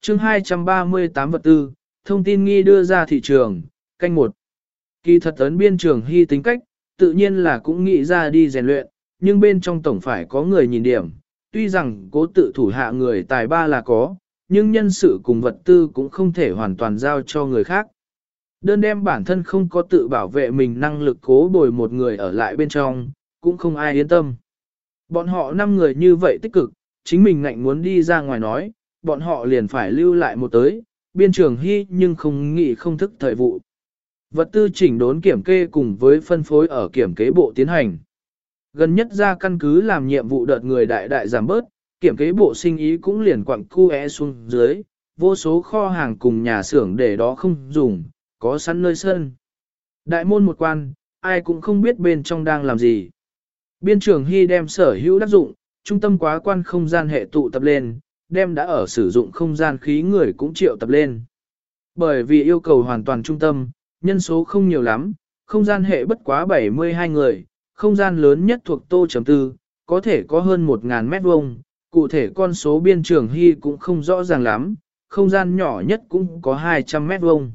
chương 238 vật tư, thông tin nghi đưa ra thị trường, canh một. Kỳ thật ấn biên trường hy tính cách, tự nhiên là cũng nghĩ ra đi rèn luyện, nhưng bên trong tổng phải có người nhìn điểm. Tuy rằng cố tự thủ hạ người tài ba là có, nhưng nhân sự cùng vật tư cũng không thể hoàn toàn giao cho người khác. Đơn đem bản thân không có tự bảo vệ mình năng lực cố bồi một người ở lại bên trong, cũng không ai yên tâm. Bọn họ năm người như vậy tích cực, chính mình ngạnh muốn đi ra ngoài nói, bọn họ liền phải lưu lại một tới, biên trường hy nhưng không nghĩ không thức thời vụ. Vật tư chỉnh đốn kiểm kê cùng với phân phối ở kiểm kế bộ tiến hành. Gần nhất ra căn cứ làm nhiệm vụ đợt người đại đại giảm bớt, kiểm kế bộ sinh ý cũng liền quặng khu e xuống dưới, vô số kho hàng cùng nhà xưởng để đó không dùng, có sẵn nơi sân. Đại môn một quan, ai cũng không biết bên trong đang làm gì. Biên trưởng Hy đem sở hữu đắc dụng, trung tâm quá quan không gian hệ tụ tập lên, đem đã ở sử dụng không gian khí người cũng triệu tập lên. Bởi vì yêu cầu hoàn toàn trung tâm, nhân số không nhiều lắm, không gian hệ bất quá 72 người, không gian lớn nhất thuộc tô chấm tư, có thể có hơn 1.000 mét vuông, cụ thể con số biên trường hy cũng không rõ ràng lắm, không gian nhỏ nhất cũng có 200 mét vuông.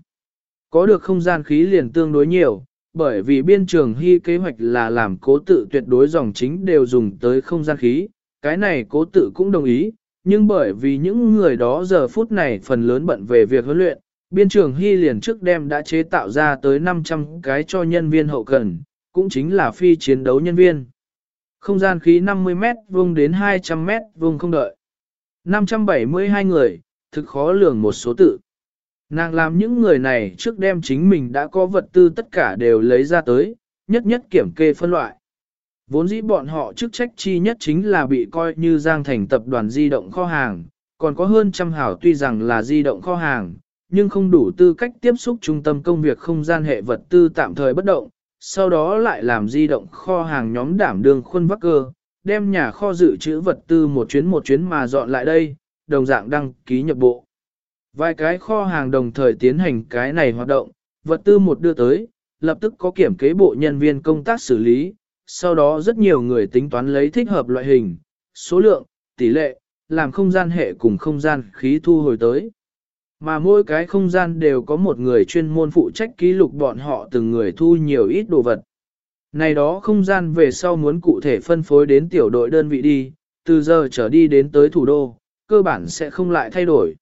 Có được không gian khí liền tương đối nhiều, bởi vì biên trường hy kế hoạch là làm cố tự tuyệt đối dòng chính đều dùng tới không gian khí, cái này cố tự cũng đồng ý, nhưng bởi vì những người đó giờ phút này phần lớn bận về việc huấn luyện, biên trường hy liền trước đem đã chế tạo ra tới 500 cái cho nhân viên hậu cần, cũng chính là phi chiến đấu nhân viên. Không gian khí 50 mét vuông đến 200 mét vuông không đợi. 572 người, thực khó lường một số tự. Nàng làm những người này trước đem chính mình đã có vật tư tất cả đều lấy ra tới, nhất nhất kiểm kê phân loại. Vốn dĩ bọn họ chức trách chi nhất chính là bị coi như giang thành tập đoàn di động kho hàng, còn có hơn trăm hảo tuy rằng là di động kho hàng, nhưng không đủ tư cách tiếp xúc trung tâm công việc không gian hệ vật tư tạm thời bất động, sau đó lại làm di động kho hàng nhóm đảm đường khuôn vắc cơ, đem nhà kho dự trữ vật tư một chuyến một chuyến mà dọn lại đây, đồng dạng đăng ký nhập bộ. Vài cái kho hàng đồng thời tiến hành cái này hoạt động, vật tư một đưa tới, lập tức có kiểm kế bộ nhân viên công tác xử lý, sau đó rất nhiều người tính toán lấy thích hợp loại hình, số lượng, tỷ lệ, làm không gian hệ cùng không gian khí thu hồi tới. Mà mỗi cái không gian đều có một người chuyên môn phụ trách ký lục bọn họ từng người thu nhiều ít đồ vật. Này đó không gian về sau muốn cụ thể phân phối đến tiểu đội đơn vị đi, từ giờ trở đi đến tới thủ đô, cơ bản sẽ không lại thay đổi.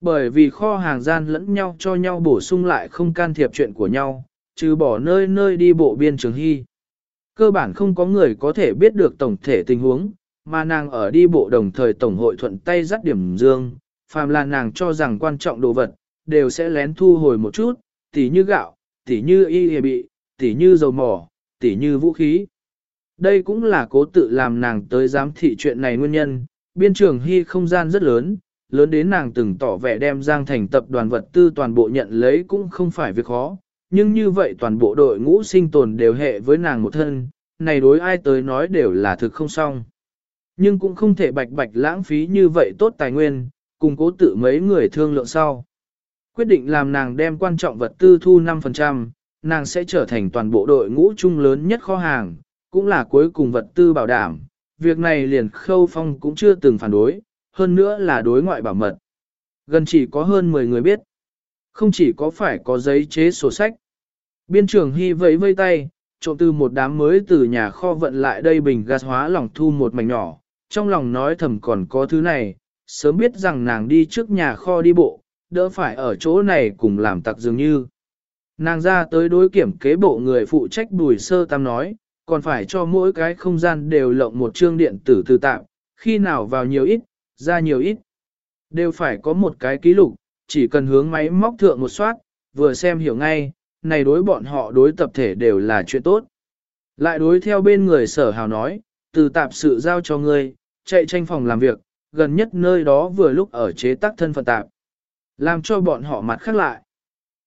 Bởi vì kho hàng gian lẫn nhau cho nhau bổ sung lại không can thiệp chuyện của nhau, trừ bỏ nơi nơi đi bộ biên trường hy. Cơ bản không có người có thể biết được tổng thể tình huống, mà nàng ở đi bộ đồng thời tổng hội thuận tay dắt điểm dương, phàm là nàng cho rằng quan trọng đồ vật, đều sẽ lén thu hồi một chút, tỉ như gạo, tỉ như y hề bị, tỉ như dầu mỏ, tỉ như vũ khí. Đây cũng là cố tự làm nàng tới giám thị chuyện này nguyên nhân, biên trường hy không gian rất lớn, lớn đến nàng từng tỏ vẻ đem Giang Thành tập đoàn vật tư toàn bộ nhận lấy cũng không phải việc khó, nhưng như vậy toàn bộ đội ngũ sinh tồn đều hệ với nàng một thân, này đối ai tới nói đều là thực không xong. Nhưng cũng không thể bạch bạch lãng phí như vậy tốt tài nguyên, cùng cố tự mấy người thương lượng sau. Quyết định làm nàng đem quan trọng vật tư thu 5%, nàng sẽ trở thành toàn bộ đội ngũ chung lớn nhất kho hàng, cũng là cuối cùng vật tư bảo đảm. Việc này liền khâu phong cũng chưa từng phản đối, hơn nữa là đối ngoại bảo mật. Gần chỉ có hơn 10 người biết. Không chỉ có phải có giấy chế sổ sách. Biên trưởng Hy vẫy vây tay, trộm từ một đám mới từ nhà kho vận lại đây bình gas hóa lỏng thu một mảnh nhỏ, trong lòng nói thầm còn có thứ này, sớm biết rằng nàng đi trước nhà kho đi bộ, đỡ phải ở chỗ này cùng làm tặc dường như. Nàng ra tới đối kiểm kế bộ người phụ trách bùi sơ tam nói, còn phải cho mỗi cái không gian đều lộng một chương điện tử từ tạm, khi nào vào nhiều ít, ra nhiều ít. Đều phải có một cái ký lục, chỉ cần hướng máy móc thượng một soát, vừa xem hiểu ngay, này đối bọn họ đối tập thể đều là chuyện tốt. Lại đối theo bên người sở hào nói, từ tạp sự giao cho ngươi, chạy tranh phòng làm việc, gần nhất nơi đó vừa lúc ở chế tác thân phận tạp. Làm cho bọn họ mặt khác lại.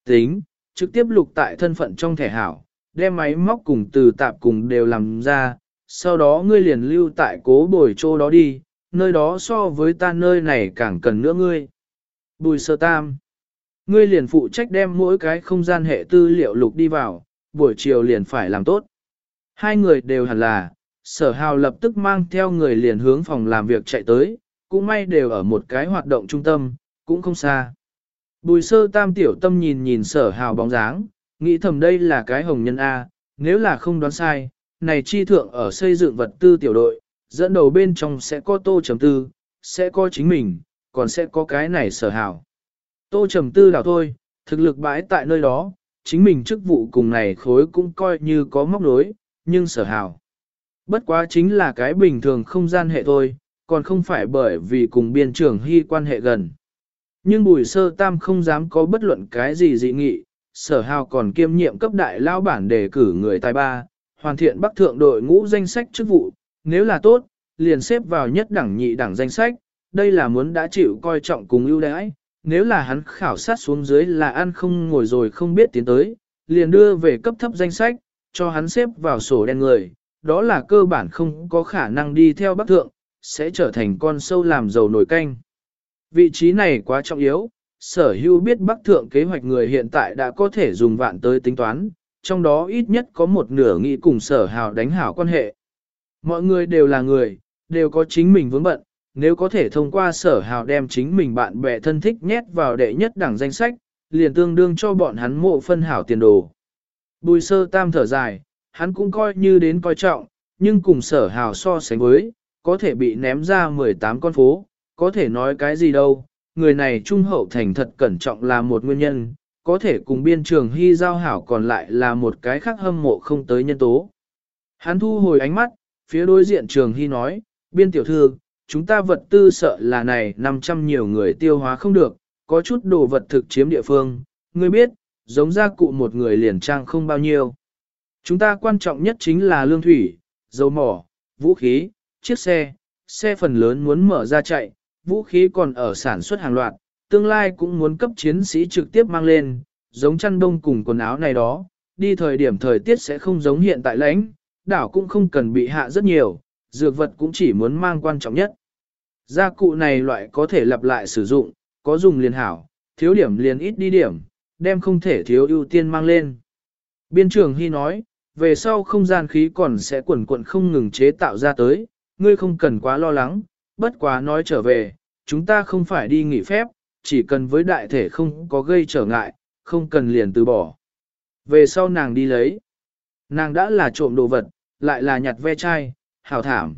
Tính, trực tiếp lục tại thân phận trong thẻ hảo, đem máy móc cùng từ tạp cùng đều làm ra, sau đó ngươi liền lưu tại cố bồi chỗ đó đi, nơi đó so với ta nơi này càng cần nữa ngươi. Bùi sơ tam. Ngươi liền phụ trách đem mỗi cái không gian hệ tư liệu lục đi vào, buổi chiều liền phải làm tốt. Hai người đều hẳn là, sở hào lập tức mang theo người liền hướng phòng làm việc chạy tới, cũng may đều ở một cái hoạt động trung tâm, cũng không xa. Bùi sơ tam tiểu tâm nhìn nhìn sở hào bóng dáng, nghĩ thầm đây là cái hồng nhân A, nếu là không đoán sai, này chi thượng ở xây dựng vật tư tiểu đội, dẫn đầu bên trong sẽ có tô chấm tư, sẽ có chính mình, còn sẽ có cái này sở hào. Tô trầm tư đảo thôi, thực lực bãi tại nơi đó, chính mình chức vụ cùng này khối cũng coi như có móc nối, nhưng sở hào. Bất quá chính là cái bình thường không gian hệ thôi, còn không phải bởi vì cùng biên trưởng hy quan hệ gần. Nhưng bùi sơ tam không dám có bất luận cái gì dị nghị, sở hào còn kiêm nhiệm cấp đại lao bản đề cử người tài ba, hoàn thiện bắc thượng đội ngũ danh sách chức vụ, nếu là tốt, liền xếp vào nhất đẳng nhị đẳng danh sách, đây là muốn đã chịu coi trọng cùng ưu đãi, nếu là hắn khảo sát xuống dưới là ăn không ngồi rồi không biết tiến tới, liền đưa về cấp thấp danh sách, cho hắn xếp vào sổ đen người, đó là cơ bản không có khả năng đi theo bắc thượng, sẽ trở thành con sâu làm dầu nổi canh. Vị trí này quá trọng yếu, sở hữu biết bắc thượng kế hoạch người hiện tại đã có thể dùng vạn tới tính toán, trong đó ít nhất có một nửa nghĩ cùng sở hào đánh hảo quan hệ. Mọi người đều là người, đều có chính mình vướng bận, nếu có thể thông qua sở hào đem chính mình bạn bè thân thích nhét vào đệ nhất đẳng danh sách, liền tương đương cho bọn hắn mộ phân hảo tiền đồ. Bùi sơ tam thở dài, hắn cũng coi như đến coi trọng, nhưng cùng sở hào so sánh với, có thể bị ném ra 18 con phố, có thể nói cái gì đâu, người này trung hậu thành thật cẩn trọng là một nguyên nhân, có thể cùng biên trường hy giao hảo còn lại là một cái khác hâm mộ không tới nhân tố. Hắn thu hồi ánh mắt, phía đối diện trường hy nói, biên tiểu thư, chúng ta vật tư sợ là này 500 nhiều người tiêu hóa không được, có chút đồ vật thực chiếm địa phương, ngươi biết, giống gia cụ một người liền trang không bao nhiêu. Chúng ta quan trọng nhất chính là lương thủy, dầu mỏ, vũ khí, chiếc xe, xe phần lớn muốn mở ra chạy, vũ khí còn ở sản xuất hàng loạt, tương lai cũng muốn cấp chiến sĩ trực tiếp mang lên, giống chăn đông cùng quần áo này đó, đi thời điểm thời tiết sẽ không giống hiện tại lãnh, đảo cũng không cần bị hạ rất nhiều, dược vật cũng chỉ muốn mang quan trọng nhất. Gia cụ này loại có thể lặp lại sử dụng, có dùng liền hảo, thiếu điểm liền ít đi điểm, đem không thể thiếu ưu tiên mang lên. Biên trưởng Hy nói, về sau không gian khí còn sẽ quẩn quẩn không ngừng chế tạo ra tới, ngươi không cần quá lo lắng, bất quá nói trở về, chúng ta không phải đi nghỉ phép, chỉ cần với đại thể không có gây trở ngại, không cần liền từ bỏ. Về sau nàng đi lấy, nàng đã là trộm đồ vật, lại là nhặt ve chai, hào thảm.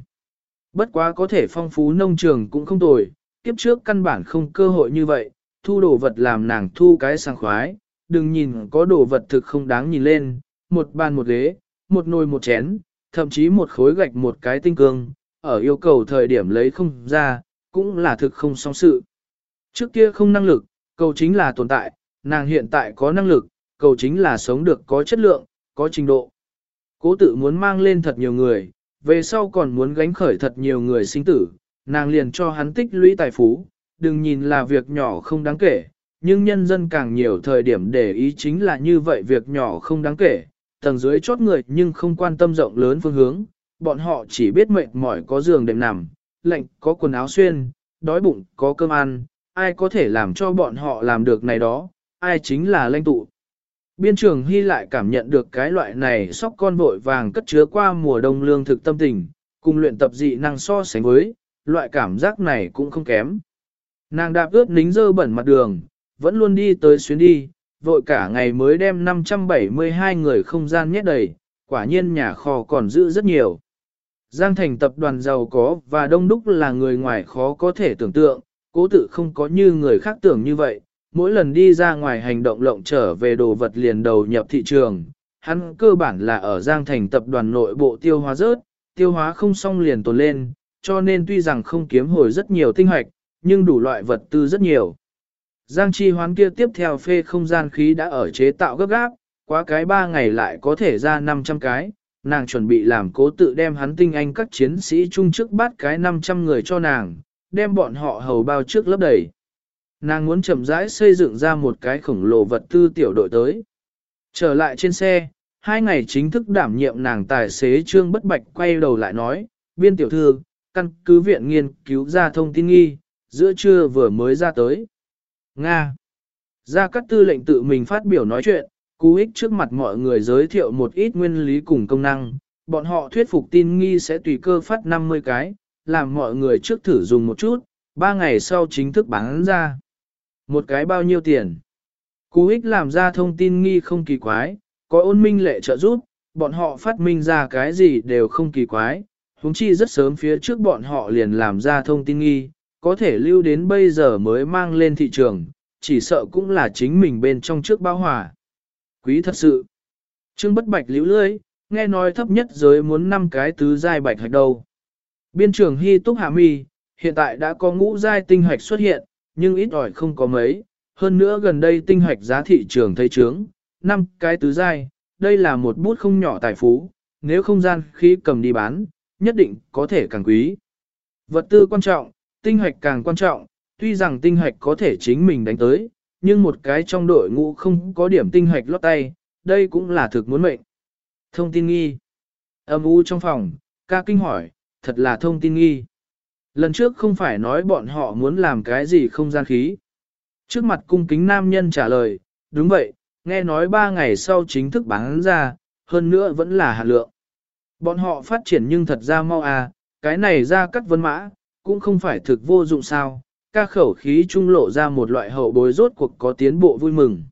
Bất quá có thể phong phú nông trường cũng không tồi, kiếp trước căn bản không cơ hội như vậy, thu đồ vật làm nàng thu cái sang khoái, đừng nhìn có đồ vật thực không đáng nhìn lên, một bàn một ghế, một nồi một chén, thậm chí một khối gạch một cái tinh cương, ở yêu cầu thời điểm lấy không ra, cũng là thực không song sự. Trước kia không năng lực, cầu chính là tồn tại, nàng hiện tại có năng lực, cầu chính là sống được có chất lượng, có trình độ. Cố tự muốn mang lên thật nhiều người, về sau còn muốn gánh khởi thật nhiều người sinh tử, nàng liền cho hắn tích lũy tài phú, đừng nhìn là việc nhỏ không đáng kể, nhưng nhân dân càng nhiều thời điểm để ý chính là như vậy việc nhỏ không đáng kể, tầng dưới chốt người nhưng không quan tâm rộng lớn phương hướng, bọn họ chỉ biết mệt mỏi có giường đệm nằm, lạnh có quần áo xuyên, đói bụng có cơm ăn, ai có thể làm cho bọn họ làm được này đó, ai chính là lãnh tụ. Biên trường Hy lại cảm nhận được cái loại này sóc con vội vàng cất chứa qua mùa đông lương thực tâm tình, cùng luyện tập dị năng so sánh với, loại cảm giác này cũng không kém. Nàng đạp ướt nính dơ bẩn mặt đường, vẫn luôn đi tới xuyến đi, vội cả ngày mới đem 572 người không gian nhét đầy, quả nhiên nhà kho còn giữ rất nhiều. Giang thành tập đoàn giàu có và đông đúc là người ngoài khó có thể tưởng tượng, cố tự không có như người khác tưởng như vậy, mỗi lần đi ra ngoài hành động lộng trở về đồ vật liền đầu nhập thị trường, hắn cơ bản là ở Giang thành tập đoàn nội bộ tiêu hóa rớt, tiêu hóa không xong liền tồn lên, cho nên tuy rằng không kiếm hồi rất nhiều tinh hoạch, nhưng đủ loại vật tư rất nhiều. Giang chi hoán kia tiếp theo phê không gian khí đã ở chế tạo gấp gáp, quá cái 3 ngày lại có thể ra 500 cái, nàng chuẩn bị làm cố tự đem hắn tinh anh các chiến sĩ chung trước bắt cái 500 người cho nàng, đem bọn họ hầu bao trước lớp đầy. Nàng muốn chậm rãi xây dựng ra một cái khổng lồ vật tư tiểu đội tới. Trở lại trên xe, hai ngày chính thức đảm nhiệm nàng tài xế Trương Bất Bạch quay đầu lại nói, biên tiểu thư, căn cứ viện nghiên cứu ra thông tin nghi, giữa trưa vừa mới ra tới. Nga. Gia Cát Tư lệnh tự mình phát biểu nói chuyện, cú ích trước mặt mọi người giới thiệu một ít nguyên lý cùng công năng, bọn họ thuyết phục tin nghi sẽ tùy cơ phát 50 cái, làm mọi người trước thử dùng một chút, ba ngày sau chính thức bán ra. Một cái bao nhiêu tiền? Cú ích làm ra thông tin nghi không kỳ quái, có ôn minh lệ trợ giúp, bọn họ phát minh ra cái gì đều không kỳ quái, huống chi rất sớm phía trước bọn họ liền làm ra thông tin nghi, có thể lưu đến bây giờ mới mang lên thị trường, chỉ sợ cũng là chính mình bên trong trước bao hòa. Quý thật sự. Trương bất bạch liễu lưới, nghe nói thấp nhất giới muốn năm cái tứ giai bạch hạch đâu. Biên trường hy túc hạ mi, hiện tại đã có ngũ giai tinh hạch xuất hiện, nhưng ít ỏi không có mấy. Hơn nữa gần đây tinh hạch giá thị trường thấy trướng, năm cái tứ giai, đây là một bút không nhỏ tài phú, nếu không gian khi cầm đi bán, nhất định có thể càng quý. Vật tư quan trọng, tinh hạch càng quan trọng, tuy rằng tinh hạch có thể chính mình đánh tới, nhưng một cái trong đội ngũ không có điểm tinh hạch lót tay, đây cũng là thực muốn mệnh. Thông tin nghi. Âm u trong phòng, ca kinh hỏi, thật là thông tin nghi. Lần trước không phải nói bọn họ muốn làm cái gì không gian khí. Trước mặt cung kính nam nhân trả lời, đúng vậy, nghe nói ba ngày sau chính thức bán ra, hơn nữa vẫn là hạt lượng. Bọn họ phát triển nhưng thật ra mau à, cái này ra cắt vấn mã, cũng không phải thực vô dụng sao, ca khẩu khí trung lộ ra một loại hậu bối rốt cuộc có tiến bộ vui mừng.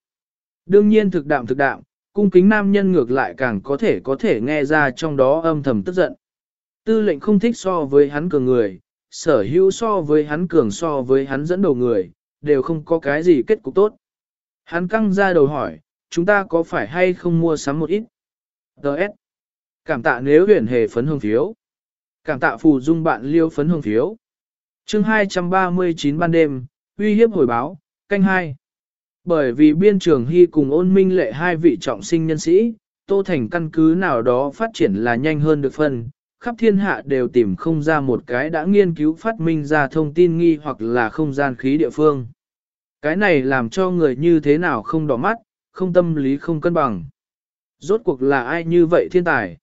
Đương nhiên thực đạm thực đạm, cung kính nam nhân ngược lại càng có thể có thể nghe ra trong đó âm thầm tức giận. Tư lệnh không thích so với hắn cường người, sở hữu so với hắn cường so với hắn dẫn đầu người, đều không có cái gì kết cục tốt. Hắn căng ra đầu hỏi, chúng ta có phải hay không mua sắm một ít? Đợt. Cảm tạ nếu huyền hề phấn hương phiếu. Cảm tạ phù dung bạn liêu phấn hương phiếu. chương 239 ban đêm, uy hiếp hồi báo, canh hai. Bởi vì biên trường hy cùng ôn minh lệ hai vị trọng sinh nhân sĩ, tô thành căn cứ nào đó phát triển là nhanh hơn được phân, khắp thiên hạ đều tìm không ra một cái đã nghiên cứu phát minh ra thông tin nghi hoặc là không gian khí địa phương. Cái này làm cho người như thế nào không đỏ mắt, không tâm lý không cân bằng. Rốt cuộc là ai như vậy thiên tài?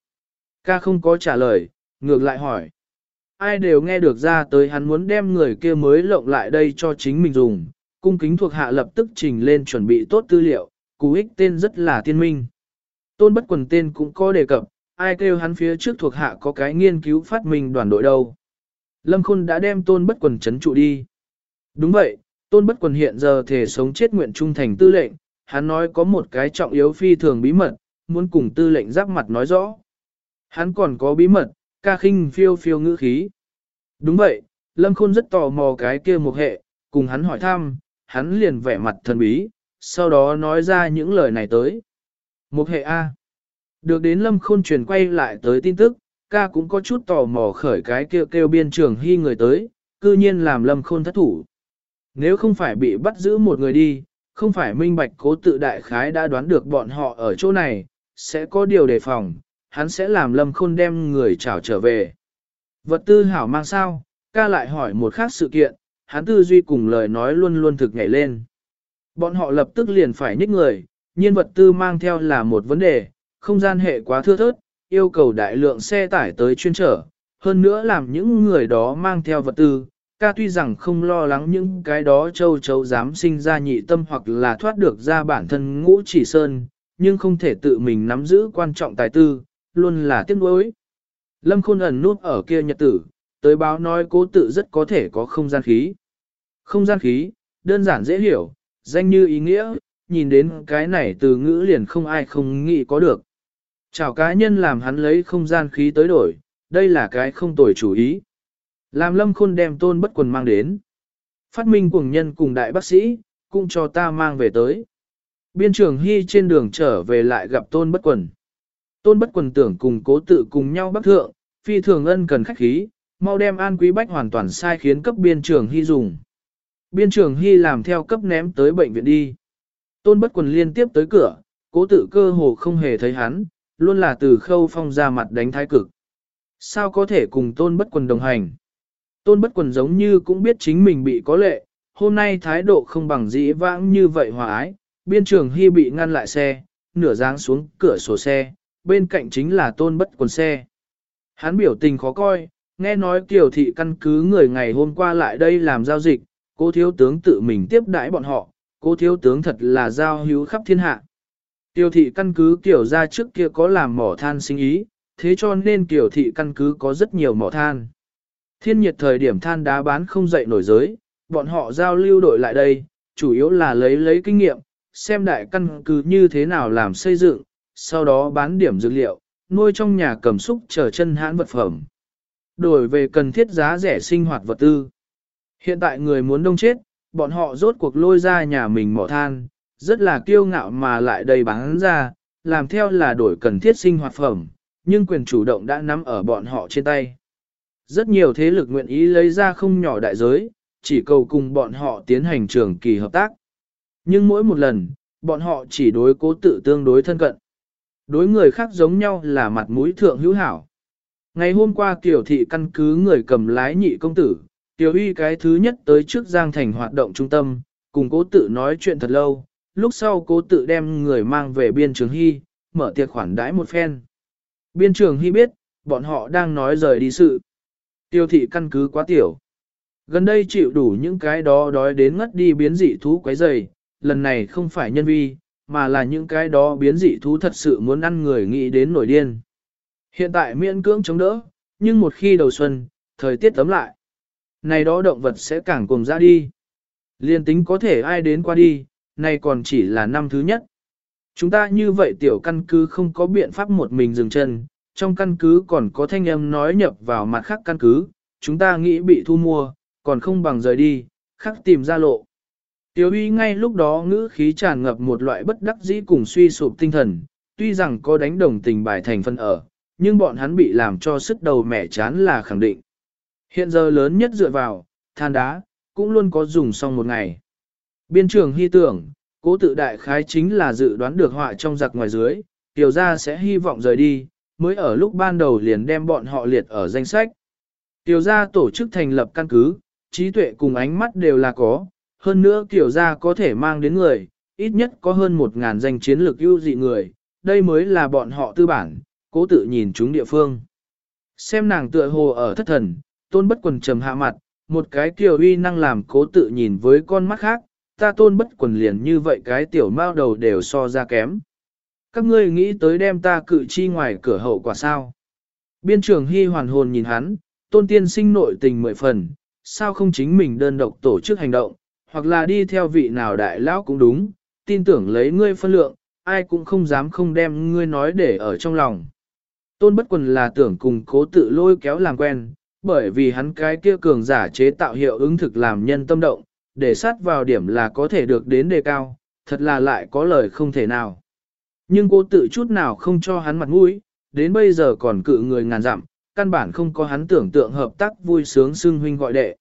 Ca không có trả lời, ngược lại hỏi. Ai đều nghe được ra tới hắn muốn đem người kia mới lộng lại đây cho chính mình dùng, cung kính thuộc hạ lập tức trình lên chuẩn bị tốt tư liệu, cú ích tên rất là tiên minh. Tôn bất quần tên cũng có đề cập, ai kêu hắn phía trước thuộc hạ có cái nghiên cứu phát minh đoàn đội đâu. Lâm Khôn đã đem tôn bất quần chấn trụ đi. Đúng vậy, tôn bất quần hiện giờ thể sống chết nguyện trung thành tư lệnh, hắn nói có một cái trọng yếu phi thường bí mật, muốn cùng tư lệnh giáp mặt nói rõ. Hắn còn có bí mật, ca khinh phiêu phiêu ngữ khí. Đúng vậy, Lâm Khôn rất tò mò cái kia một hệ, cùng hắn hỏi thăm, hắn liền vẻ mặt thần bí, sau đó nói ra những lời này tới. Một hệ A. Được đến Lâm Khôn truyền quay lại tới tin tức, ca cũng có chút tò mò khởi cái kêu kêu biên trường hy người tới, cư nhiên làm Lâm Khôn thất thủ. Nếu không phải bị bắt giữ một người đi, không phải minh bạch cố tự đại khái đã đoán được bọn họ ở chỗ này, sẽ có điều đề phòng, hắn sẽ làm Lâm Khôn đem người trảo trở về. Vật tư hảo mang sao, ca lại hỏi một khác sự kiện, hắn tư duy cùng lời nói luôn luôn thực nhảy lên. Bọn họ lập tức liền phải nhích người, nhiên vật tư mang theo là một vấn đề, không gian hệ quá thưa thớt, yêu cầu đại lượng xe tải tới chuyên trở, hơn nữa làm những người đó mang theo vật tư. Ca tuy rằng không lo lắng những cái đó châu chấu dám sinh ra nhị tâm hoặc là thoát được ra bản thân ngũ chỉ sơn, nhưng không thể tự mình nắm giữ quan trọng tài tư, luôn là tiếc nuối. Lâm Khôn ẩn nút ở kia nhật tử, tới báo nói cố tự rất có thể có không gian khí. Không gian khí, đơn giản dễ hiểu, danh như ý nghĩa, nhìn đến cái này từ ngữ liền không ai không nghĩ có được. Chào cá nhân làm hắn lấy không gian khí tới đổi, đây là cái không tồi chủ ý. Làm lâm khôn đem tôn bất quần mang đến. Phát minh cùng nhân cùng đại bác sĩ, cũng cho ta mang về tới. Biên trưởng Hy trên đường trở về lại gặp tôn bất quần. Tôn bất quần tưởng cùng cố tự cùng nhau bắc thượng, phi thường ân cần khách khí, mau đem an quý bách hoàn toàn sai khiến cấp biên trưởng Hy dùng. Biên trưởng Hy làm theo cấp ném tới bệnh viện đi. Tôn bất quần liên tiếp tới cửa, cố tự cơ hồ không hề thấy hắn, luôn là từ khâu phong ra mặt đánh thái cực. Sao có thể cùng tôn bất quần đồng hành? Tôn bất quần giống như cũng biết chính mình bị có lệ, hôm nay thái độ không bằng dĩ vãng như vậy hòa ái, biên trường hy bị ngăn lại xe, nửa dáng xuống cửa sổ xe, bên cạnh chính là tôn bất quần xe. Hắn biểu tình khó coi, nghe nói kiểu thị căn cứ người ngày hôm qua lại đây làm giao dịch, cô thiếu tướng tự mình tiếp đãi bọn họ, cô thiếu tướng thật là giao hữu khắp thiên hạ. Tiểu thị căn cứ kiểu ra trước kia có làm mỏ than sinh ý, thế cho nên tiểu thị căn cứ có rất nhiều mỏ than. Thiên nhiệt thời điểm than đá bán không dậy nổi giới, bọn họ giao lưu đội lại đây, chủ yếu là lấy lấy kinh nghiệm, xem đại căn cứ như thế nào làm xây dựng, sau đó bán điểm dược liệu, nuôi trong nhà cầm xúc chờ chân hãn vật phẩm. Đổi về cần thiết giá rẻ sinh hoạt vật tư. Hiện tại người muốn đông chết, bọn họ rốt cuộc lôi ra nhà mình mỏ than, rất là kiêu ngạo mà lại đầy bán ra, làm theo là đổi cần thiết sinh hoạt phẩm, nhưng quyền chủ động đã nắm ở bọn họ trên tay. Rất nhiều thế lực nguyện ý lấy ra không nhỏ đại giới, chỉ cầu cùng bọn họ tiến hành trường kỳ hợp tác. Nhưng mỗi một lần, bọn họ chỉ đối cố tự tương đối thân cận. Đối người khác giống nhau là mặt mũi thượng hữu hảo. Ngày hôm qua tiểu Thị căn cứ người cầm lái nhị công tử, Tiểu Huy cái thứ nhất tới trước Giang Thành hoạt động trung tâm, cùng cố tự nói chuyện thật lâu, lúc sau cố tự đem người mang về biên trường Hy, mở tiệc khoản đãi một phen. Biên trường Hy biết, bọn họ đang nói rời đi sự. Tiêu thị căn cứ quá tiểu. Gần đây chịu đủ những cái đó đói đến ngất đi biến dị thú quấy dày, lần này không phải nhân vi, mà là những cái đó biến dị thú thật sự muốn ăn người nghĩ đến nổi điên. Hiện tại miễn cưỡng chống đỡ, nhưng một khi đầu xuân, thời tiết tấm lại. Này đó động vật sẽ càng cùng ra đi. Liên tính có thể ai đến qua đi, này còn chỉ là năm thứ nhất. Chúng ta như vậy tiểu căn cứ không có biện pháp một mình dừng chân, trong căn cứ còn có thanh âm nói nhập vào mặt khác căn cứ, chúng ta nghĩ bị thu mua, còn không bằng rời đi, khắc tìm ra lộ. Tiểu uy ngay lúc đó ngữ khí tràn ngập một loại bất đắc dĩ cùng suy sụp tinh thần, tuy rằng có đánh đồng tình bài thành phân ở, nhưng bọn hắn bị làm cho sức đầu mẻ chán là khẳng định. Hiện giờ lớn nhất dựa vào, than đá, cũng luôn có dùng xong một ngày. Biên trường hy tưởng, cố tự đại khái chính là dự đoán được họa trong giặc ngoài dưới, tiểu gia sẽ hy vọng rời đi, mới ở lúc ban đầu liền đem bọn họ liệt ở danh sách. Tiểu gia tổ chức thành lập căn cứ, trí tuệ cùng ánh mắt đều là có, hơn nữa tiểu gia có thể mang đến người, ít nhất có hơn một ngàn danh chiến lược ưu dị người, đây mới là bọn họ tư bản, cố tự nhìn chúng địa phương. Xem nàng tựa hồ ở thất thần, tôn bất quần trầm hạ mặt, một cái kiều uy năng làm cố tự nhìn với con mắt khác, ta tôn bất quần liền như vậy cái tiểu mao đầu đều so ra kém. Các ngươi nghĩ tới đem ta cự chi ngoài cửa hậu quả sao? Biên trưởng hy hoàn hồn nhìn hắn, tôn tiên sinh nội tình mười phần, sao không chính mình đơn độc tổ chức hành động, hoặc là đi theo vị nào đại lão cũng đúng, tin tưởng lấy ngươi phân lượng, ai cũng không dám không đem ngươi nói để ở trong lòng. Tôn bất quần là tưởng cùng cố tự lôi kéo làm quen, bởi vì hắn cái kia cường giả chế tạo hiệu ứng thực làm nhân tâm động, để sát vào điểm là có thể được đến đề cao, thật là lại có lời không thể nào. Nhưng cô tự chút nào không cho hắn mặt mũi, đến bây giờ còn cự người ngàn dặm, căn bản không có hắn tưởng tượng hợp tác vui sướng xưng huynh gọi đệ.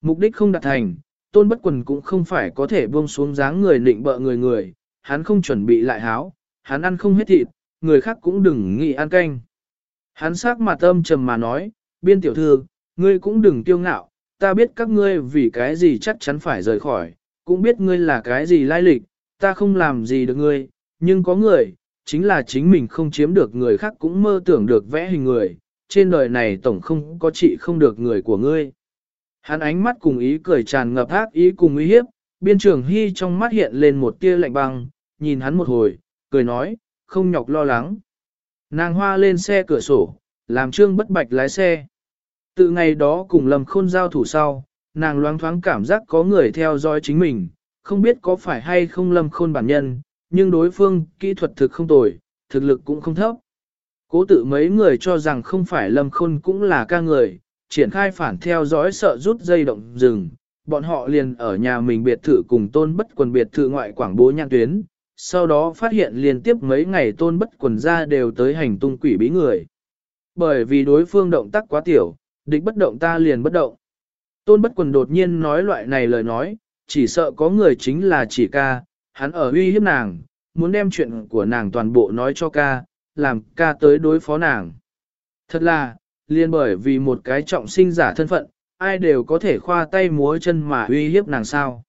Mục đích không đạt thành, tôn bất quần cũng không phải có thể buông xuống dáng người nịnh bợ người người, hắn không chuẩn bị lại háo, hắn ăn không hết thịt, người khác cũng đừng nghĩ ăn canh. Hắn sắc mặt âm trầm mà nói, biên tiểu thư, ngươi cũng đừng tiêu ngạo, ta biết các ngươi vì cái gì chắc chắn phải rời khỏi, cũng biết ngươi là cái gì lai lịch, ta không làm gì được ngươi, nhưng có người, chính là chính mình không chiếm được người khác cũng mơ tưởng được vẽ hình người, trên đời này tổng không có chị không được người của ngươi. Hắn ánh mắt cùng ý cười tràn ngập ác ý cùng uy hiếp, biên trưởng hy trong mắt hiện lên một tia lạnh băng, nhìn hắn một hồi, cười nói, không nhọc lo lắng. Nàng hoa lên xe cửa sổ, làm trương bất bạch lái xe. Từ ngày đó cùng lầm khôn giao thủ sau, nàng loáng thoáng cảm giác có người theo dõi chính mình, không biết có phải hay không lâm khôn bản nhân, nhưng đối phương kỹ thuật thực không tồi, thực lực cũng không thấp. Cố tự mấy người cho rằng không phải lâm khôn cũng là ca người, triển khai phản theo dõi sợ rút dây động rừng, bọn họ liền ở nhà mình biệt thự cùng tôn bất quần biệt thự ngoại quảng bố nhãn tuyến, sau đó phát hiện liên tiếp mấy ngày tôn bất quần ra đều tới hành tung quỷ bí người. Bởi vì đối phương động tác quá tiểu, địch bất động ta liền bất động. Tôn bất quần đột nhiên nói loại này lời nói, chỉ sợ có người chính là chỉ ca, hắn ở uy hiếp nàng, muốn đem chuyện của nàng toàn bộ nói cho ca, làm ca tới đối phó nàng. Thật là, liên bởi vì một cái trọng sinh giả thân phận, ai đều có thể khoa tay múa chân mà uy hiếp nàng sao.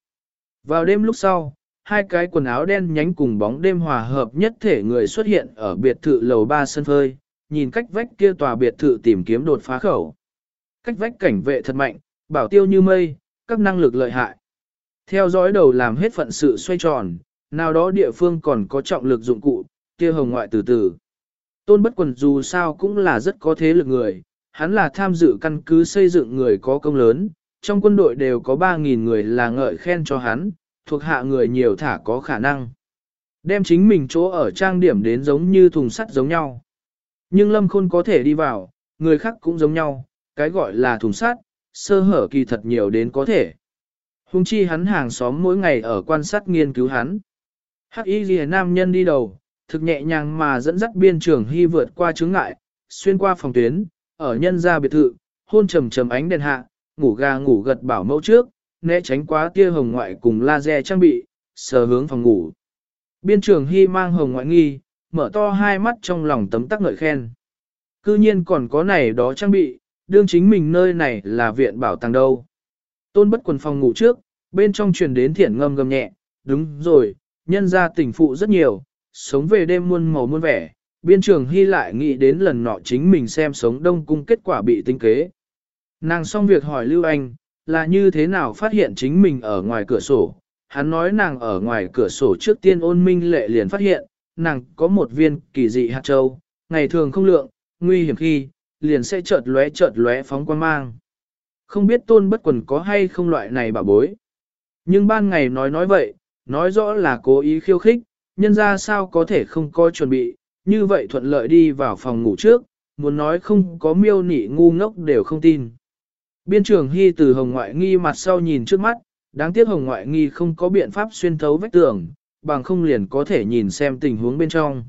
Vào đêm lúc sau, hai cái quần áo đen nhánh cùng bóng đêm hòa hợp nhất thể người xuất hiện ở biệt thự lầu ba sân phơi, nhìn cách vách kia tòa biệt thự tìm kiếm đột phá khẩu. Cách vách cảnh vệ thật mạnh, bảo tiêu như mây, các năng lực lợi hại. Theo dõi đầu làm hết phận sự xoay tròn, nào đó địa phương còn có trọng lực dụng cụ, kia hồng ngoại từ từ. Tôn bất quần dù sao cũng là rất có thế lực người, hắn là tham dự căn cứ xây dựng người có công lớn, trong quân đội đều có 3.000 người là ngợi khen cho hắn, thuộc hạ người nhiều thả có khả năng. Đem chính mình chỗ ở trang điểm đến giống như thùng sắt giống nhau. Nhưng Lâm Khôn có thể đi vào, người khác cũng giống nhau, cái gọi là thùng sắt, sơ hở kỳ thật nhiều đến có thể. Hùng chi hắn hàng xóm mỗi ngày ở quan sát nghiên cứu hắn. Hắc y ghi nam nhân đi đầu, thực nhẹ nhàng mà dẫn dắt biên trưởng hy vượt qua chướng ngại, xuyên qua phòng tuyến, ở nhân gia biệt thự, hôn trầm trầm ánh đèn hạ, ngủ gà ngủ gật bảo mẫu trước, né tránh quá tia hồng ngoại cùng laser trang bị, sờ hướng phòng ngủ. Biên trưởng hy mang hồng ngoại nghi, mở to hai mắt trong lòng tấm tắc ngợi khen. Cư nhiên còn có này đó trang bị, đương chính mình nơi này là viện bảo tàng đâu. Tôn bất quần phòng ngủ trước, bên trong truyền đến thiển ngâm ngâm nhẹ, đúng rồi, nhân ra tình phụ rất nhiều, sống về đêm muôn màu muôn vẻ, biên trường hy lại nghĩ đến lần nọ chính mình xem sống đông cung kết quả bị tinh kế. Nàng xong việc hỏi Lưu Anh, là như thế nào phát hiện chính mình ở ngoài cửa sổ, hắn nói nàng ở ngoài cửa sổ trước tiên ôn minh lệ liền phát hiện, nàng có một viên kỳ dị hạt châu, ngày thường không lượng, nguy hiểm khi, liền sẽ chợt lóe chợt lóe phóng quan mang. Không biết tôn bất quần có hay không loại này bà bối. Nhưng ban ngày nói nói vậy, nói rõ là cố ý khiêu khích, nhân ra sao có thể không có chuẩn bị, như vậy thuận lợi đi vào phòng ngủ trước, muốn nói không có miêu nị ngu ngốc đều không tin. Biên trưởng Hy từ hồng ngoại nghi mặt sau nhìn trước mắt, đáng tiếc hồng ngoại nghi không có biện pháp xuyên thấu vách tường, bằng không liền có thể nhìn xem tình huống bên trong.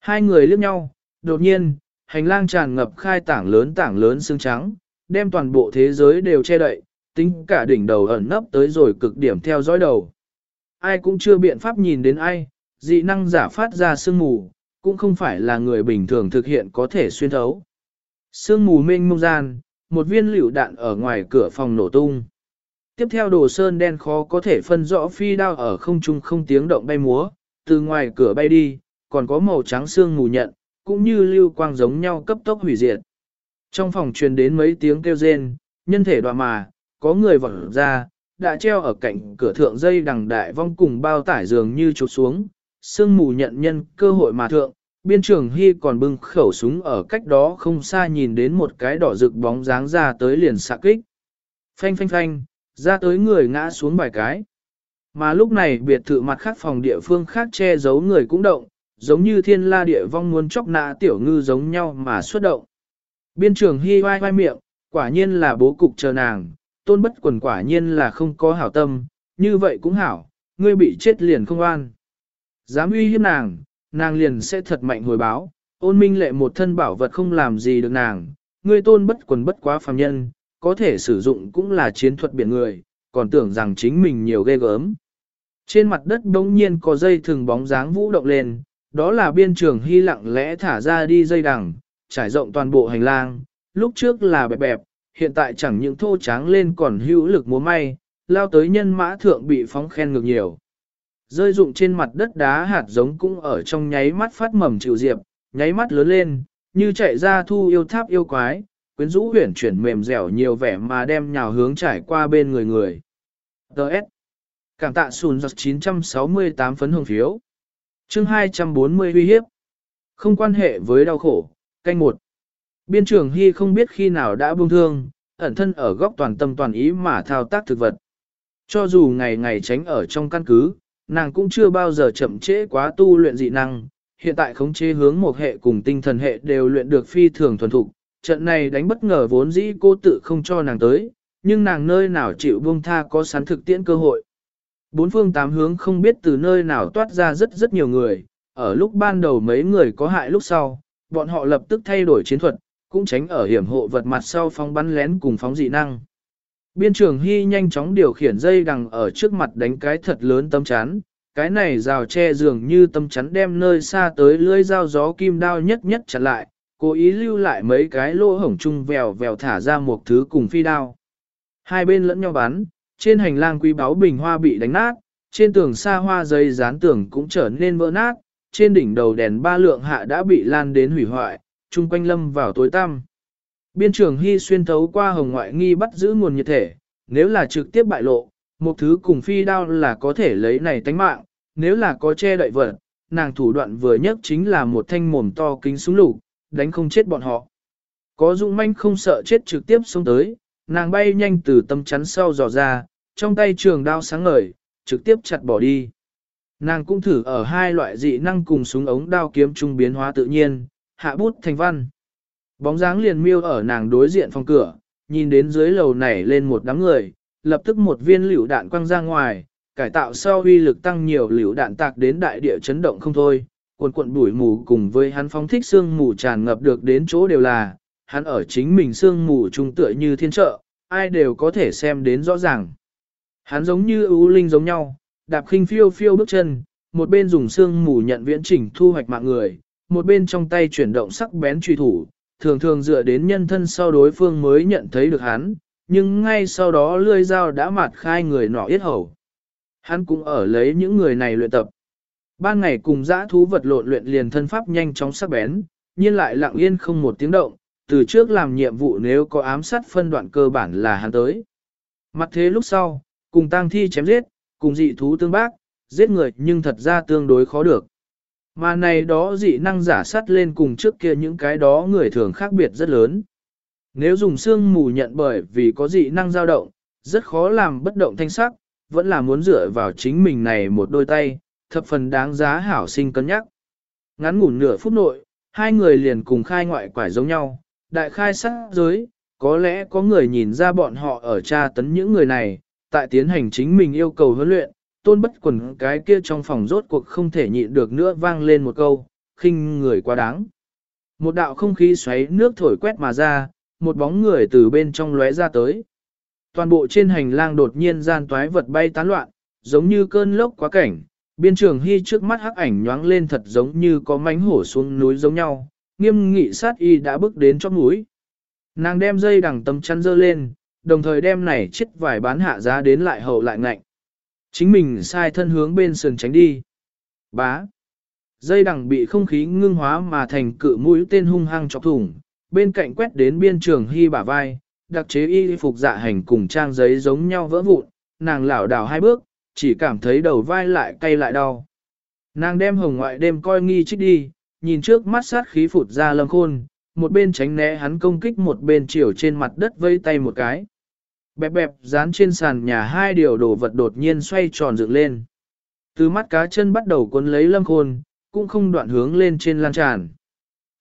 Hai người liếc nhau, đột nhiên, hành lang tràn ngập khai tảng lớn tảng lớn xương trắng, đem toàn bộ thế giới đều che đậy, tính cả đỉnh đầu ẩn nấp tới rồi cực điểm theo dõi đầu. Ai cũng chưa biện pháp nhìn đến ai, dị năng giả phát ra sương mù, cũng không phải là người bình thường thực hiện có thể xuyên thấu. Sương mù mênh mông gian, một viên lựu đạn ở ngoài cửa phòng nổ tung. Tiếp theo đồ sơn đen khó có thể phân rõ phi đao ở không trung không tiếng động bay múa, từ ngoài cửa bay đi, còn có màu trắng sương mù nhận, cũng như lưu quang giống nhau cấp tốc hủy diệt. Trong phòng truyền đến mấy tiếng kêu rên, nhân thể đoạ mà, có người vọt ra, đã treo ở cạnh cửa thượng dây đằng đại vong cùng bao tải dường như trục xuống, sương mù nhận nhân cơ hội mà thượng, biên trưởng hy còn bưng khẩu súng ở cách đó không xa nhìn đến một cái đỏ rực bóng dáng ra tới liền xạ kích. Phanh phanh phanh, ra tới người ngã xuống vài cái. Mà lúc này biệt thự mặt khác phòng địa phương khác che giấu người cũng động, giống như thiên la địa vong muốn chóc nạ tiểu ngư giống nhau mà xuất động. Biên trưởng hy vai vai miệng, quả nhiên là bố cục chờ nàng, tôn bất quần quả nhiên là không có hảo tâm, như vậy cũng hảo, ngươi bị chết liền không an. Dám uy hiếp nàng, nàng liền sẽ thật mạnh hồi báo, ôn minh lệ một thân bảo vật không làm gì được nàng, ngươi tôn bất quần bất quá phàm nhân, có thể sử dụng cũng là chiến thuật biển người, còn tưởng rằng chính mình nhiều ghê gớm. Trên mặt đất đống nhiên có dây thừng bóng dáng vũ động lên, đó là biên trường hy lặng lẽ thả ra đi dây đằng, trải rộng toàn bộ hành lang, lúc trước là bẹp bẹp, hiện tại chẳng những thô tráng lên còn hữu lực múa may, lao tới nhân mã thượng bị phóng khen ngược nhiều. Rơi dụng trên mặt đất đá hạt giống cũng ở trong nháy mắt phát mầm chịu diệp, nháy mắt lớn lên, như chạy ra thu yêu tháp yêu quái, quyến rũ huyển chuyển mềm dẻo nhiều vẻ mà đem nhào hướng trải qua bên người người. Đợt. Cảm tạ sùn giọt 968 phấn hồng phiếu chương 240 uy hiếp. Không quan hệ với đau khổ, canh một. Biên trưởng Hy không biết khi nào đã buông thương, ẩn thân ở góc toàn tâm toàn ý mà thao tác thực vật. Cho dù ngày ngày tránh ở trong căn cứ, nàng cũng chưa bao giờ chậm trễ quá tu luyện dị năng, hiện tại khống chế hướng một hệ cùng tinh thần hệ đều luyện được phi thường thuần thục, trận này đánh bất ngờ vốn dĩ cô tự không cho nàng tới, nhưng nàng nơi nào chịu buông tha có sẵn thực tiễn cơ hội. Bốn phương tám hướng không biết từ nơi nào toát ra rất rất nhiều người, ở lúc ban đầu mấy người có hại lúc sau, bọn họ lập tức thay đổi chiến thuật, cũng tránh ở hiểm hộ vật mặt sau phóng bắn lén cùng phóng dị năng. Biên trưởng Hy nhanh chóng điều khiển dây đằng ở trước mặt đánh cái thật lớn tâm chán, cái này rào che dường như tâm chắn đem nơi xa tới lưỡi dao gió kim đao nhất nhất chặt lại, cố ý lưu lại mấy cái lỗ hổng chung vèo vèo thả ra một thứ cùng phi đao. Hai bên lẫn nhau bắn, trên hành lang quý báu bình hoa bị đánh nát, trên tường xa hoa dây dán tường cũng trở nên vỡ nát, trên đỉnh đầu đèn ba lượng hạ đã bị lan đến hủy hoại, chung quanh lâm vào tối tăm. Biên trưởng Hy xuyên thấu qua hồng ngoại nghi bắt giữ nguồn nhiệt thể, nếu là trực tiếp bại lộ, một thứ cùng phi đao là có thể lấy này tánh mạng, nếu là có che đậy vật, nàng thủ đoạn vừa nhất chính là một thanh mồm to kính súng lục, đánh không chết bọn họ. Có dũng manh không sợ chết trực tiếp xuống tới, nàng bay nhanh từ tâm chắn sau dò ra, trong tay trường đao sáng ngời, trực tiếp chặt bỏ đi. Nàng cũng thử ở hai loại dị năng cùng súng ống đao kiếm trung biến hóa tự nhiên, hạ bút thành văn. Bóng dáng liền miêu ở nàng đối diện phòng cửa, nhìn đến dưới lầu nảy lên một đám người, lập tức một viên liều đạn quăng ra ngoài, cải tạo sau uy lực tăng nhiều liều đạn tạc đến đại địa chấn động không thôi. Cuộn cuộn bụi mù cùng với hắn phóng thích xương mù tràn ngập được đến chỗ đều là, hắn ở chính mình xương mù trung tựa như thiên trợ, ai đều có thể xem đến rõ ràng. Hắn giống như ưu linh giống nhau, đạp khinh phiêu phiêu bước chân, một bên dùng xương mù nhận viễn chỉnh thu hoạch mạng người, một bên trong tay chuyển động sắc bén truy thủ, thường thường dựa đến nhân thân sau đối phương mới nhận thấy được hắn, nhưng ngay sau đó lươi dao đã mạt khai người nọ yết hầu. Hắn cũng ở lấy những người này luyện tập. Ban ngày cùng dã thú vật lộn luyện liền thân pháp nhanh chóng sắc bén, nhiên lại lặng yên không một tiếng động, từ trước làm nhiệm vụ nếu có ám sát phân đoạn cơ bản là hắn tới. Mặt thế lúc sau, cùng tang thi chém giết, cùng dị thú tương bác, giết người nhưng thật ra tương đối khó được. Mà này đó dị năng giả sắt lên cùng trước kia những cái đó người thường khác biệt rất lớn. Nếu dùng xương mù nhận bởi vì có dị năng dao động, rất khó làm bất động thanh sắc, vẫn là muốn dựa vào chính mình này một đôi tay, thập phần đáng giá hảo sinh cân nhắc. Ngắn ngủn nửa phút nội, hai người liền cùng khai ngoại quải giống nhau, đại khai sát giới, có lẽ có người nhìn ra bọn họ ở tra tấn những người này, tại tiến hành chính mình yêu cầu huấn luyện, tôn bất quần cái kia trong phòng rốt cuộc không thể nhịn được nữa vang lên một câu, khinh người quá đáng. Một đạo không khí xoáy nước thổi quét mà ra, một bóng người từ bên trong lóe ra tới. Toàn bộ trên hành lang đột nhiên gian toái vật bay tán loạn, giống như cơn lốc quá cảnh, biên trường hy trước mắt hắc ảnh nhoáng lên thật giống như có mánh hổ xuống núi giống nhau, nghiêm nghị sát y đã bước đến chót núi. Nàng đem dây đằng tấm chăn dơ lên, đồng thời đem này chiếc vải bán hạ giá đến lại hậu lại ngạnh. Chính mình sai thân hướng bên sườn tránh đi. Bá. Dây đằng bị không khí ngưng hóa mà thành cự mũi tên hung hăng chọc thủng, bên cạnh quét đến biên trường hy bả vai, đặc chế y phục dạ hành cùng trang giấy giống nhau vỡ vụn, nàng lảo đảo hai bước, chỉ cảm thấy đầu vai lại cay lại đau. Nàng đem hồng ngoại đêm coi nghi trích đi, nhìn trước mắt sát khí phụt ra lâm khôn, một bên tránh né hắn công kích một bên chiều trên mặt đất vây tay một cái. Bẹp bẹp dán trên sàn nhà hai điều đồ vật đột nhiên xoay tròn dựng lên. Từ mắt cá chân bắt đầu cuốn lấy lâm khôn, cũng không đoạn hướng lên trên lan tràn.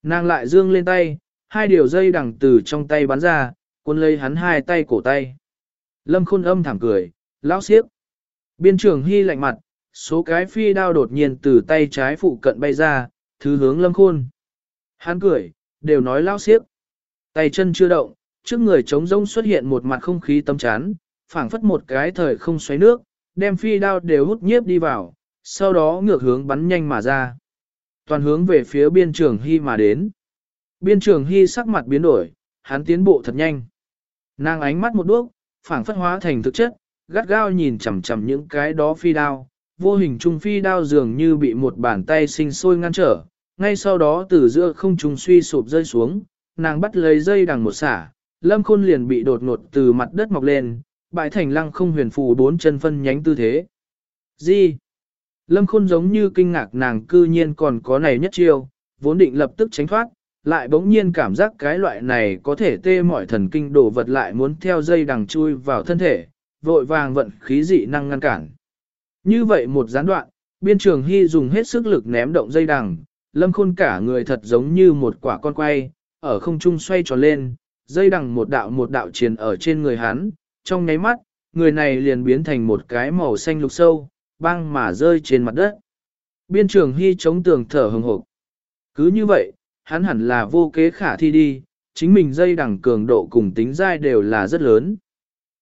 Nàng lại dương lên tay, hai điều dây đằng từ trong tay bắn ra, cuốn lấy hắn hai tay cổ tay. Lâm khôn âm thảm cười, lão xiếc. Biên trưởng hy lạnh mặt, số cái phi đao đột nhiên từ tay trái phụ cận bay ra, thứ hướng lâm khôn. Hắn cười, đều nói lao xiếc. Tay chân chưa động, trước người trống rông xuất hiện một mặt không khí tâm chán, phảng phất một cái thời không xoáy nước, đem phi đao đều hút nhiếp đi vào, sau đó ngược hướng bắn nhanh mà ra. Toàn hướng về phía biên trường hy mà đến. Biên trường hy sắc mặt biến đổi, hắn tiến bộ thật nhanh. Nàng ánh mắt một đuốc, phảng phất hóa thành thực chất, gắt gao nhìn chằm chằm những cái đó phi đao, vô hình trung phi đao dường như bị một bàn tay sinh sôi ngăn trở, ngay sau đó từ giữa không trung suy sụp rơi xuống, nàng bắt lấy dây đằng một xả, lâm khôn liền bị đột ngột từ mặt đất mọc lên, bại thành lăng không huyền phù bốn chân phân nhánh tư thế. Gì? Lâm khôn giống như kinh ngạc nàng cư nhiên còn có này nhất chiêu, vốn định lập tức tránh thoát, lại bỗng nhiên cảm giác cái loại này có thể tê mọi thần kinh đổ vật lại muốn theo dây đằng chui vào thân thể, vội vàng vận khí dị năng ngăn cản. Như vậy một gián đoạn, biên trường hy dùng hết sức lực ném động dây đằng, lâm khôn cả người thật giống như một quả con quay, ở không trung xoay tròn lên, dây đằng một đạo một đạo triền ở trên người hắn, trong nháy mắt, người này liền biến thành một cái màu xanh lục sâu, băng mà rơi trên mặt đất. Biên trường hy chống tường thở hừng hộp. Cứ như vậy, hắn hẳn là vô kế khả thi đi, chính mình dây đằng cường độ cùng tính dai đều là rất lớn.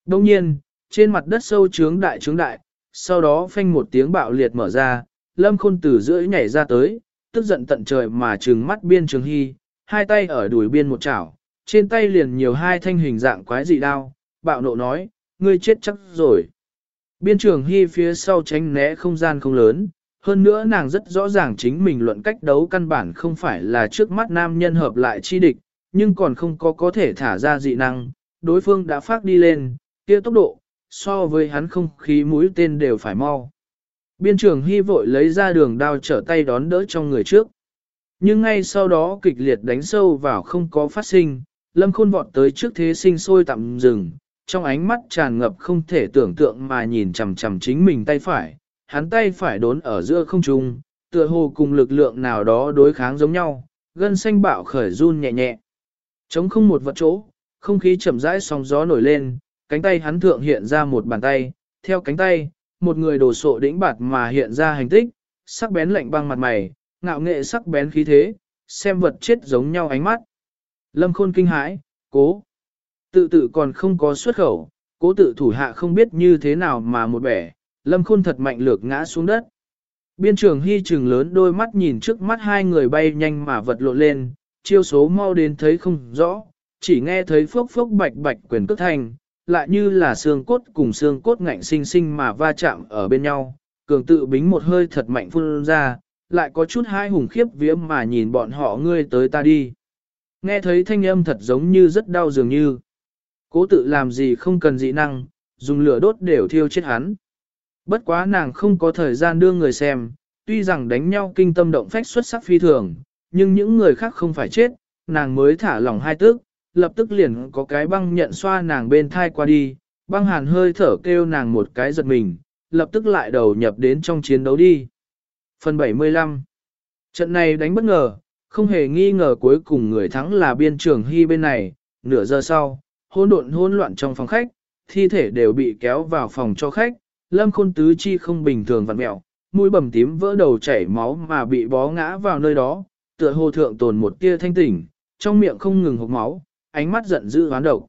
Đồng nhiên, trên mặt đất sâu trướng đại trướng đại, sau đó phanh một tiếng bạo liệt mở ra, lâm khôn từ giữa nhảy ra tới, tức giận tận trời mà trừng mắt biên trường hy, hai tay ở đùi biên một chảo, trên tay liền nhiều hai thanh hình dạng quái dị đao, bạo nộ nói, ngươi chết chắc rồi. Biên trường hy phía sau tránh né không gian không lớn, hơn nữa nàng rất rõ ràng chính mình luận cách đấu căn bản không phải là trước mắt nam nhân hợp lại chi địch, nhưng còn không có có thể thả ra dị năng, đối phương đã phát đi lên, kia tốc độ, so với hắn không khí mũi tên đều phải mau. Biên trường hy vội lấy ra đường đao trở tay đón đỡ trong người trước. Nhưng ngay sau đó kịch liệt đánh sâu vào không có phát sinh, lâm khôn vọt tới trước thế sinh sôi tạm dừng, trong ánh mắt tràn ngập không thể tưởng tượng mà nhìn chằm chằm chính mình tay phải, hắn tay phải đốn ở giữa không trung, tựa hồ cùng lực lượng nào đó đối kháng giống nhau, gân xanh bạo khởi run nhẹ nhẹ. Chống không một vật chỗ, không khí chậm rãi sóng gió nổi lên, cánh tay hắn thượng hiện ra một bàn tay, theo cánh tay, một người đồ sộ đĩnh bạt mà hiện ra hành tích, sắc bén lạnh băng mặt mày, ngạo nghệ sắc bén khí thế, xem vật chết giống nhau ánh mắt. Lâm khôn kinh hãi, cố. Tự tự còn không có xuất khẩu, cố tự thủ hạ không biết như thế nào mà một bẻ, lâm khôn thật mạnh lược ngã xuống đất. Biên trường hy trừng lớn đôi mắt nhìn trước mắt hai người bay nhanh mà vật lộn lên, chiêu số mau đến thấy không rõ, chỉ nghe thấy phốc phốc bạch bạch quyền cước thành, lại như là xương cốt cùng xương cốt ngạnh sinh sinh mà va chạm ở bên nhau, cường tự bính một hơi thật mạnh phun ra, lại có chút hai hùng khiếp vía mà nhìn bọn họ ngươi tới ta đi. Nghe thấy thanh âm thật giống như rất đau dường như. Cố tự làm gì không cần dị năng, dùng lửa đốt đều thiêu chết hắn. Bất quá nàng không có thời gian đưa người xem, tuy rằng đánh nhau kinh tâm động phách xuất sắc phi thường, nhưng những người khác không phải chết, nàng mới thả lỏng hai tức, lập tức liền có cái băng nhận xoa nàng bên thai qua đi, băng hàn hơi thở kêu nàng một cái giật mình, lập tức lại đầu nhập đến trong chiến đấu đi. Phần 75 Trận này đánh bất ngờ, không hề nghi ngờ cuối cùng người thắng là biên trưởng hy bên này, nửa giờ sau, hỗn độn hỗn loạn trong phòng khách, thi thể đều bị kéo vào phòng cho khách, lâm khôn tứ chi không bình thường vặn mẹo, mũi bầm tím vỡ đầu chảy máu mà bị bó ngã vào nơi đó, tựa hồ thượng tồn một tia thanh tỉnh, trong miệng không ngừng hộc máu, ánh mắt giận dữ hoán độc.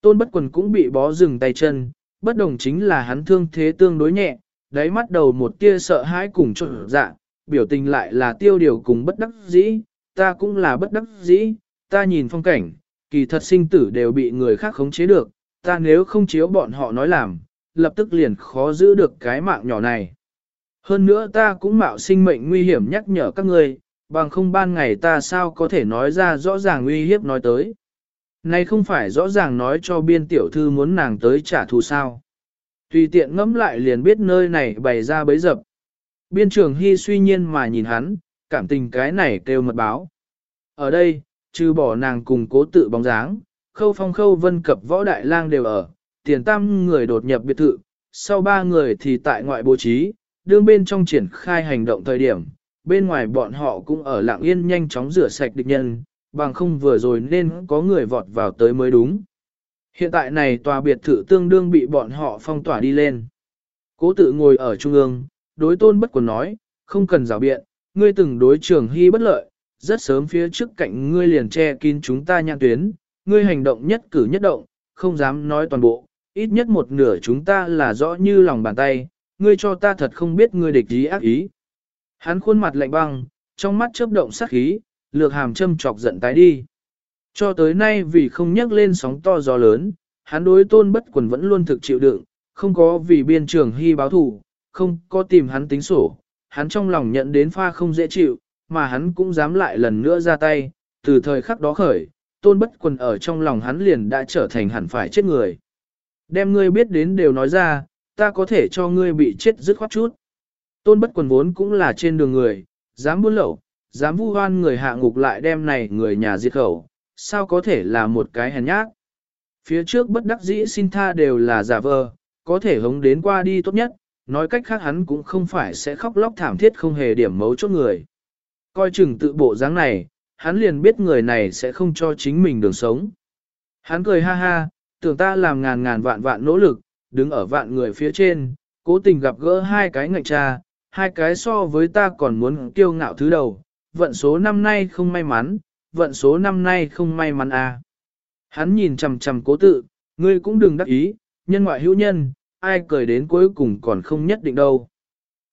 Tôn bất quần cũng bị bó dừng tay chân, bất đồng chính là hắn thương thế tương đối nhẹ, đáy mắt đầu một tia sợ hãi cùng trộn dạ, biểu tình lại là tiêu điều cùng bất đắc dĩ, ta cũng là bất đắc dĩ, ta nhìn phong cảnh, kỳ thật sinh tử đều bị người khác khống chế được, ta nếu không chiếu bọn họ nói làm, lập tức liền khó giữ được cái mạng nhỏ này. Hơn nữa ta cũng mạo sinh mệnh nguy hiểm nhắc nhở các ngươi, bằng không ban ngày ta sao có thể nói ra rõ ràng nguy hiếp nói tới. Này không phải rõ ràng nói cho biên tiểu thư muốn nàng tới trả thù sao. Tùy tiện ngẫm lại liền biết nơi này bày ra bấy dập. Biên trường hy suy nhiên mà nhìn hắn, cảm tình cái này kêu mật báo. Ở đây, trừ bỏ nàng cùng cố tự bóng dáng, khâu phong khâu vân cập võ đại lang đều ở, tiền tam người đột nhập biệt thự, sau ba người thì tại ngoại bố trí, đương bên trong triển khai hành động thời điểm, bên ngoài bọn họ cũng ở lạng yên nhanh chóng rửa sạch địch nhân, bằng không vừa rồi nên có người vọt vào tới mới đúng. Hiện tại này tòa biệt thự tương đương bị bọn họ phong tỏa đi lên. Cố tự ngồi ở trung ương, đối tôn bất quần nói, không cần rào biện, ngươi từng đối trường hy bất lợi, rất sớm phía trước cạnh ngươi liền che kín chúng ta nhãn tuyến, ngươi hành động nhất cử nhất động, không dám nói toàn bộ, ít nhất một nửa chúng ta là rõ như lòng bàn tay, ngươi cho ta thật không biết ngươi địch ý ác ý. Hắn khuôn mặt lạnh băng, trong mắt chớp động sát khí, lược hàm châm chọc giận tái đi. Cho tới nay vì không nhắc lên sóng to gió lớn, hắn đối tôn bất quần vẫn luôn thực chịu đựng, không có vì biên trường hy báo thủ, không có tìm hắn tính sổ, hắn trong lòng nhận đến pha không dễ chịu, mà hắn cũng dám lại lần nữa ra tay, từ thời khắc đó khởi, tôn bất quần ở trong lòng hắn liền đã trở thành hẳn phải chết người. Đem ngươi biết đến đều nói ra, ta có thể cho ngươi bị chết dứt khoát chút. Tôn bất quần vốn cũng là trên đường người, dám buôn lậu, dám vu hoan người hạ ngục lại đem này người nhà diệt khẩu, sao có thể là một cái hèn nhát. Phía trước bất đắc dĩ xin tha đều là giả vờ, có thể hống đến qua đi tốt nhất, nói cách khác hắn cũng không phải sẽ khóc lóc thảm thiết không hề điểm mấu chốt người. Coi chừng tự bộ dáng này, hắn liền biết người này sẽ không cho chính mình đường sống. Hắn cười ha ha, tưởng ta làm ngàn ngàn vạn vạn nỗ lực, đứng ở vạn người phía trên, cố tình gặp gỡ hai cái ngạnh cha, hai cái so với ta còn muốn kiêu ngạo thứ đầu, vận số năm nay không may mắn, vận số năm nay không may mắn à. Hắn nhìn chằm chằm cố tự, ngươi cũng đừng đắc ý, nhân ngoại hữu nhân, ai cười đến cuối cùng còn không nhất định đâu.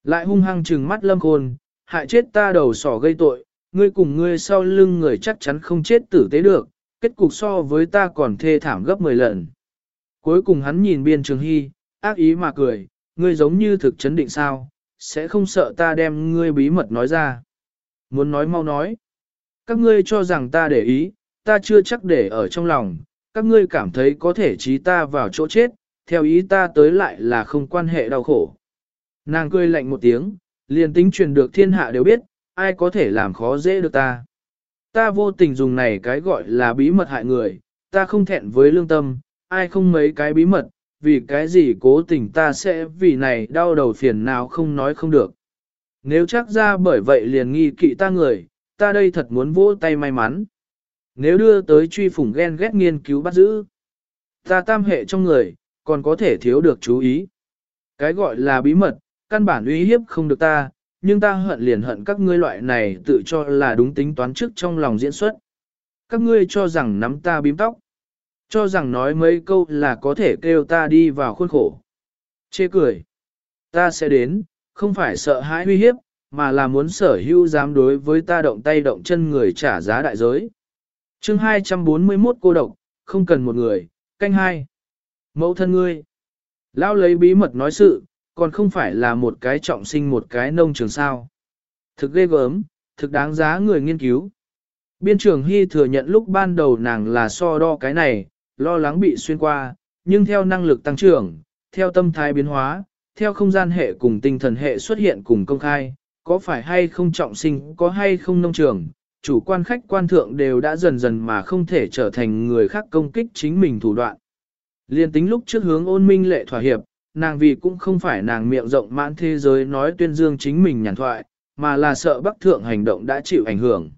Lại hung hăng trừng mắt lâm khôn, hại chết ta đầu sỏ gây tội, ngươi cùng ngươi sau lưng người chắc chắn không chết tử tế được, kết cục so với ta còn thê thảm gấp 10 lần. Cuối cùng hắn nhìn biên trường hy, ác ý mà cười, ngươi giống như thực chấn định sao, sẽ không sợ ta đem ngươi bí mật nói ra. Muốn nói mau nói. Các ngươi cho rằng ta để ý, ta chưa chắc để ở trong lòng, các ngươi cảm thấy có thể trí ta vào chỗ chết, theo ý ta tới lại là không quan hệ đau khổ. Nàng cười lạnh một tiếng, liền tính truyền được thiên hạ đều biết, ai có thể làm khó dễ được ta. Ta vô tình dùng này cái gọi là bí mật hại người, ta không thẹn với lương tâm, ai không mấy cái bí mật, vì cái gì cố tình ta sẽ vì này đau đầu phiền nào không nói không được. Nếu chắc ra bởi vậy liền nghi kỵ ta người, ta đây thật muốn vỗ tay may mắn. Nếu đưa tới truy phủng ghen ghét nghiên cứu bắt giữ, ta tam hệ trong người, còn có thể thiếu được chú ý. Cái gọi là bí mật, căn bản uy hiếp không được ta, nhưng ta hận liền hận các ngươi loại này tự cho là đúng tính toán trước trong lòng diễn xuất. Các ngươi cho rằng nắm ta bím tóc, cho rằng nói mấy câu là có thể kêu ta đi vào khuôn khổ. Chê cười, ta sẽ đến, không phải sợ hãi uy hiếp, mà là muốn sở hữu dám đối với ta động tay động chân người trả giá đại giới. chương 241 cô độc, không cần một người, canh hai. Mẫu thân ngươi. Lao lấy bí mật nói sự, còn không phải là một cái trọng sinh một cái nông trường sao. Thực ghê gớm, thực đáng giá người nghiên cứu. Biên trường Hy thừa nhận lúc ban đầu nàng là so đo cái này, lo lắng bị xuyên qua, nhưng theo năng lực tăng trưởng, theo tâm thái biến hóa, theo không gian hệ cùng tinh thần hệ xuất hiện cùng công khai, có phải hay không trọng sinh, có hay không nông trường, chủ quan khách quan thượng đều đã dần dần mà không thể trở thành người khác công kích chính mình thủ đoạn. Liên tính lúc trước hướng ôn minh lệ thỏa hiệp, nàng vì cũng không phải nàng miệng rộng mãn thế giới nói tuyên dương chính mình nhàn thoại, mà là sợ bắc thượng hành động đã chịu ảnh hưởng.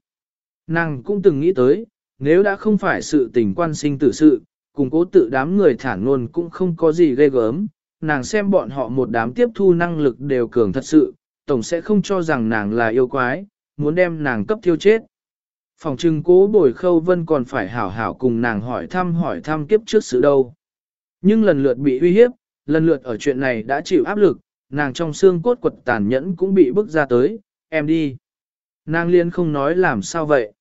Nàng cũng từng nghĩ tới, nếu đã không phải sự tình quan sinh tử sự, cùng cố tự đám người thản luôn cũng không có gì ghê gớm, nàng xem bọn họ một đám tiếp thu năng lực đều cường thật sự, tổng sẽ không cho rằng nàng là yêu quái, muốn đem nàng cấp thiêu chết. Phòng trưng cố bồi khâu vân còn phải hảo hảo cùng nàng hỏi thăm hỏi thăm kiếp trước sự đâu. Nhưng lần lượt bị uy hiếp, lần lượt ở chuyện này đã chịu áp lực, nàng trong xương cốt quật tàn nhẫn cũng bị bức ra tới, em đi. Nàng liên không nói làm sao vậy.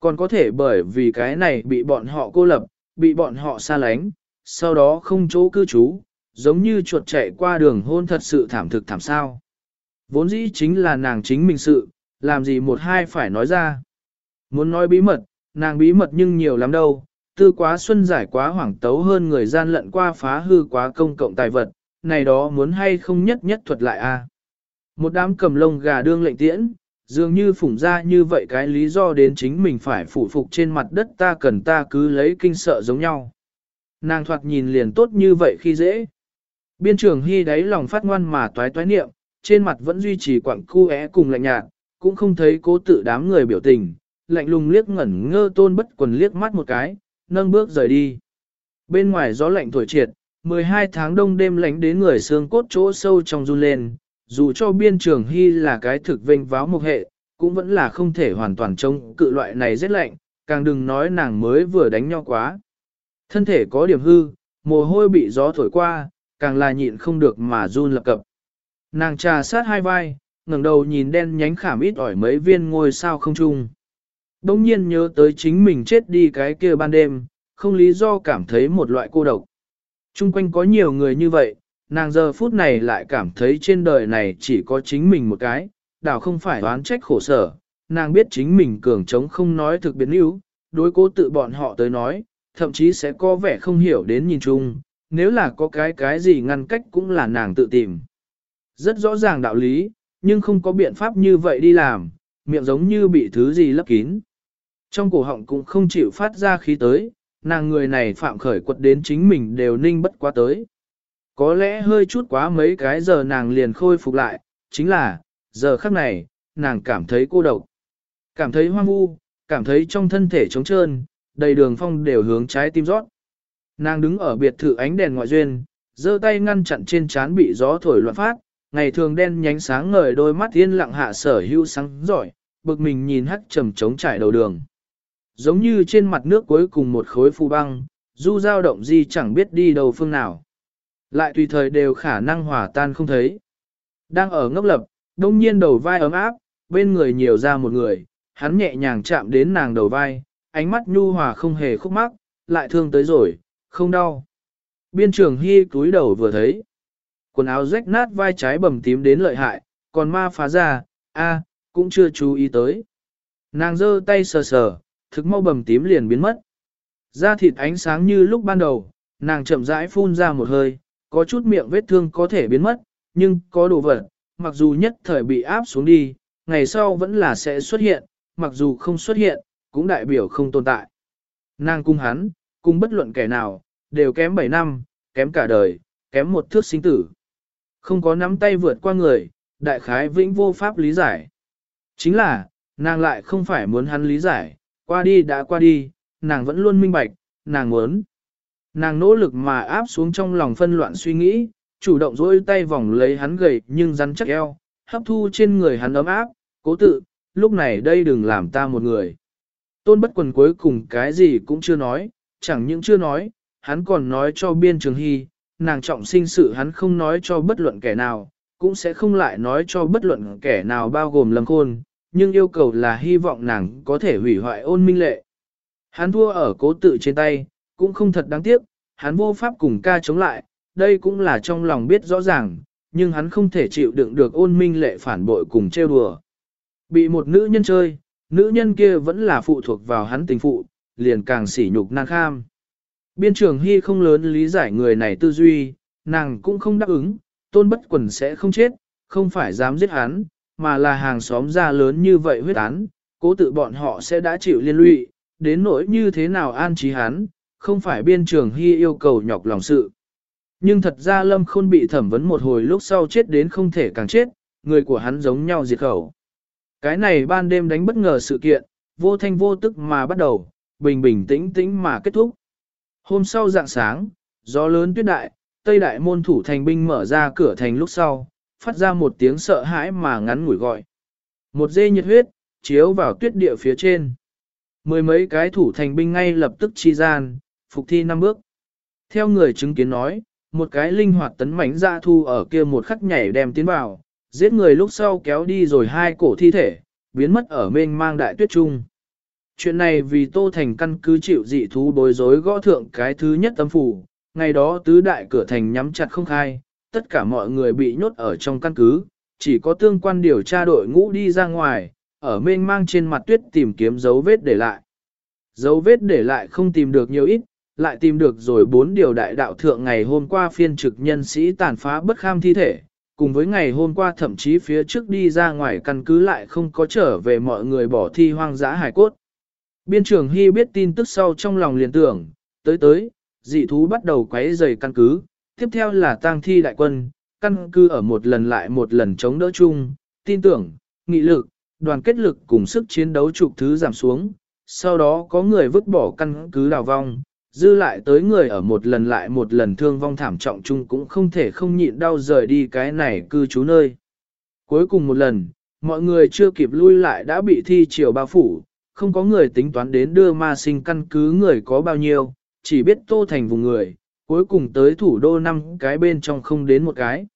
Còn có thể bởi vì cái này bị bọn họ cô lập, bị bọn họ xa lánh, sau đó không chỗ cư trú, giống như chuột chạy qua đường hôn thật sự thảm thực thảm sao. Vốn dĩ chính là nàng chính mình sự, làm gì một hai phải nói ra. Muốn nói bí mật, nàng bí mật nhưng nhiều lắm đâu, tư quá xuân giải quá hoảng tấu hơn người gian lận qua phá hư quá công cộng tài vật, này đó muốn hay không nhất nhất thuật lại a. Một đám cầm lông gà đương lệnh tiễn, dường như phủng ra như vậy cái lý do đến chính mình phải phụ phục trên mặt đất ta cần ta cứ lấy kinh sợ giống nhau. Nàng thoạt nhìn liền tốt như vậy khi dễ. Biên trường hy đáy lòng phát ngoan mà toái toái niệm, trên mặt vẫn duy trì quặng cu é cùng lạnh nhạt, cũng không thấy cố tự đám người biểu tình, lạnh lùng liếc ngẩn ngơ tôn bất quần liếc mắt một cái, nâng bước rời đi. Bên ngoài gió lạnh thổi triệt, 12 tháng đông đêm lạnh đến người xương cốt chỗ sâu trong run lên, dù cho biên trường hy là cái thực vinh váo một hệ, cũng vẫn là không thể hoàn toàn chống cự loại này rất lạnh, càng đừng nói nàng mới vừa đánh nhau quá. Thân thể có điểm hư, mồ hôi bị gió thổi qua, càng là nhịn không được mà run lập cập. Nàng trà sát hai vai, ngẩng đầu nhìn đen nhánh khảm ít ỏi mấy viên ngôi sao không trung. Đông nhiên nhớ tới chính mình chết đi cái kia ban đêm, không lý do cảm thấy một loại cô độc. Trung quanh có nhiều người như vậy, nàng giờ phút này lại cảm thấy trên đời này chỉ có chính mình một cái, đảo không phải đoán trách khổ sở, nàng biết chính mình cường trống không nói thực biến yếu, đối cố tự bọn họ tới nói, thậm chí sẽ có vẻ không hiểu đến nhìn chung, nếu là có cái cái gì ngăn cách cũng là nàng tự tìm. Rất rõ ràng đạo lý, nhưng không có biện pháp như vậy đi làm, miệng giống như bị thứ gì lấp kín. Trong cổ họng cũng không chịu phát ra khí tới, nàng người này phạm khởi quật đến chính mình đều ninh bất quá tới. Có lẽ hơi chút quá mấy cái giờ nàng liền khôi phục lại, chính là, giờ khắc này, nàng cảm thấy cô độc. Cảm thấy hoang vu, cảm thấy trong thân thể trống trơn, đầy đường phong đều hướng trái tim rót. Nàng đứng ở biệt thự ánh đèn ngoại duyên, giơ tay ngăn chặn trên trán bị gió thổi loạn phát, ngày thường đen nhánh sáng ngời đôi mắt yên lặng hạ sở hữu sáng giỏi, bực mình nhìn hắt trầm trống trải đầu đường. Giống như trên mặt nước cuối cùng một khối phù băng, du dao động gì chẳng biết đi đầu phương nào. Lại tùy thời đều khả năng hòa tan không thấy. Đang ở ngốc lập, đông nhiên đầu vai ấm áp, bên người nhiều ra một người, hắn nhẹ nhàng chạm đến nàng đầu vai, ánh mắt nhu hòa không hề khúc mắc, lại thương tới rồi, không đau. Biên trường hy cúi đầu vừa thấy. Quần áo rách nát vai trái bầm tím đến lợi hại, còn ma phá ra, a cũng chưa chú ý tới. Nàng giơ tay sờ sờ, thực mau bầm tím liền biến mất. Da thịt ánh sáng như lúc ban đầu, nàng chậm rãi phun ra một hơi, có chút miệng vết thương có thể biến mất, nhưng có đồ vật, mặc dù nhất thời bị áp xuống đi, ngày sau vẫn là sẽ xuất hiện, mặc dù không xuất hiện, cũng đại biểu không tồn tại. Nàng cung hắn, cung bất luận kẻ nào, đều kém 7 năm, kém cả đời, kém một thước sinh tử. Không có nắm tay vượt qua người, đại khái vĩnh vô pháp lý giải. Chính là, nàng lại không phải muốn hắn lý giải, qua đi đã qua đi, nàng vẫn luôn minh bạch, nàng muốn. Nàng nỗ lực mà áp xuống trong lòng phân loạn suy nghĩ, chủ động dỗi tay vòng lấy hắn gầy nhưng rắn chắc eo, hấp thu trên người hắn ấm áp, cố tự, lúc này đây đừng làm ta một người. Tôn bất quần cuối cùng cái gì cũng chưa nói, chẳng những chưa nói, hắn còn nói cho biên trường hy, nàng trọng sinh sự hắn không nói cho bất luận kẻ nào, cũng sẽ không lại nói cho bất luận kẻ nào bao gồm lâm khôn, nhưng yêu cầu là hy vọng nàng có thể hủy hoại ôn minh lệ. Hắn thua ở cố tự trên tay, cũng không thật đáng tiếc, hắn vô pháp cùng ca chống lại, đây cũng là trong lòng biết rõ ràng, nhưng hắn không thể chịu đựng được ôn minh lệ phản bội cùng trêu đùa. Bị một nữ nhân chơi, nữ nhân kia vẫn là phụ thuộc vào hắn tình phụ, liền càng sỉ nhục nàng kham. Biên trường Hy không lớn lý giải người này tư duy, nàng cũng không đáp ứng, tôn bất quần sẽ không chết, không phải dám giết hắn, mà là hàng xóm ra lớn như vậy huyết án, cố tự bọn họ sẽ đã chịu liên lụy, đến nỗi như thế nào an trí hắn, không phải biên trường Hy yêu cầu nhọc lòng sự. Nhưng thật ra Lâm Khôn bị thẩm vấn một hồi lúc sau chết đến không thể càng chết, người của hắn giống nhau diệt khẩu. Cái này ban đêm đánh bất ngờ sự kiện, vô thanh vô tức mà bắt đầu, bình bình tĩnh tĩnh mà kết thúc. Hôm sau dạng sáng, gió lớn tuyết đại, Tây Đại môn thủ thành binh mở ra cửa thành lúc sau, phát ra một tiếng sợ hãi mà ngắn ngủi gọi. Một dê nhiệt huyết, chiếu vào tuyết địa phía trên. Mười mấy cái thủ thành binh ngay lập tức chi gian, phục thi năm bước. Theo người chứng kiến nói, một cái linh hoạt tấn mảnh ra dạ thu ở kia một khắc nhảy đem tiến vào, giết người lúc sau kéo đi rồi hai cổ thi thể, biến mất ở mênh mang đại tuyết trung. Chuyện này vì Tô Thành căn cứ chịu dị thú bối rối gõ thượng cái thứ nhất tâm phủ, ngày đó tứ đại cửa thành nhắm chặt không khai, tất cả mọi người bị nhốt ở trong căn cứ, chỉ có tương quan điều tra đội ngũ đi ra ngoài, ở mênh mang trên mặt tuyết tìm kiếm dấu vết để lại. Dấu vết để lại không tìm được nhiều ít, lại tìm được rồi bốn điều đại đạo thượng ngày hôm qua phiên trực nhân sĩ tàn phá bất kham thi thể, cùng với ngày hôm qua thậm chí phía trước đi ra ngoài căn cứ lại không có trở về mọi người bỏ thi hoang dã hải cốt. Biên trưởng Hy biết tin tức sau trong lòng liền tưởng, tới tới, dị thú bắt đầu quấy rầy căn cứ, tiếp theo là tang thi đại quân, căn cứ ở một lần lại một lần chống đỡ chung, tin tưởng, nghị lực, đoàn kết lực cùng sức chiến đấu trục thứ giảm xuống, sau đó có người vứt bỏ căn cứ đào vong, dư lại tới người ở một lần lại một lần thương vong thảm trọng chung cũng không thể không nhịn đau rời đi cái này cư trú nơi. Cuối cùng một lần, mọi người chưa kịp lui lại đã bị thi chiều bao phủ, không có người tính toán đến đưa ma sinh căn cứ người có bao nhiêu, chỉ biết tô thành vùng người, cuối cùng tới thủ đô năm cái bên trong không đến một cái.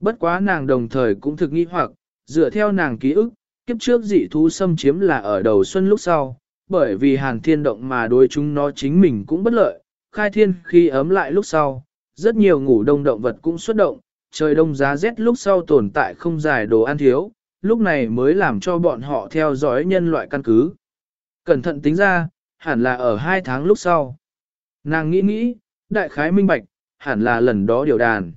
Bất quá nàng đồng thời cũng thực nghi hoặc, dựa theo nàng ký ức, kiếp trước dị thú xâm chiếm là ở đầu xuân lúc sau, bởi vì hàn thiên động mà đối chúng nó chính mình cũng bất lợi, khai thiên khi ấm lại lúc sau, rất nhiều ngủ đông động vật cũng xuất động, trời đông giá rét lúc sau tồn tại không dài đồ ăn thiếu, lúc này mới làm cho bọn họ theo dõi nhân loại căn cứ. Cẩn thận tính ra, hẳn là ở hai tháng lúc sau. Nàng nghĩ nghĩ, đại khái minh bạch, hẳn là lần đó điều đàn.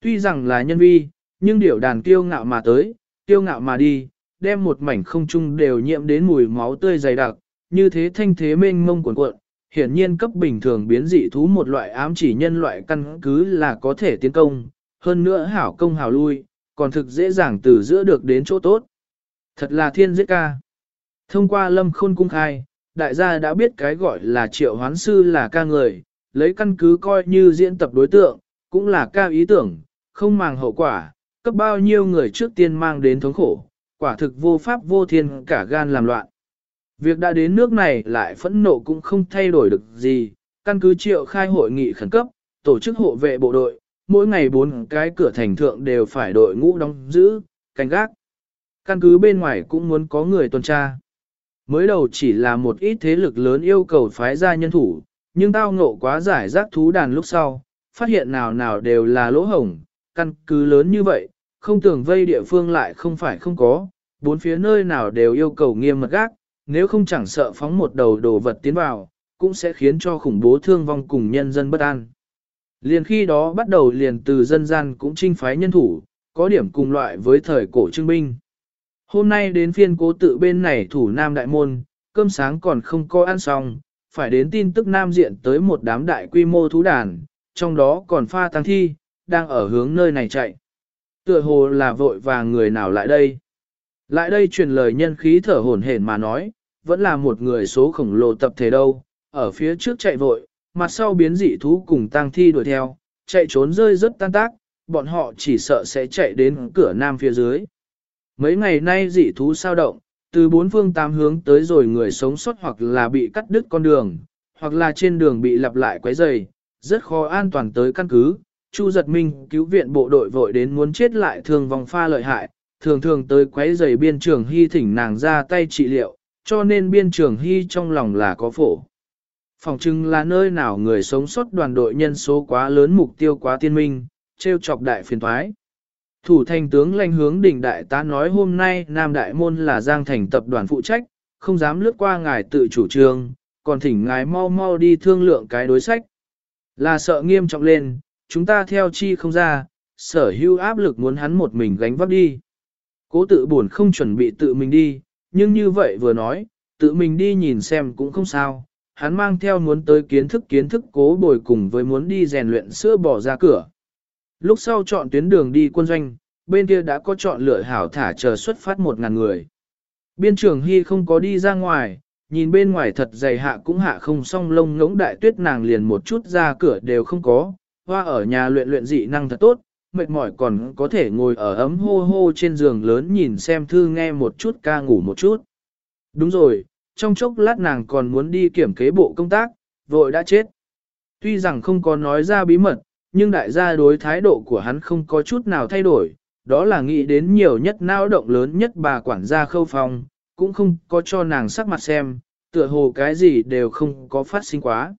Tuy rằng là nhân vi, nhưng điều đàn tiêu ngạo mà tới, tiêu ngạo mà đi, đem một mảnh không trung đều nhiễm đến mùi máu tươi dày đặc, như thế thanh thế mênh mông cuộn cuộn, hiển nhiên cấp bình thường biến dị thú một loại ám chỉ nhân loại căn cứ là có thể tiến công, hơn nữa hảo công hảo lui, còn thực dễ dàng từ giữa được đến chỗ tốt. Thật là thiên giết ca. Thông qua lâm khôn cung khai, đại gia đã biết cái gọi là triệu hoán sư là ca người, lấy căn cứ coi như diễn tập đối tượng, cũng là ca ý tưởng, không màng hậu quả, cấp bao nhiêu người trước tiên mang đến thống khổ, quả thực vô pháp vô thiên cả gan làm loạn. Việc đã đến nước này lại phẫn nộ cũng không thay đổi được gì, căn cứ triệu khai hội nghị khẩn cấp, tổ chức hộ vệ bộ đội, mỗi ngày bốn cái cửa thành thượng đều phải đội ngũ đóng giữ, canh gác. Căn cứ bên ngoài cũng muốn có người tuần tra. Mới đầu chỉ là một ít thế lực lớn yêu cầu phái ra nhân thủ, nhưng tao ngộ quá giải rác thú đàn lúc sau, phát hiện nào nào đều là lỗ hổng, căn cứ lớn như vậy, không tưởng vây địa phương lại không phải không có, bốn phía nơi nào đều yêu cầu nghiêm mật gác, nếu không chẳng sợ phóng một đầu đồ vật tiến vào, cũng sẽ khiến cho khủng bố thương vong cùng nhân dân bất an. Liền khi đó bắt đầu liền từ dân gian cũng trinh phái nhân thủ, có điểm cùng loại với thời cổ trưng binh. Hôm nay đến phiên cố tự bên này thủ nam đại môn, cơm sáng còn không có ăn xong, phải đến tin tức nam diện tới một đám đại quy mô thú đàn, trong đó còn pha tăng thi, đang ở hướng nơi này chạy. Tựa hồ là vội và người nào lại đây. Lại đây truyền lời nhân khí thở hổn hển mà nói, vẫn là một người số khổng lồ tập thể đâu, ở phía trước chạy vội, mặt sau biến dị thú cùng tăng thi đuổi theo, chạy trốn rơi rất tan tác, bọn họ chỉ sợ sẽ chạy đến cửa nam phía dưới. Mấy ngày nay dị thú sao động, từ bốn phương tám hướng tới rồi người sống sót hoặc là bị cắt đứt con đường, hoặc là trên đường bị lặp lại quấy rầy, rất khó an toàn tới căn cứ. Chu giật minh cứu viện bộ đội vội đến muốn chết lại thường vòng pha lợi hại, thường thường tới quấy rầy biên trường hy thỉnh nàng ra tay trị liệu, cho nên biên trường hy trong lòng là có phổ. Phòng trưng là nơi nào người sống sót đoàn đội nhân số quá lớn mục tiêu quá tiên minh, treo chọc đại phiền thoái. Thủ thành tướng lãnh hướng đỉnh đại tá nói hôm nay Nam Đại Môn là Giang Thành tập đoàn phụ trách, không dám lướt qua ngài tự chủ trương, còn thỉnh ngài mau mau đi thương lượng cái đối sách. Là sợ nghiêm trọng lên, chúng ta theo chi không ra, sở hữu áp lực muốn hắn một mình gánh vác đi. Cố tự buồn không chuẩn bị tự mình đi, nhưng như vậy vừa nói, tự mình đi nhìn xem cũng không sao. Hắn mang theo muốn tới kiến thức kiến thức cố bồi cùng với muốn đi rèn luyện sữa bỏ ra cửa. Lúc sau chọn tuyến đường đi quân doanh, bên kia đã có chọn lựa hảo thả chờ xuất phát một ngàn người. Biên trưởng Hy không có đi ra ngoài, nhìn bên ngoài thật dày hạ cũng hạ không xong lông ngỗng đại tuyết nàng liền một chút ra cửa đều không có, hoa ở nhà luyện luyện dị năng thật tốt, mệt mỏi còn có thể ngồi ở ấm hô hô trên giường lớn nhìn xem thư nghe một chút ca ngủ một chút. Đúng rồi, trong chốc lát nàng còn muốn đi kiểm kế bộ công tác, vội đã chết. Tuy rằng không có nói ra bí mật, nhưng đại gia đối thái độ của hắn không có chút nào thay đổi, đó là nghĩ đến nhiều nhất nao động lớn nhất bà quản gia khâu phong, cũng không có cho nàng sắc mặt xem, tựa hồ cái gì đều không có phát sinh quá.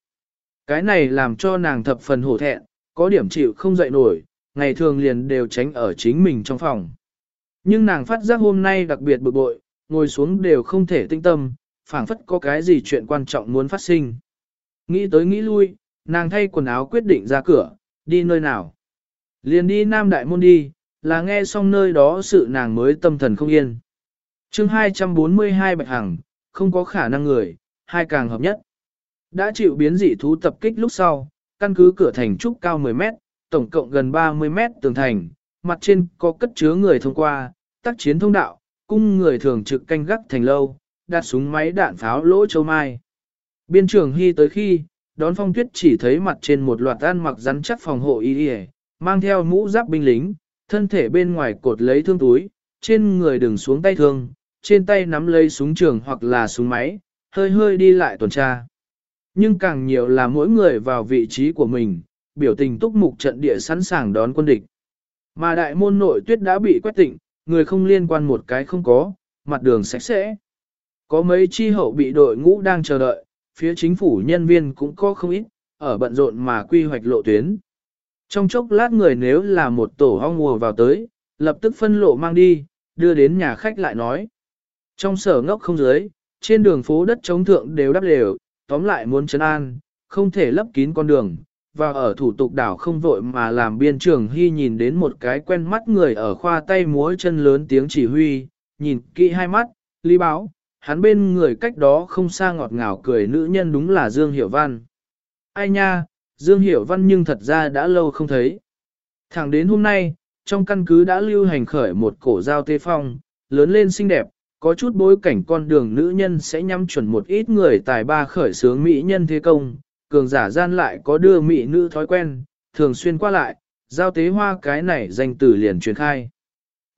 Cái này làm cho nàng thập phần hổ thẹn, có điểm chịu không dậy nổi, ngày thường liền đều tránh ở chính mình trong phòng. Nhưng nàng phát giác hôm nay đặc biệt bực bội, ngồi xuống đều không thể tinh tâm, phảng phất có cái gì chuyện quan trọng muốn phát sinh. Nghĩ tới nghĩ lui, nàng thay quần áo quyết định ra cửa, đi nơi nào. Liền đi Nam Đại Môn đi, là nghe xong nơi đó sự nàng mới tâm thần không yên. chương 242 Bạch Hằng, không có khả năng người, hai càng hợp nhất. Đã chịu biến dị thú tập kích lúc sau, căn cứ cửa thành trúc cao 10 mét, tổng cộng gần 30 mét tường thành, mặt trên có cất chứa người thông qua, tác chiến thông đạo, cung người thường trực canh gác thành lâu, đặt súng máy đạn pháo lỗ châu mai. Biên trưởng Hy tới khi, đón phong tuyết chỉ thấy mặt trên một loạt ăn mặc rắn chắc phòng hộ y y, mang theo mũ giáp binh lính, thân thể bên ngoài cột lấy thương túi, trên người đừng xuống tay thương, trên tay nắm lấy súng trường hoặc là súng máy, hơi hơi đi lại tuần tra. Nhưng càng nhiều là mỗi người vào vị trí của mình, biểu tình túc mục trận địa sẵn sàng đón quân địch. Mà đại môn nội tuyết đã bị quét tịnh, người không liên quan một cái không có, mặt đường sạch sẽ. Có mấy chi hậu bị đội ngũ đang chờ đợi, phía chính phủ nhân viên cũng có không ít, ở bận rộn mà quy hoạch lộ tuyến. Trong chốc lát người nếu là một tổ hong mùa vào tới, lập tức phân lộ mang đi, đưa đến nhà khách lại nói. Trong sở ngốc không dưới, trên đường phố đất chống thượng đều đắp đều, tóm lại muốn chấn an, không thể lấp kín con đường. Và ở thủ tục đảo không vội mà làm biên trường hy nhìn đến một cái quen mắt người ở khoa tay múa chân lớn tiếng chỉ huy, nhìn kỹ hai mắt, lý báo, hắn bên người cách đó không xa ngọt ngào cười nữ nhân đúng là Dương Hiểu Văn. Ai nha, Dương Hiểu Văn nhưng thật ra đã lâu không thấy. Thẳng đến hôm nay, trong căn cứ đã lưu hành khởi một cổ giao tê phong, lớn lên xinh đẹp, có chút bối cảnh con đường nữ nhân sẽ nhắm chuẩn một ít người tài ba khởi sướng mỹ nhân thế công, cường giả gian lại có đưa mỹ nữ thói quen, thường xuyên qua lại, giao tế hoa cái này danh từ liền truyền khai.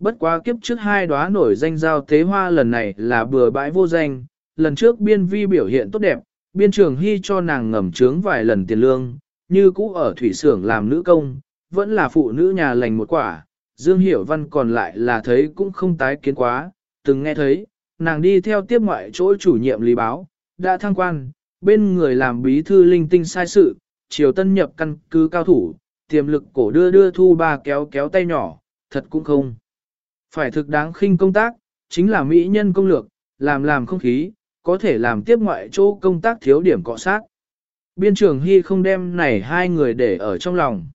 Bất quá kiếp trước hai đóa nổi danh giao tế hoa lần này là bừa bãi vô danh, lần trước biên vi biểu hiện tốt đẹp, biên trường hy cho nàng ngầm trướng vài lần tiền lương, như cũ ở thủy xưởng làm nữ công, vẫn là phụ nữ nhà lành một quả, Dương Hiểu Văn còn lại là thấy cũng không tái kiến quá, từng nghe thấy, nàng đi theo tiếp ngoại chỗ chủ nhiệm lý báo, đã thăng quan, bên người làm bí thư linh tinh sai sự, triều tân nhập căn cứ cao thủ, tiềm lực cổ đưa đưa thu ba kéo kéo tay nhỏ, thật cũng không. Phải thực đáng khinh công tác, chính là mỹ nhân công lược, làm làm không khí, có thể làm tiếp ngoại chỗ công tác thiếu điểm cọ sát. Biên trưởng Hy không đem này hai người để ở trong lòng.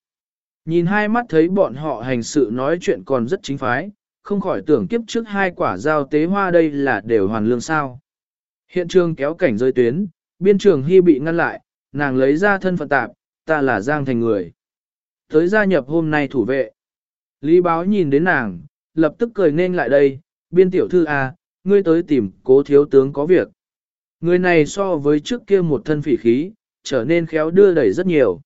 Nhìn hai mắt thấy bọn họ hành sự nói chuyện còn rất chính phái, không khỏi tưởng kiếp trước hai quả giao tế hoa đây là đều hoàn lương sao. Hiện trường kéo cảnh rơi tuyến, biên trường hy bị ngăn lại, nàng lấy ra thân phận tạp, ta là Giang Thành người. Tới gia nhập hôm nay thủ vệ. Lý báo nhìn đến nàng, lập tức cười nên lại đây, biên tiểu thư A, à, ngươi tới tìm cố thiếu tướng có việc. Người này so với trước kia một thân phỉ khí, trở nên khéo đưa đẩy rất nhiều.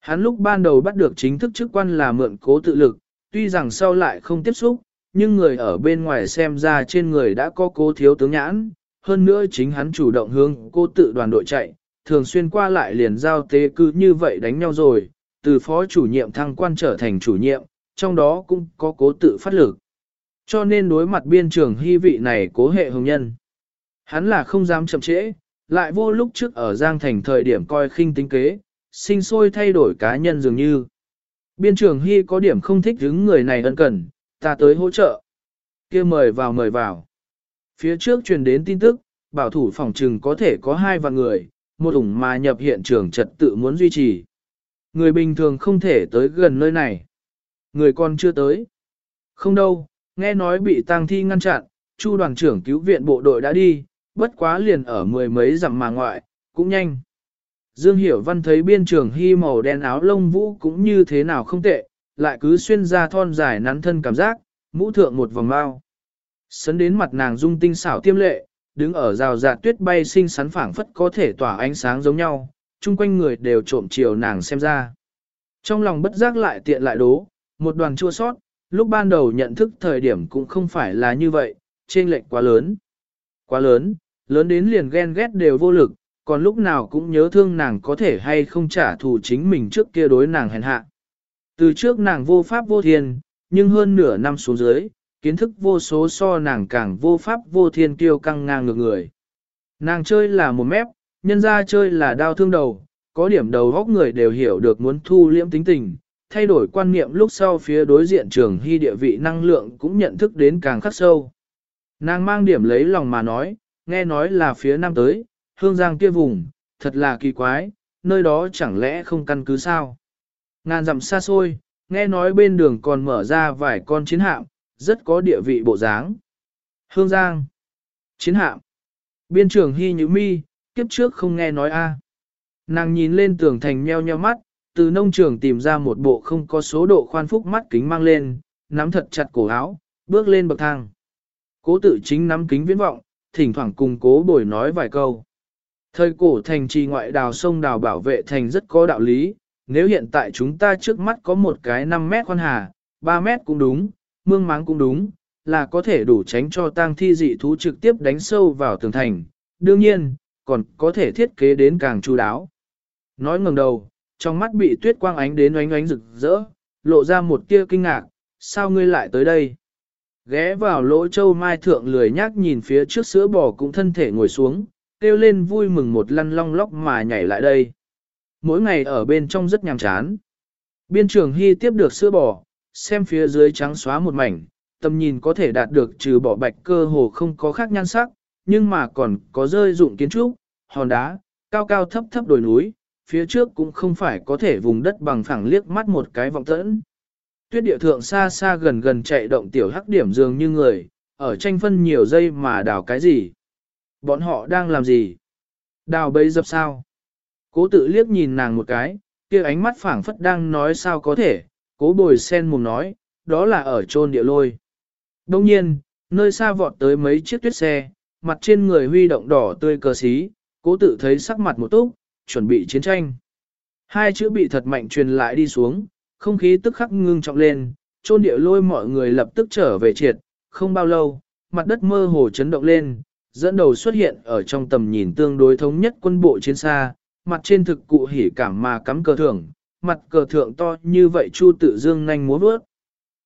Hắn lúc ban đầu bắt được chính thức chức quan là mượn cố tự lực, tuy rằng sau lại không tiếp xúc, nhưng người ở bên ngoài xem ra trên người đã có cố thiếu tướng nhãn, hơn nữa chính hắn chủ động hướng cô tự đoàn đội chạy, thường xuyên qua lại liền giao tế cứ như vậy đánh nhau rồi, từ phó chủ nhiệm thăng quan trở thành chủ nhiệm, trong đó cũng có cố tự phát lực. Cho nên đối mặt biên trường hy vị này cố hệ hồng nhân. Hắn là không dám chậm trễ, lại vô lúc trước ở Giang Thành thời điểm coi khinh tính kế, sinh sôi thay đổi cá nhân dường như. Biên trường hy có điểm không thích đứng người này ân cần, ta tới hỗ trợ. kia mời vào mời vào. Phía trước truyền đến tin tức, bảo thủ phòng trừng có thể có hai vạn người, một ủng mà nhập hiện trường trật tự muốn duy trì. Người bình thường không thể tới gần nơi này. Người còn chưa tới. Không đâu, nghe nói bị tang thi ngăn chặn, chu đoàn trưởng cứu viện bộ đội đã đi, bất quá liền ở mười mấy dặm mà ngoại, cũng nhanh. Dương Hiểu Văn thấy biên trường hy màu đen áo lông vũ cũng như thế nào không tệ, lại cứ xuyên ra thon dài nắn thân cảm giác, mũ thượng một vòng bao. Sấn đến mặt nàng dung tinh xảo tiêm lệ, đứng ở rào rạt tuyết bay xinh xắn phảng phất có thể tỏa ánh sáng giống nhau, chung quanh người đều trộm chiều nàng xem ra. Trong lòng bất giác lại tiện lại đố, một đoàn chua sót, lúc ban đầu nhận thức thời điểm cũng không phải là như vậy, trên lệnh quá lớn. Quá lớn, lớn đến liền ghen ghét đều vô lực, còn lúc nào cũng nhớ thương nàng có thể hay không trả thù chính mình trước kia đối nàng hèn hạ. Từ trước nàng vô pháp vô thiên, nhưng hơn nửa năm xuống dưới, kiến thức vô số so nàng càng vô pháp vô thiên kiêu căng ngang ngược người. Nàng chơi là một mép, nhân ra chơi là đau thương đầu, có điểm đầu góc người đều hiểu được muốn thu liễm tính tình, thay đổi quan niệm lúc sau phía đối diện trường hy địa vị năng lượng cũng nhận thức đến càng khắc sâu. Nàng mang điểm lấy lòng mà nói, nghe nói là phía nam tới, hương giang kia vùng, thật là kỳ quái, nơi đó chẳng lẽ không căn cứ sao. Ngàn dặm xa xôi, nghe nói bên đường còn mở ra vài con chiến hạm, rất có địa vị bộ dáng. Hương giang, chiến hạm, biên trưởng hy nhữ mi, kiếp trước không nghe nói a. Nàng nhìn lên tường thành nheo nheo mắt, từ nông trường tìm ra một bộ không có số độ khoan phúc mắt kính mang lên, nắm thật chặt cổ áo, bước lên bậc thang. Cố tự chính nắm kính viễn vọng, thỉnh thoảng cùng cố bồi nói vài câu. Thời cổ thành trì ngoại đào sông đào bảo vệ thành rất có đạo lý, nếu hiện tại chúng ta trước mắt có một cái 5 mét khoan hà, 3 mét cũng đúng, mương máng cũng đúng, là có thể đủ tránh cho tang thi dị thú trực tiếp đánh sâu vào tường thành, đương nhiên, còn có thể thiết kế đến càng chu đáo. Nói ngừng đầu, trong mắt bị tuyết quang ánh đến oánh oánh rực rỡ, lộ ra một tia kinh ngạc, sao ngươi lại tới đây? Ghé vào lỗ châu mai thượng lười nhác nhìn phía trước sữa bò cũng thân thể ngồi xuống, kêu lên vui mừng một lăn long lóc mà nhảy lại đây. Mỗi ngày ở bên trong rất nhàm chán. Biên trường hy tiếp được sữa bò, xem phía dưới trắng xóa một mảnh, tầm nhìn có thể đạt được trừ bỏ bạch cơ hồ không có khác nhan sắc, nhưng mà còn có rơi dụng kiến trúc, hòn đá, cao cao thấp thấp đồi núi, phía trước cũng không phải có thể vùng đất bằng phẳng liếc mắt một cái vọng tẫn. Tuyết địa thượng xa xa gần gần chạy động tiểu hắc điểm dường như người, ở tranh phân nhiều giây mà đào cái gì. Bọn họ đang làm gì? Đào bấy dập sao? Cố tự liếc nhìn nàng một cái, kia ánh mắt phảng phất đang nói sao có thể, cố bồi sen mồm nói, đó là ở trôn địa lôi. Đông nhiên, nơi xa vọt tới mấy chiếc tuyết xe, mặt trên người huy động đỏ tươi cờ xí, cố tự thấy sắc mặt một túc, chuẩn bị chiến tranh. Hai chữ bị thật mạnh truyền lại đi xuống, không khí tức khắc ngưng trọng lên, trôn địa lôi mọi người lập tức trở về triệt, không bao lâu, mặt đất mơ hồ chấn động lên, dẫn đầu xuất hiện ở trong tầm nhìn tương đối thống nhất quân bộ chiến xa, mặt trên thực cụ hỉ cảm mà cắm cờ thưởng, mặt cờ thượng to như vậy Chu tự dương nhanh múa vớt.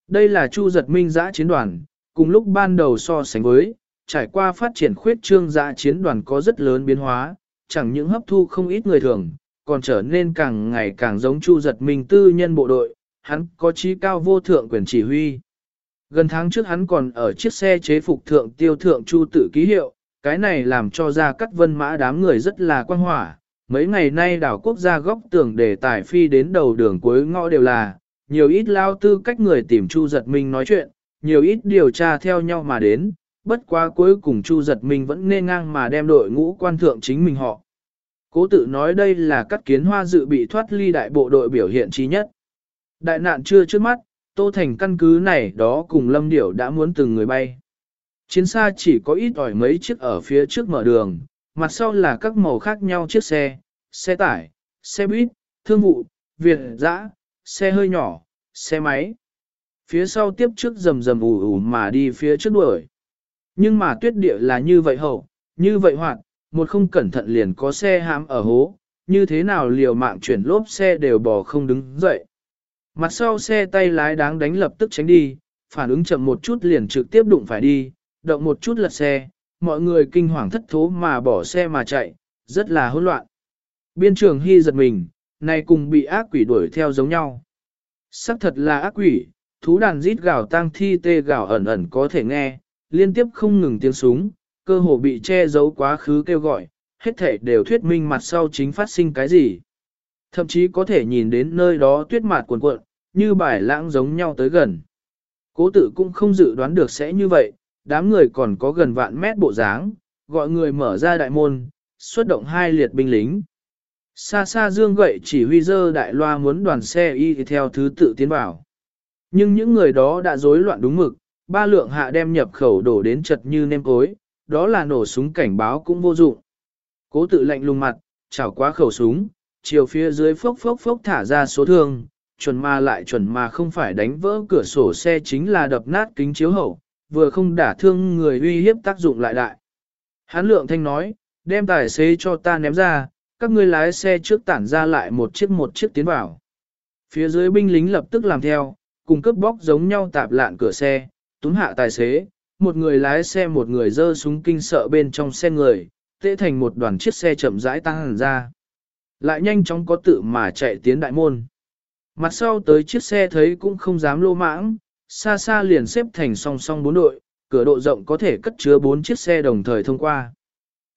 Đây là Chu giật minh giã chiến đoàn, cùng lúc ban đầu so sánh với, trải qua phát triển khuyết trương giã chiến đoàn có rất lớn biến hóa, chẳng những hấp thu không ít người thường, còn trở nên càng ngày càng giống Chu giật minh tư nhân bộ đội, hắn có trí cao vô thượng quyền chỉ huy. Gần tháng trước hắn còn ở chiếc xe chế phục thượng tiêu thượng Chu tự ký hiệu, cái này làm cho ra cắt vân mã đám người rất là quan hỏa. Mấy ngày nay đảo quốc gia góc tưởng để tải phi đến đầu đường cuối ngõ đều là, nhiều ít lao tư cách người tìm Chu Giật Minh nói chuyện, nhiều ít điều tra theo nhau mà đến, bất quá cuối cùng Chu Giật Minh vẫn nên ngang mà đem đội ngũ quan thượng chính mình họ. Cố tự nói đây là cắt kiến hoa dự bị thoát ly đại bộ đội biểu hiện trí nhất. Đại nạn chưa trước mắt, Tô Thành căn cứ này đó cùng Lâm Điểu đã muốn từng người bay. Chiến xa chỉ có ít ỏi mấy chiếc ở phía trước mở đường, mặt sau là các màu khác nhau chiếc xe, xe tải, xe buýt, thương vụ, việt dã, xe hơi nhỏ, xe máy. Phía sau tiếp trước rầm rầm ủ ủ mà đi phía trước đuổi. Nhưng mà tuyết địa là như vậy hậu, như vậy hoạt, một không cẩn thận liền có xe hãm ở hố, như thế nào liều mạng chuyển lốp xe đều bò không đứng dậy. Mặt sau xe tay lái đáng đánh lập tức tránh đi, phản ứng chậm một chút liền trực tiếp đụng phải đi, động một chút lật xe, mọi người kinh hoàng thất thố mà bỏ xe mà chạy, rất là hỗn loạn. Biên trường hy giật mình, này cùng bị ác quỷ đuổi theo giống nhau. Sắc thật là ác quỷ, thú đàn rít gào tang thi tê gào ẩn ẩn có thể nghe, liên tiếp không ngừng tiếng súng, cơ hồ bị che giấu quá khứ kêu gọi, hết thể đều thuyết minh mặt sau chính phát sinh cái gì. Thậm chí có thể nhìn đến nơi đó tuyết mạt cuồn cuộn, như bài lãng giống nhau tới gần. Cố tự cũng không dự đoán được sẽ như vậy, đám người còn có gần vạn mét bộ dáng, gọi người mở ra đại môn, xuất động hai liệt binh lính. Xa xa dương gậy chỉ huy dơ đại loa muốn đoàn xe y theo thứ tự tiến vào. Nhưng những người đó đã rối loạn đúng mực, ba lượng hạ đem nhập khẩu đổ đến chật như nêm cối, đó là nổ súng cảnh báo cũng vô dụng. Cố tự lạnh lùng mặt, chảo quá khẩu súng, chiều phía dưới phốc phốc phốc thả ra số thương, chuẩn mà lại chuẩn mà không phải đánh vỡ cửa sổ xe chính là đập nát kính chiếu hậu, vừa không đả thương người uy hiếp tác dụng lại đại. Hán lượng thanh nói, đem tài xế cho ta ném ra, các ngươi lái xe trước tản ra lại một chiếc một chiếc tiến vào. Phía dưới binh lính lập tức làm theo, cùng cướp bóc giống nhau tạp lạn cửa xe, túm hạ tài xế, một người lái xe một người dơ súng kinh sợ bên trong xe người, tệ thành một đoàn chiếc xe chậm rãi tăng hẳn ra. Lại nhanh chóng có tự mà chạy tiến đại môn. Mặt sau tới chiếc xe thấy cũng không dám lô mãng, xa xa liền xếp thành song song bốn đội, cửa độ rộng có thể cất chứa bốn chiếc xe đồng thời thông qua.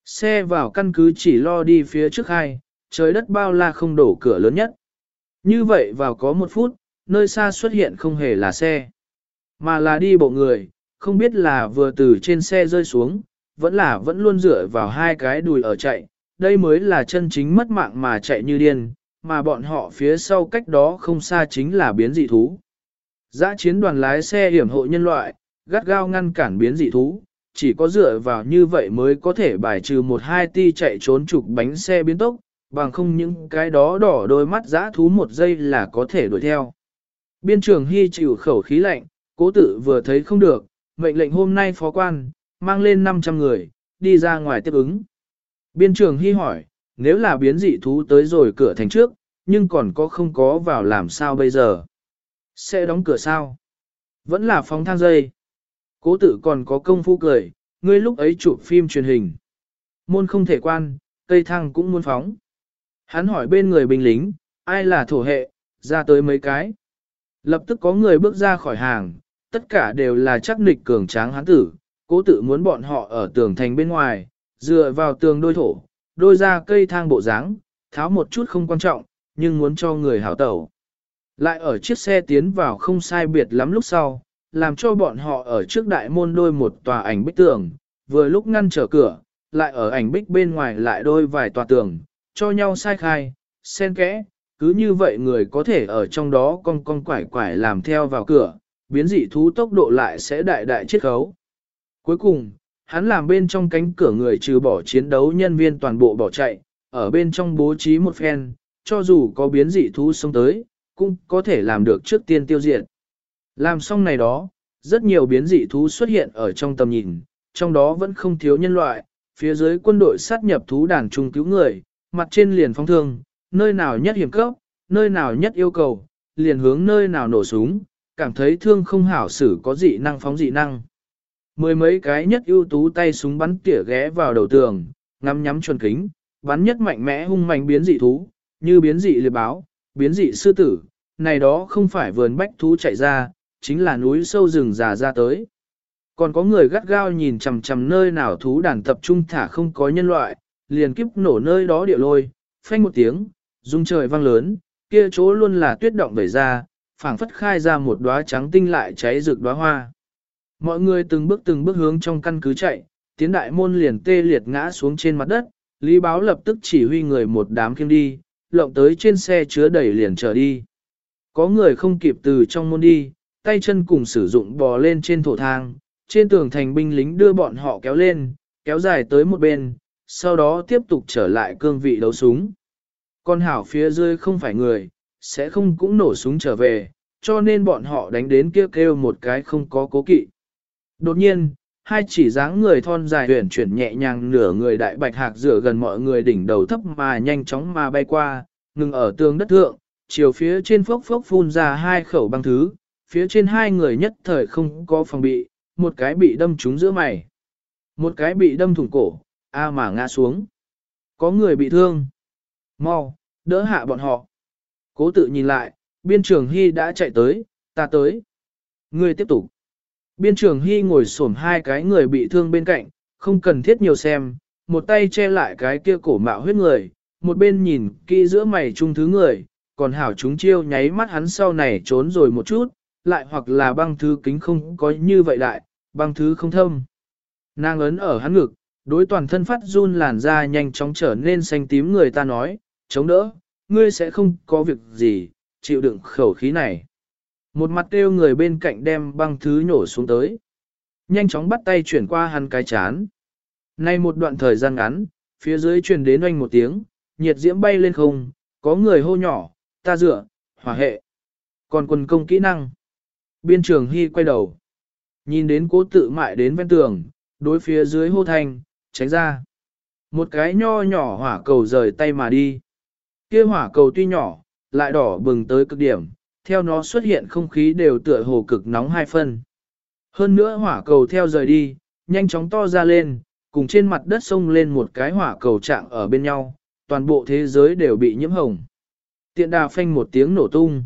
Xe vào căn cứ chỉ lo đi phía trước hai, trời đất bao la không đổ cửa lớn nhất. Như vậy vào có một phút, nơi xa xuất hiện không hề là xe, mà là đi bộ người, không biết là vừa từ trên xe rơi xuống, vẫn là vẫn luôn dựa vào hai cái đùi ở chạy, đây mới là chân chính mất mạng mà chạy như điên, mà bọn họ phía sau cách đó không xa chính là biến dị thú. Giã chiến đoàn lái xe hiểm hộ nhân loại, gắt gao ngăn cản biến dị thú, chỉ có dựa vào như vậy mới có thể bài trừ một hai ti chạy trốn trục bánh xe biến tốc, bằng không những cái đó đỏ đôi mắt giã thú một giây là có thể đuổi theo. Biên trường Hy chịu khẩu khí lạnh, cố tự vừa thấy không được, mệnh lệnh hôm nay phó quan, mang lên 500 người, đi ra ngoài tiếp ứng. Biên trường Hy hỏi, nếu là biến dị thú tới rồi cửa thành trước, nhưng còn có không có vào làm sao bây giờ? Sẽ đóng cửa sao? Vẫn là phóng thang dây. Cố tử còn có công phu cười, ngươi lúc ấy chụp phim truyền hình. Môn không thể quan, cây thang cũng muốn phóng. Hắn hỏi bên người binh lính, ai là thổ hệ, ra tới mấy cái. Lập tức có người bước ra khỏi hàng, tất cả đều là chắc nịch cường tráng hán tử, cố tự muốn bọn họ ở tường thành bên ngoài, dựa vào tường đôi thổ, đôi ra cây thang bộ dáng, tháo một chút không quan trọng, nhưng muốn cho người hảo tẩu. Lại ở chiếc xe tiến vào không sai biệt lắm lúc sau, làm cho bọn họ ở trước đại môn đôi một tòa ảnh bích tường, vừa lúc ngăn trở cửa, lại ở ảnh bích bên ngoài lại đôi vài tòa tường, cho nhau sai khai, xen kẽ, cứ như vậy người có thể ở trong đó con con quải quải làm theo vào cửa, biến dị thú tốc độ lại sẽ đại đại chết khấu. Cuối cùng, hắn làm bên trong cánh cửa người trừ bỏ chiến đấu nhân viên toàn bộ bỏ chạy, ở bên trong bố trí một phen, cho dù có biến dị thú sống tới, cũng có thể làm được trước tiên tiêu diệt. Làm xong này đó, rất nhiều biến dị thú xuất hiện ở trong tầm nhìn, trong đó vẫn không thiếu nhân loại, phía dưới quân đội sát nhập thú đàn trung cứu người, mặt trên liền phong thương, nơi nào nhất hiểm cấp, nơi nào nhất yêu cầu, liền hướng nơi nào nổ súng, cảm thấy thương không hảo xử có dị năng phóng dị năng. Mười mấy cái nhất ưu tú tay súng bắn tỉa ghé vào đầu tường, ngắm nhắm chuẩn kính, bắn nhất mạnh mẽ hung mạnh biến dị thú, như biến dị liệp báo, biến dị sư tử, này đó không phải vườn bách thú chạy ra, chính là núi sâu rừng già ra tới. Còn có người gắt gao nhìn chằm chằm nơi nào thú đàn tập trung thả không có nhân loại, liền kiếp nổ nơi đó địa lôi, phanh một tiếng, rung trời vang lớn, kia chỗ luôn là tuyết động vẩy ra, phảng phất khai ra một đóa trắng tinh lại cháy rực đóa hoa. Mọi người từng bước từng bước hướng trong căn cứ chạy, tiến đại môn liền tê liệt ngã xuống trên mặt đất, Lý báo lập tức chỉ huy người một đám khiêng đi, lộng tới trên xe chứa đẩy liền trở đi. Có người không kịp từ trong môn đi, tay chân cùng sử dụng bò lên trên thổ thang, trên tường thành binh lính đưa bọn họ kéo lên, kéo dài tới một bên, sau đó tiếp tục trở lại cương vị đấu súng. Con hảo phía dưới không phải người, sẽ không cũng nổ súng trở về, cho nên bọn họ đánh đến kia kêu, kêu một cái không có cố kỵ. Đột nhiên, hai chỉ dáng người thon dài huyển chuyển nhẹ nhàng nửa người đại bạch hạc dựa gần mọi người đỉnh đầu thấp mà nhanh chóng mà bay qua, ngừng ở tường đất thượng, chiều phía trên phốc phốc phun ra hai khẩu băng thứ, phía trên hai người nhất thời không có phòng bị, một cái bị đâm trúng giữa mày, một cái bị đâm thủng cổ, a mà ngã xuống. Có người bị thương. Mau, đỡ hạ bọn họ. Cố tự nhìn lại, biên trường Hy đã chạy tới, ta tới. Người tiếp tục. Biên trường Hy ngồi xổm hai cái người bị thương bên cạnh, không cần thiết nhiều xem, một tay che lại cái kia cổ mạo huyết người, một bên nhìn kỹ giữa mày trung thứ người, còn hảo chúng chiêu nháy mắt hắn sau này trốn rồi một chút, lại hoặc là băng thứ kính không có như vậy đại, băng thứ không thâm. Nàng ấn ở hắn ngực, đối toàn thân phát run làn da nhanh chóng trở nên xanh tím người ta nói, chống đỡ, ngươi sẽ không có việc gì, chịu đựng khẩu khí này. Một mặt kêu người bên cạnh đem băng thứ nhổ xuống tới. Nhanh chóng bắt tay chuyển qua hắn cái chán. Nay một đoạn thời gian ngắn, phía dưới truyền đến oanh một tiếng, nhiệt diễm bay lên không, có người hô nhỏ, ta dựa, hỏa hệ. Còn quần công kỹ năng. Biên trường Hy quay đầu. Nhìn đến cố tự mại đến ven tường, đối phía dưới hô thanh, tránh ra. Một cái nho nhỏ hỏa cầu rời tay mà đi. Kia hỏa cầu tuy nhỏ, lại đỏ bừng tới cực điểm, theo nó xuất hiện không khí đều tựa hồ cực nóng hai phân. Hơn nữa hỏa cầu theo rời đi, nhanh chóng to ra lên, cùng trên mặt đất sông lên một cái hỏa cầu trạng ở bên nhau, toàn bộ thế giới đều bị nhiễm hồng. Tiện đà phanh một tiếng nổ tung.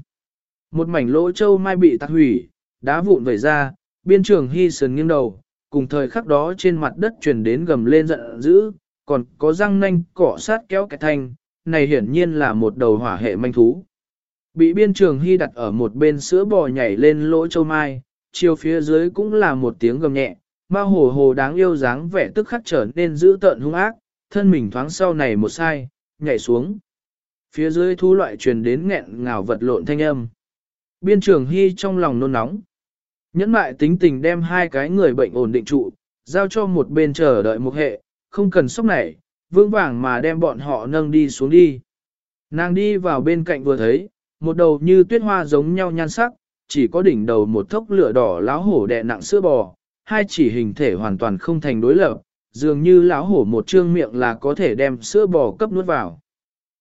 Một mảnh lỗ châu mai bị tạc hủy, đá vụn vẩy ra, biên trường hy sườn nghiêng đầu, cùng thời khắc đó trên mặt đất truyền đến gầm lên giận dữ, còn có răng nanh cỏ sát kéo cái thanh, này hiển nhiên là một đầu hỏa hệ manh thú. Bị biên trường hy đặt ở một bên sữa bò nhảy lên lỗ châu mai, chiều phía dưới cũng là một tiếng gầm nhẹ, ma hồ hồ đáng yêu dáng vẻ tức khắc trở nên dữ tợn hung ác, thân mình thoáng sau này một sai, nhảy xuống. Phía dưới thú loại truyền đến nghẹn ngào vật lộn thanh âm. Biên trường hy trong lòng nôn nóng. Nhẫn mại tính tình đem hai cái người bệnh ổn định trụ, giao cho một bên chờ đợi một hệ, không cần sốc nảy, vững vàng mà đem bọn họ nâng đi xuống đi. Nàng đi vào bên cạnh vừa thấy, một đầu như tuyết hoa giống nhau nhan sắc, chỉ có đỉnh đầu một thốc lửa đỏ láo hổ đè nặng sữa bò, hai chỉ hình thể hoàn toàn không thành đối lập, dường như lão hổ một trương miệng là có thể đem sữa bò cấp nuốt vào.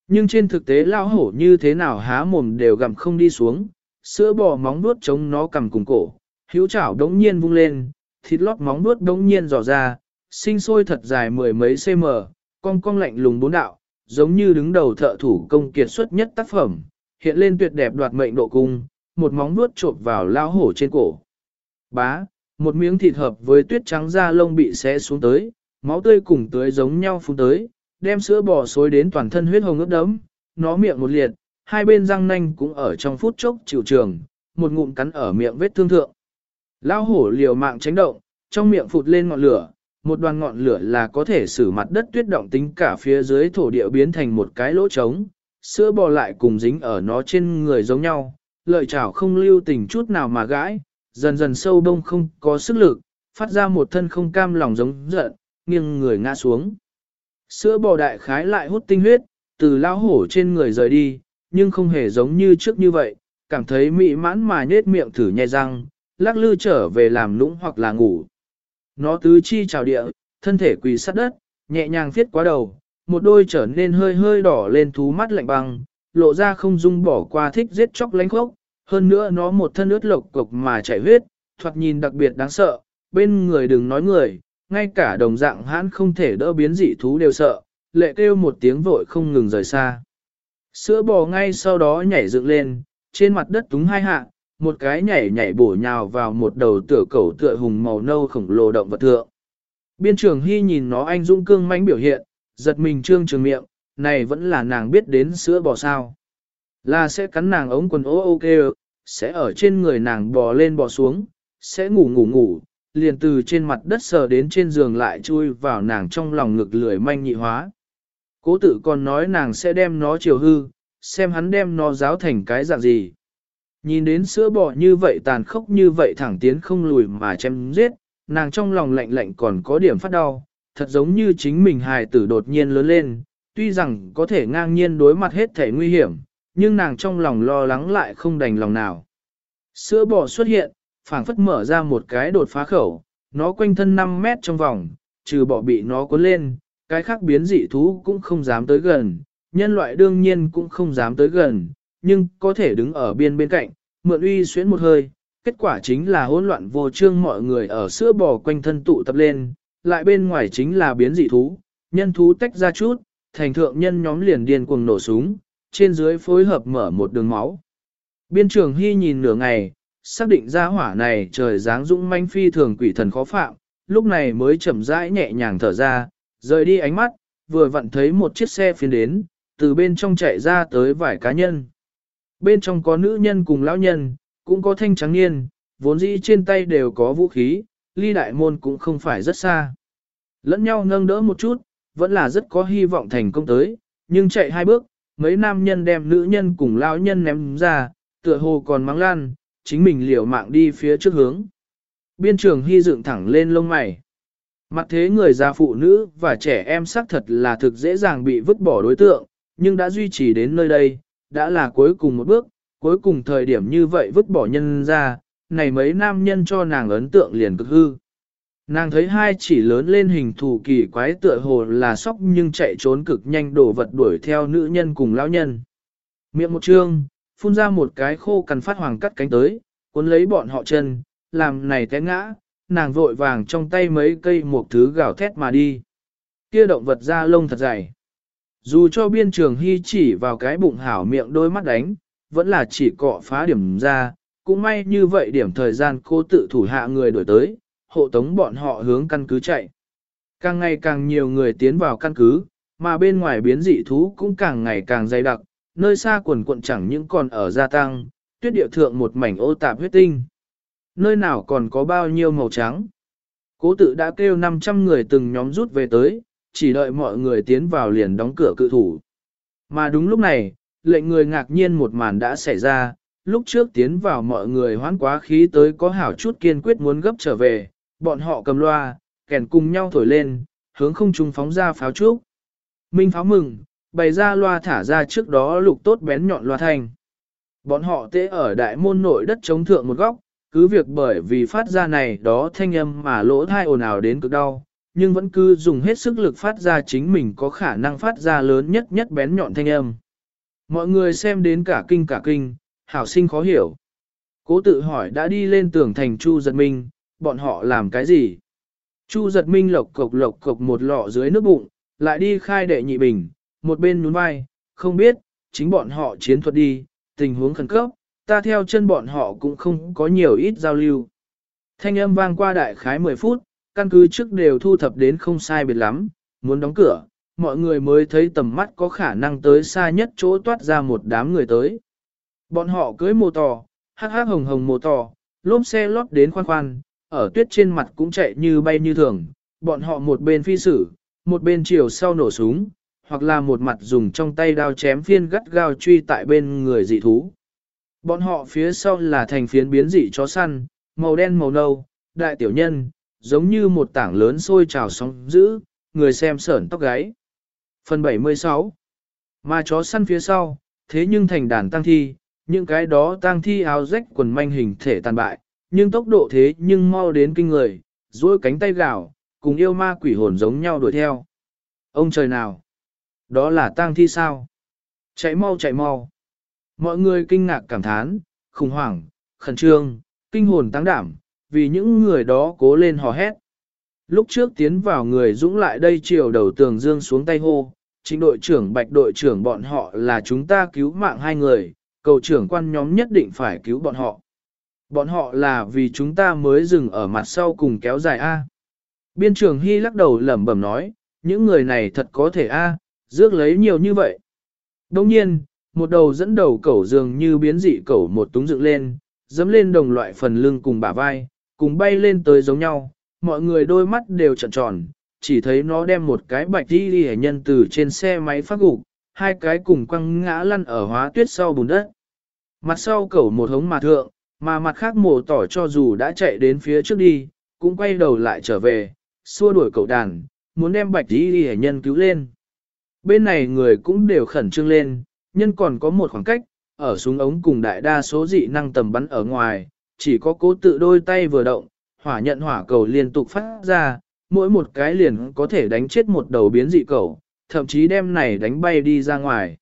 Nhưng trên thực tế lão hổ như thế nào há mồm đều gặm không đi xuống, sữa bò móng nuốt chống nó cầm cùng cổ, hữu chảo đống nhiên vung lên, thịt lót móng nuốt đống nhiên dò ra, sinh sôi thật dài mười mấy cm, cong cong lạnh lùng bốn đạo, giống như đứng đầu thợ thủ công kiệt xuất nhất tác phẩm, hiện lên tuyệt đẹp đoạt mệnh độ cung, một móng nuốt chộp vào lao hổ trên cổ. Bá, một miếng thịt hợp với tuyết trắng da lông bị xé xuống tới, máu tươi cùng tưới giống nhau phun tới, đem sữa bò xối đến toàn thân huyết hồng ướt đấm, nó miệng một liệt, hai bên răng nanh cũng ở trong phút chốc chịu trường, một ngụm cắn ở miệng vết thương thượng. Lao hổ liều mạng tránh động, trong miệng phụt lên ngọn lửa, một đoàn ngọn lửa là có thể xử mặt đất tuyết động tính cả phía dưới thổ địa biến thành một cái lỗ trống, sữa bò lại cùng dính ở nó trên người giống nhau, lợi chảo không lưu tình chút nào mà gãi, dần dần sâu đông không có sức lực, phát ra một thân không cam lòng giống giận, nghiêng người ngã xuống. Sữa bò đại khái lại hút tinh huyết, từ lao hổ trên người rời đi, nhưng không hề giống như trước như vậy, cảm thấy mị mãn mà nết miệng thử nhai răng, lắc lư trở về làm nũng hoặc là ngủ. Nó tứ chi trào địa, thân thể quỳ sát đất, nhẹ nhàng viết quá đầu, một đôi trở nên hơi hơi đỏ lên thú mắt lạnh băng, lộ ra không dung bỏ qua thích giết chóc lánh khốc, hơn nữa nó một thân ướt lộc cục mà chảy huyết, thoạt nhìn đặc biệt đáng sợ, bên người đừng nói người, ngay cả đồng dạng hãn không thể đỡ biến dị thú đều sợ, lệ kêu một tiếng vội không ngừng rời xa. Sữa bò ngay sau đó nhảy dựng lên, trên mặt đất túng hai hạ, một cái nhảy nhảy bổ nhào vào một đầu tựa cẩu tựa hùng màu nâu khổng lồ động vật thượng. Biên trường Hy nhìn nó anh dũng cương mãnh biểu hiện, giật mình trương trường miệng, này vẫn là nàng biết đến sữa bò sao. Là sẽ cắn nàng ống quần ô ok, sẽ ở trên người nàng bò lên bò xuống, sẽ ngủ ngủ ngủ, liền từ trên mặt đất sờ đến trên giường lại chui vào nàng trong lòng ngực lười manh nhị hóa. Cố tự còn nói nàng sẽ đem nó chiều hư, xem hắn đem nó giáo thành cái dạng gì. Nhìn đến sữa bò như vậy tàn khốc như vậy thẳng tiến không lùi mà chém giết, nàng trong lòng lạnh lạnh còn có điểm phát đau, thật giống như chính mình hài tử đột nhiên lớn lên, tuy rằng có thể ngang nhiên đối mặt hết thể nguy hiểm, nhưng nàng trong lòng lo lắng lại không đành lòng nào. Sữa bò xuất hiện, phảng phất mở ra một cái đột phá khẩu, nó quanh thân 5 mét trong vòng, trừ bọ bị nó cuốn lên, cái khác biến dị thú cũng không dám tới gần, nhân loại đương nhiên cũng không dám tới gần, nhưng có thể đứng ở biên bên cạnh, mượn uy xuyến một hơi, kết quả chính là hỗn loạn vô trương mọi người ở sữa bò quanh thân tụ tập lên, lại bên ngoài chính là biến dị thú, nhân thú tách ra chút, thành thượng nhân nhóm liền điên cuồng nổ súng, trên dưới phối hợp mở một đường máu. Biên trường Hy nhìn nửa ngày, xác định ra hỏa này trời dáng dũng manh phi thường quỷ thần khó phạm, lúc này mới chậm rãi nhẹ nhàng thở ra, rời đi ánh mắt, vừa vặn thấy một chiếc xe phiên đến, từ bên trong chạy ra tới vài cá nhân. Bên trong có nữ nhân cùng lão nhân, cũng có thanh trắng niên, vốn dĩ trên tay đều có vũ khí, ly đại môn cũng không phải rất xa. Lẫn nhau nâng đỡ một chút, vẫn là rất có hy vọng thành công tới, nhưng chạy hai bước, mấy nam nhân đem nữ nhân cùng lão nhân ném ra, tựa hồ còn mắng lan, chính mình liều mạng đi phía trước hướng. Biên trường hy dựng thẳng lên lông mày. Mặt thế người già phụ nữ và trẻ em xác thật là thực dễ dàng bị vứt bỏ đối tượng, nhưng đã duy trì đến nơi đây, đã là cuối cùng một bước, cuối cùng thời điểm như vậy vứt bỏ nhân ra, này mấy nam nhân cho nàng ấn tượng liền cực hư. Nàng thấy hai chỉ lớn lên hình thù kỳ quái tựa hồ là sóc nhưng chạy trốn cực nhanh đổ vật đuổi theo nữ nhân cùng lão nhân. Miệng một trương, phun ra một cái khô cằn phát hoàng cắt cánh tới, cuốn lấy bọn họ chân, làm này té ngã, nàng vội vàng trong tay mấy cây một thứ gào thét mà đi. Kia động vật da lông thật dày. Dù cho biên trường hy chỉ vào cái bụng hảo miệng đôi mắt đánh, vẫn là chỉ cọ phá điểm ra, cũng may như vậy điểm thời gian cô tự thủ hạ người đổi tới, hộ tống bọn họ hướng căn cứ chạy. Càng ngày càng nhiều người tiến vào căn cứ, mà bên ngoài biến dị thú cũng càng ngày càng dày đặc, nơi xa quần quận chẳng những còn ở gia tăng, tuyết địa thượng một mảnh ô tạp huyết tinh. Nơi nào còn có bao nhiêu màu trắng. Cố tự đã kêu 500 người từng nhóm rút về tới, chỉ đợi mọi người tiến vào liền đóng cửa cự thủ. Mà đúng lúc này, lệnh người ngạc nhiên một màn đã xảy ra, lúc trước tiến vào mọi người hoán quá khí tới có hảo chút kiên quyết muốn gấp trở về, bọn họ cầm loa, kèn cùng nhau thổi lên, hướng không trung phóng ra pháo trúc. Minh pháo mừng, bày ra loa thả ra trước đó lục tốt bén nhọn loa thanh. Bọn họ tế ở đại môn nội đất chống thượng một góc, cứ việc bởi vì phát ra này đó thanh âm mà lỗ thai ồn ào đến cực đau, nhưng vẫn cứ dùng hết sức lực phát ra chính mình có khả năng phát ra lớn nhất nhất bén nhọn thanh âm. Mọi người xem đến cả kinh cả kinh, hảo sinh khó hiểu. Cố tự hỏi đã đi lên tường thành Chu Giật Minh, bọn họ làm cái gì? Chu Giật Minh lộc cộc lộc cộc một lọ dưới nước bụng, lại đi khai đệ nhị bình, một bên nhún vai, không biết, chính bọn họ chiến thuật đi, tình huống khẩn cấp, ta theo chân bọn họ cũng không có nhiều ít giao lưu. Thanh âm vang qua đại khái 10 phút, căn cứ trước đều thu thập đến không sai biệt lắm, muốn đóng cửa, mọi người mới thấy tầm mắt có khả năng tới xa nhất chỗ toát ra một đám người tới. Bọn họ cưới mô tò, hắc hắc hồng hồng mô tò, lốp xe lót đến khoan khoan, ở tuyết trên mặt cũng chạy như bay như thường, bọn họ một bên phi sử, một bên chiều sau nổ súng, hoặc là một mặt dùng trong tay đao chém phiên gắt gao truy tại bên người dị thú. Bọn họ phía sau là thành phiến biến dị chó săn, màu đen màu nâu, đại tiểu nhân, giống như một tảng lớn sôi trào sóng dữ, người xem sởn tóc gáy. Phần 76 Mà chó săn phía sau, thế nhưng thành đàn tăng thi, những cái đó tăng thi áo rách quần manh hình thể tàn bại, nhưng tốc độ thế nhưng mau đến kinh người, duỗi cánh tay gào, cùng yêu ma quỷ hồn giống nhau đuổi theo. Ông trời nào! Đó là tang thi sao? Chạy mau chạy mau! Mọi người kinh ngạc cảm thán, khủng hoảng, khẩn trương, kinh hồn tăng đảm, vì những người đó cố lên hò hét. Lúc trước tiến vào người dũng lại đây chiều đầu tường dương xuống tay hô, chính đội trưởng bạch đội trưởng bọn họ là chúng ta cứu mạng hai người, cầu trưởng quan nhóm nhất định phải cứu bọn họ. Bọn họ là vì chúng ta mới dừng ở mặt sau cùng kéo dài A. Biên trưởng Hy lắc đầu lẩm bẩm nói, những người này thật có thể A, rước lấy nhiều như vậy. Đồng nhiên, một đầu dẫn đầu cẩu dường như biến dị cẩu một túng dựng lên, dẫm lên đồng loại phần lưng cùng bả vai, cùng bay lên tới giống nhau, mọi người đôi mắt đều trợn tròn, chỉ thấy nó đem một cái bạch đi đi nhân từ trên xe máy phát gục, hai cái cùng quăng ngã lăn ở hóa tuyết sau bùn đất. Mặt sau cẩu một hống mà thượng, mà mặt khác mổ tỏ cho dù đã chạy đến phía trước đi, cũng quay đầu lại trở về, xua đuổi cậu đàn, muốn đem bạch đi đi nhân cứu lên. Bên này người cũng đều khẩn trương lên, nhân còn có một khoảng cách, ở súng ống cùng đại đa số dị năng tầm bắn ở ngoài, chỉ có cố tự đôi tay vừa động, hỏa nhận hỏa cầu liên tục phát ra, mỗi một cái liền có thể đánh chết một đầu biến dị cầu, thậm chí đem này đánh bay đi ra ngoài.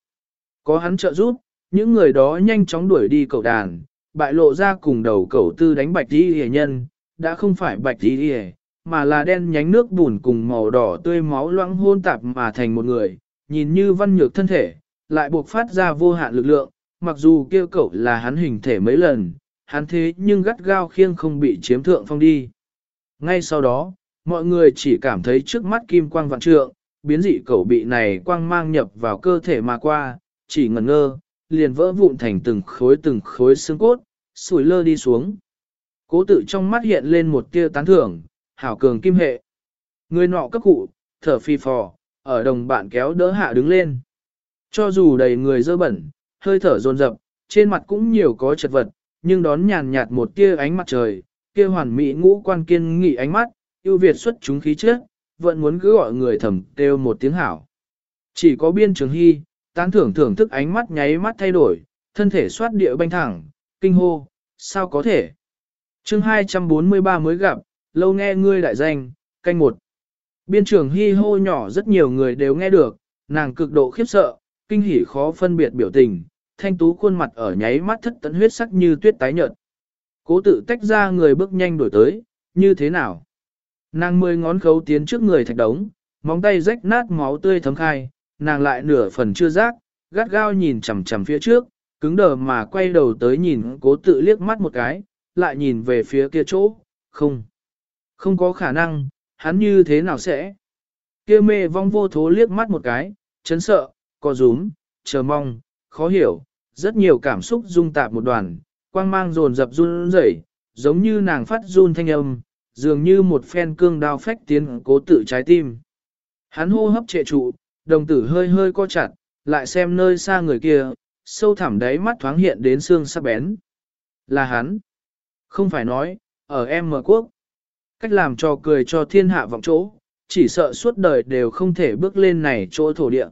Có hắn trợ giúp, những người đó nhanh chóng đuổi đi cậu đàn, bại lộ ra cùng đầu cậu tư đánh bạch đi hề nhân, đã không phải bạch đi hề, mà là đen nhánh nước bùn cùng màu đỏ tươi máu loãng hôn tạp mà thành một người, nhìn như văn nhược thân thể, lại buộc phát ra vô hạn lực lượng, mặc dù kêu cậu là hắn hình thể mấy lần, hắn thế nhưng gắt gao khiêng không bị chiếm thượng phong đi. Ngay sau đó, mọi người chỉ cảm thấy trước mắt kim quang vạn trượng, biến dị cầu bị này quang mang nhập vào cơ thể mà qua, chỉ ngẩn ngơ, liền vỡ vụn thành từng khối từng khối xương cốt, sủi lơ đi xuống. Cố tự trong mắt hiện lên một tia tán thưởng, hảo cường kim hệ. Người nọ cấp cụ, thở phi phò, ở đồng bạn kéo đỡ hạ đứng lên. Cho dù đầy người dơ bẩn, hơi thở dồn dập, trên mặt cũng nhiều có chật vật, nhưng đón nhàn nhạt một tia ánh mặt trời, kia hoàn mỹ ngũ quan kiên nghị ánh mắt, ưu việt xuất chúng khí trước, vẫn muốn cứ gọi người thầm kêu một tiếng hảo. Chỉ có biên trường hy, tán thưởng thưởng thức ánh mắt nháy mắt thay đổi, thân thể xoát địa banh thẳng, kinh hô, sao có thể. chương 243 mới gặp, lâu nghe ngươi đại danh, canh một. Biên trường hy hô nhỏ rất nhiều người đều nghe được, nàng cực độ khiếp sợ, kinh hỉ khó phân biệt biểu tình, thanh tú khuôn mặt ở nháy mắt thất tận huyết sắc như tuyết tái nhợt. Cố tự tách ra người bước nhanh đổi tới, như thế nào? Nàng mười ngón khấu tiến trước người thạch đống, móng tay rách nát máu tươi thấm khai, nàng lại nửa phần chưa rác, gắt gao nhìn chằm chằm phía trước, cứng đờ mà quay đầu tới nhìn cố tự liếc mắt một cái, lại nhìn về phía kia chỗ, không. Không có khả năng, hắn như thế nào sẽ? Kia mê vong vô thố liếc mắt một cái, chấn sợ, co rúm, chờ mong, khó hiểu, rất nhiều cảm xúc dung tạp một đoàn, quang mang dồn dập run rẩy, giống như nàng phát run thanh âm, dường như một phen cương đao phách tiến cố tự trái tim. Hắn hô hấp trệ trụ, đồng tử hơi hơi co chặt, lại xem nơi xa người kia, sâu thẳm đáy mắt thoáng hiện đến xương sắc bén. Là hắn. Không phải nói, ở em mở quốc. Cách làm cho cười cho thiên hạ vọng chỗ, chỉ sợ suốt đời đều không thể bước lên này chỗ thổ địa.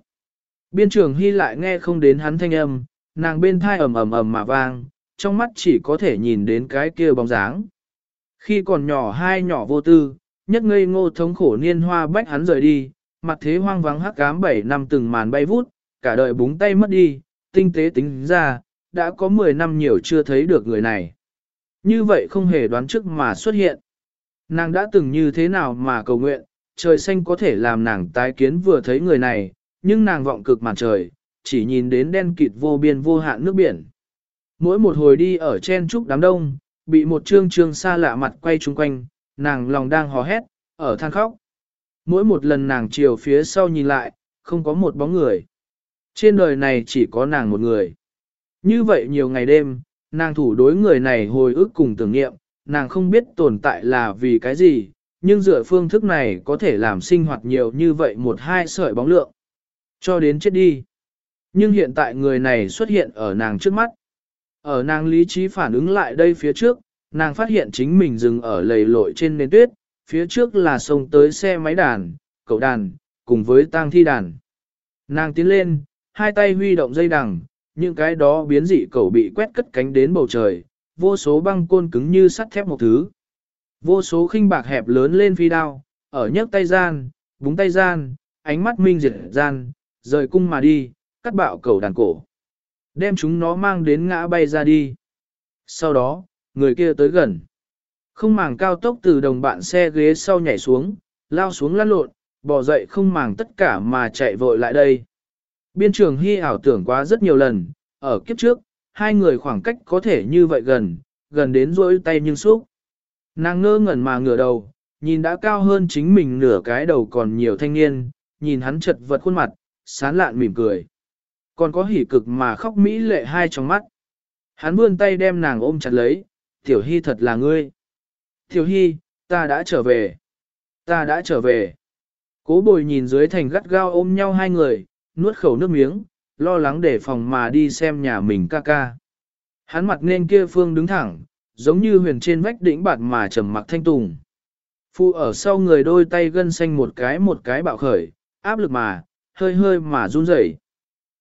Biên trường Hy lại nghe không đến hắn thanh âm, nàng bên thai ầm ầm ầm mà vang, trong mắt chỉ có thể nhìn đến cái kia bóng dáng. Khi còn nhỏ hai nhỏ vô tư, nhất ngây ngô thống khổ niên hoa bách hắn rời đi, mặt thế hoang vắng hắc cám bảy năm từng màn bay vút, cả đời búng tay mất đi, tinh tế tính ra, đã có 10 năm nhiều chưa thấy được người này. Như vậy không hề đoán trước mà xuất hiện. Nàng đã từng như thế nào mà cầu nguyện, trời xanh có thể làm nàng tái kiến vừa thấy người này, nhưng nàng vọng cực màn trời, chỉ nhìn đến đen kịt vô biên vô hạn nước biển. Mỗi một hồi đi ở trên trúc đám đông, bị một trương trương xa lạ mặt quay chung quanh, nàng lòng đang hò hét, ở than khóc. Mỗi một lần nàng chiều phía sau nhìn lại, không có một bóng người. Trên đời này chỉ có nàng một người. Như vậy nhiều ngày đêm, nàng thủ đối người này hồi ức cùng tưởng nghiệm, nàng không biết tồn tại là vì cái gì, nhưng dựa phương thức này có thể làm sinh hoạt nhiều như vậy một hai sợi bóng lượng. Cho đến chết đi. Nhưng hiện tại người này xuất hiện ở nàng trước mắt. Ở nàng lý trí phản ứng lại đây phía trước, nàng phát hiện chính mình dừng ở lầy lội trên nền tuyết, phía trước là sông tới xe máy đàn, cậu đàn, cùng với tang thi đàn. Nàng tiến lên, hai tay huy động dây đằng, những cái đó biến dị cậu bị quét cất cánh đến bầu trời, vô số băng côn cứng như sắt thép một thứ. Vô số khinh bạc hẹp lớn lên phi đao, ở nhấc tay gian, búng tay gian, ánh mắt minh diệt gian, rời cung mà đi, cắt bạo cầu đàn cổ. Đem chúng nó mang đến ngã bay ra đi. Sau đó, người kia tới gần. Không màng cao tốc từ đồng bạn xe ghế sau nhảy xuống, lao xuống lăn lộn, bỏ dậy không màng tất cả mà chạy vội lại đây. Biên trường hy ảo tưởng quá rất nhiều lần, ở kiếp trước, hai người khoảng cách có thể như vậy gần, gần đến rỗi tay nhưng xúc. Nàng ngơ ngẩn mà ngửa đầu, nhìn đã cao hơn chính mình nửa cái đầu còn nhiều thanh niên, nhìn hắn chật vật khuôn mặt, sán lạn mỉm cười. Còn có hỉ cực mà khóc mỹ lệ hai trong mắt. Hắn vươn tay đem nàng ôm chặt lấy, tiểu hy thật là ngươi. Tiểu hy, ta đã trở về. Ta đã trở về. Cố bồi nhìn dưới thành gắt gao ôm nhau hai người, nuốt khẩu nước miếng, lo lắng để phòng mà đi xem nhà mình ca ca. Hắn mặt nên kia phương đứng thẳng, giống như huyền trên vách đỉnh bạt mà trầm mặc thanh tùng. Phu ở sau người đôi tay gân xanh một cái một cái bạo khởi, áp lực mà, hơi hơi mà run rẩy.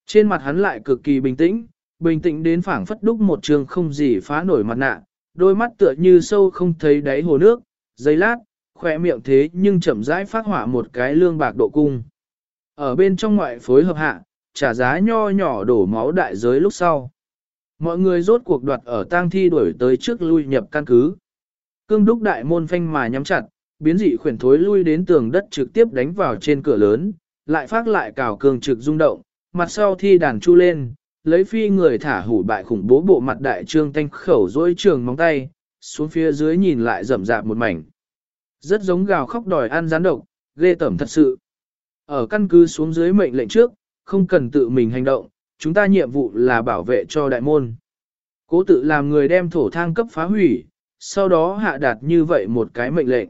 Trên mặt hắn lại cực kỳ bình tĩnh, bình tĩnh đến phảng phất đúc một trường không gì phá nổi mặt nạ, đôi mắt tựa như sâu không thấy đáy hồ nước, giây lát, khỏe miệng thế nhưng chậm rãi phát hỏa một cái lương bạc độ cung. Ở bên trong ngoại phối hợp hạ, trả giá nho nhỏ đổ máu đại giới lúc sau. Mọi người rốt cuộc đoạt ở tang thi đuổi tới trước lui nhập căn cứ. Cương đúc đại môn phanh mà nhắm chặt, biến dị khuyển thối lui đến tường đất trực tiếp đánh vào trên cửa lớn, lại phát lại cào cường trực rung động, mặt sau thi đàn chu lên, lấy phi người thả hủ bại khủng bố bộ mặt đại trương thanh khẩu dối trường móng tay, xuống phía dưới nhìn lại rậm rạp một mảnh. Rất giống gào khóc đòi ăn gián độc, ghê tẩm thật sự. Ở căn cứ xuống dưới mệnh lệnh trước, không cần tự mình hành động, chúng ta nhiệm vụ là bảo vệ cho đại môn. Cố tự làm người đem thổ thang cấp phá hủy, sau đó hạ đạt như vậy một cái mệnh lệnh.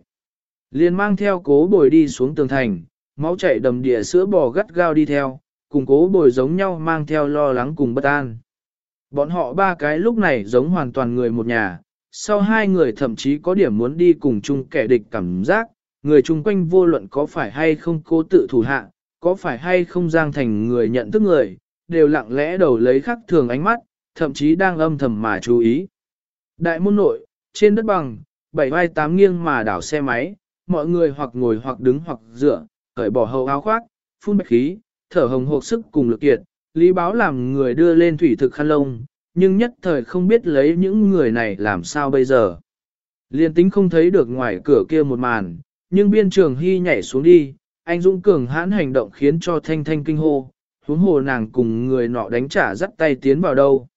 Liền mang theo cố bồi đi xuống tường thành, máu chảy đầm địa sữa bò gắt gao đi theo, cùng cố bồi giống nhau mang theo lo lắng cùng bất an. Bọn họ ba cái lúc này giống hoàn toàn người một nhà, sau hai người thậm chí có điểm muốn đi cùng chung kẻ địch cảm giác, người chung quanh vô luận có phải hay không cố tự thủ hạ, có phải hay không giang thành người nhận thức người, đều lặng lẽ đầu lấy khắc thường ánh mắt, thậm chí đang âm thầm mà chú ý. Đại môn nội, trên đất bằng, bảy vai tám nghiêng mà đảo xe máy, mọi người hoặc ngồi hoặc đứng hoặc dựa, cởi bỏ hậu áo khoác, phun bạch khí, thở hồng hộc sức cùng lực kiệt, lý báo làm người đưa lên thủy thực khăn lông, nhưng nhất thời không biết lấy những người này làm sao bây giờ. Liên tính không thấy được ngoài cửa kia một màn, nhưng biên trường hy nhảy xuống đi, anh Dũng cường hãn hành động khiến cho thanh thanh kinh hô, huống hồ nàng cùng người nọ đánh trả dắt tay tiến vào đâu.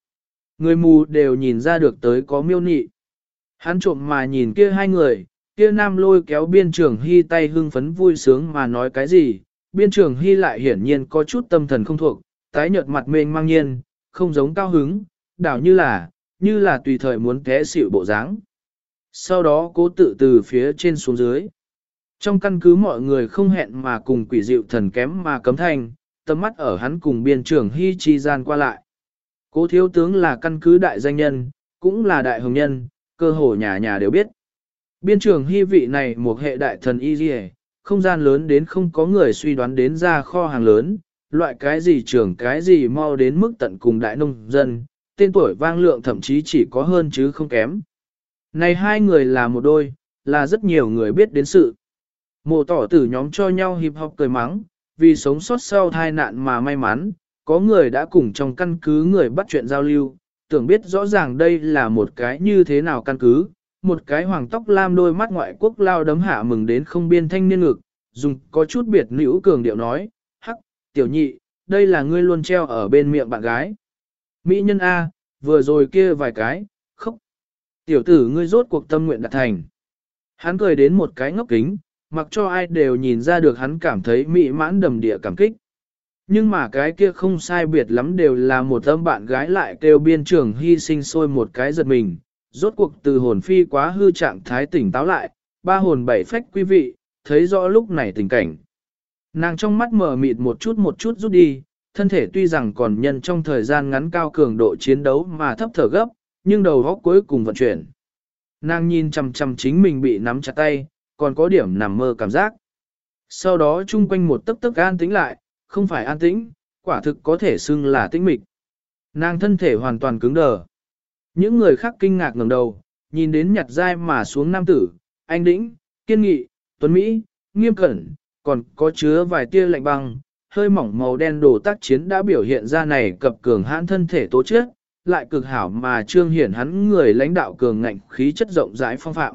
Người mù đều nhìn ra được tới có miêu nị. Hắn trộm mà nhìn kia hai người, kia nam lôi kéo biên trường hy tay hưng phấn vui sướng mà nói cái gì, biên trường hy lại hiển nhiên có chút tâm thần không thuộc, tái nhợt mặt mênh mang nhiên, không giống cao hứng, đảo như là, như là tùy thời muốn té xỉu bộ dáng. Sau đó cố tự từ phía trên xuống dưới. Trong căn cứ mọi người không hẹn mà cùng quỷ dịu thần kém mà cấm thành, tâm mắt ở hắn cùng biên trưởng hy chi gian qua lại. Cố thiếu tướng là căn cứ đại danh nhân, cũng là đại hồng nhân, cơ hồ nhà nhà đều biết. Biên trường hy vị này một hệ đại thần y dì không gian lớn đến không có người suy đoán đến ra kho hàng lớn, loại cái gì trưởng cái gì mau đến mức tận cùng đại nông dân, tên tuổi vang lượng thậm chí chỉ có hơn chứ không kém. Này hai người là một đôi, là rất nhiều người biết đến sự. Mộ tỏ tử nhóm cho nhau hiệp học cười mắng, vì sống sót sau tai nạn mà may mắn, có người đã cùng trong căn cứ người bắt chuyện giao lưu, tưởng biết rõ ràng đây là một cái như thế nào căn cứ, một cái hoàng tóc lam đôi mắt ngoại quốc lao đấm hạ mừng đến không biên thanh niên ngực, dùng có chút biệt nữ cường điệu nói, hắc, tiểu nhị, đây là ngươi luôn treo ở bên miệng bạn gái. Mỹ nhân A, vừa rồi kia vài cái, khóc. Tiểu tử ngươi rốt cuộc tâm nguyện đạt thành. Hắn cười đến một cái ngốc kính, mặc cho ai đều nhìn ra được hắn cảm thấy mỹ mãn đầm địa cảm kích. Nhưng mà cái kia không sai biệt lắm đều là một âm bạn gái lại kêu biên trường hy sinh sôi một cái giật mình, rốt cuộc từ hồn phi quá hư trạng thái tỉnh táo lại, ba hồn bảy phách quý vị, thấy rõ lúc này tình cảnh. Nàng trong mắt mở mịt một chút một chút rút đi, thân thể tuy rằng còn nhân trong thời gian ngắn cao cường độ chiến đấu mà thấp thở gấp, nhưng đầu góc cuối cùng vận chuyển. Nàng nhìn chằm chằm chính mình bị nắm chặt tay, còn có điểm nằm mơ cảm giác. Sau đó chung quanh một tấc tấc an tĩnh lại, không phải an tĩnh, quả thực có thể xưng là tĩnh mịch. Nàng thân thể hoàn toàn cứng đờ. Những người khác kinh ngạc ngẩng đầu, nhìn đến nhặt dai mà xuống nam tử, anh đĩnh, kiên nghị, tuấn Mỹ, nghiêm cẩn, còn có chứa vài tia lạnh băng, hơi mỏng màu đen đồ tác chiến đã biểu hiện ra này cập cường hãn thân thể tố chất, lại cực hảo mà trương hiển hắn người lãnh đạo cường ngạnh khí chất rộng rãi phong phạm.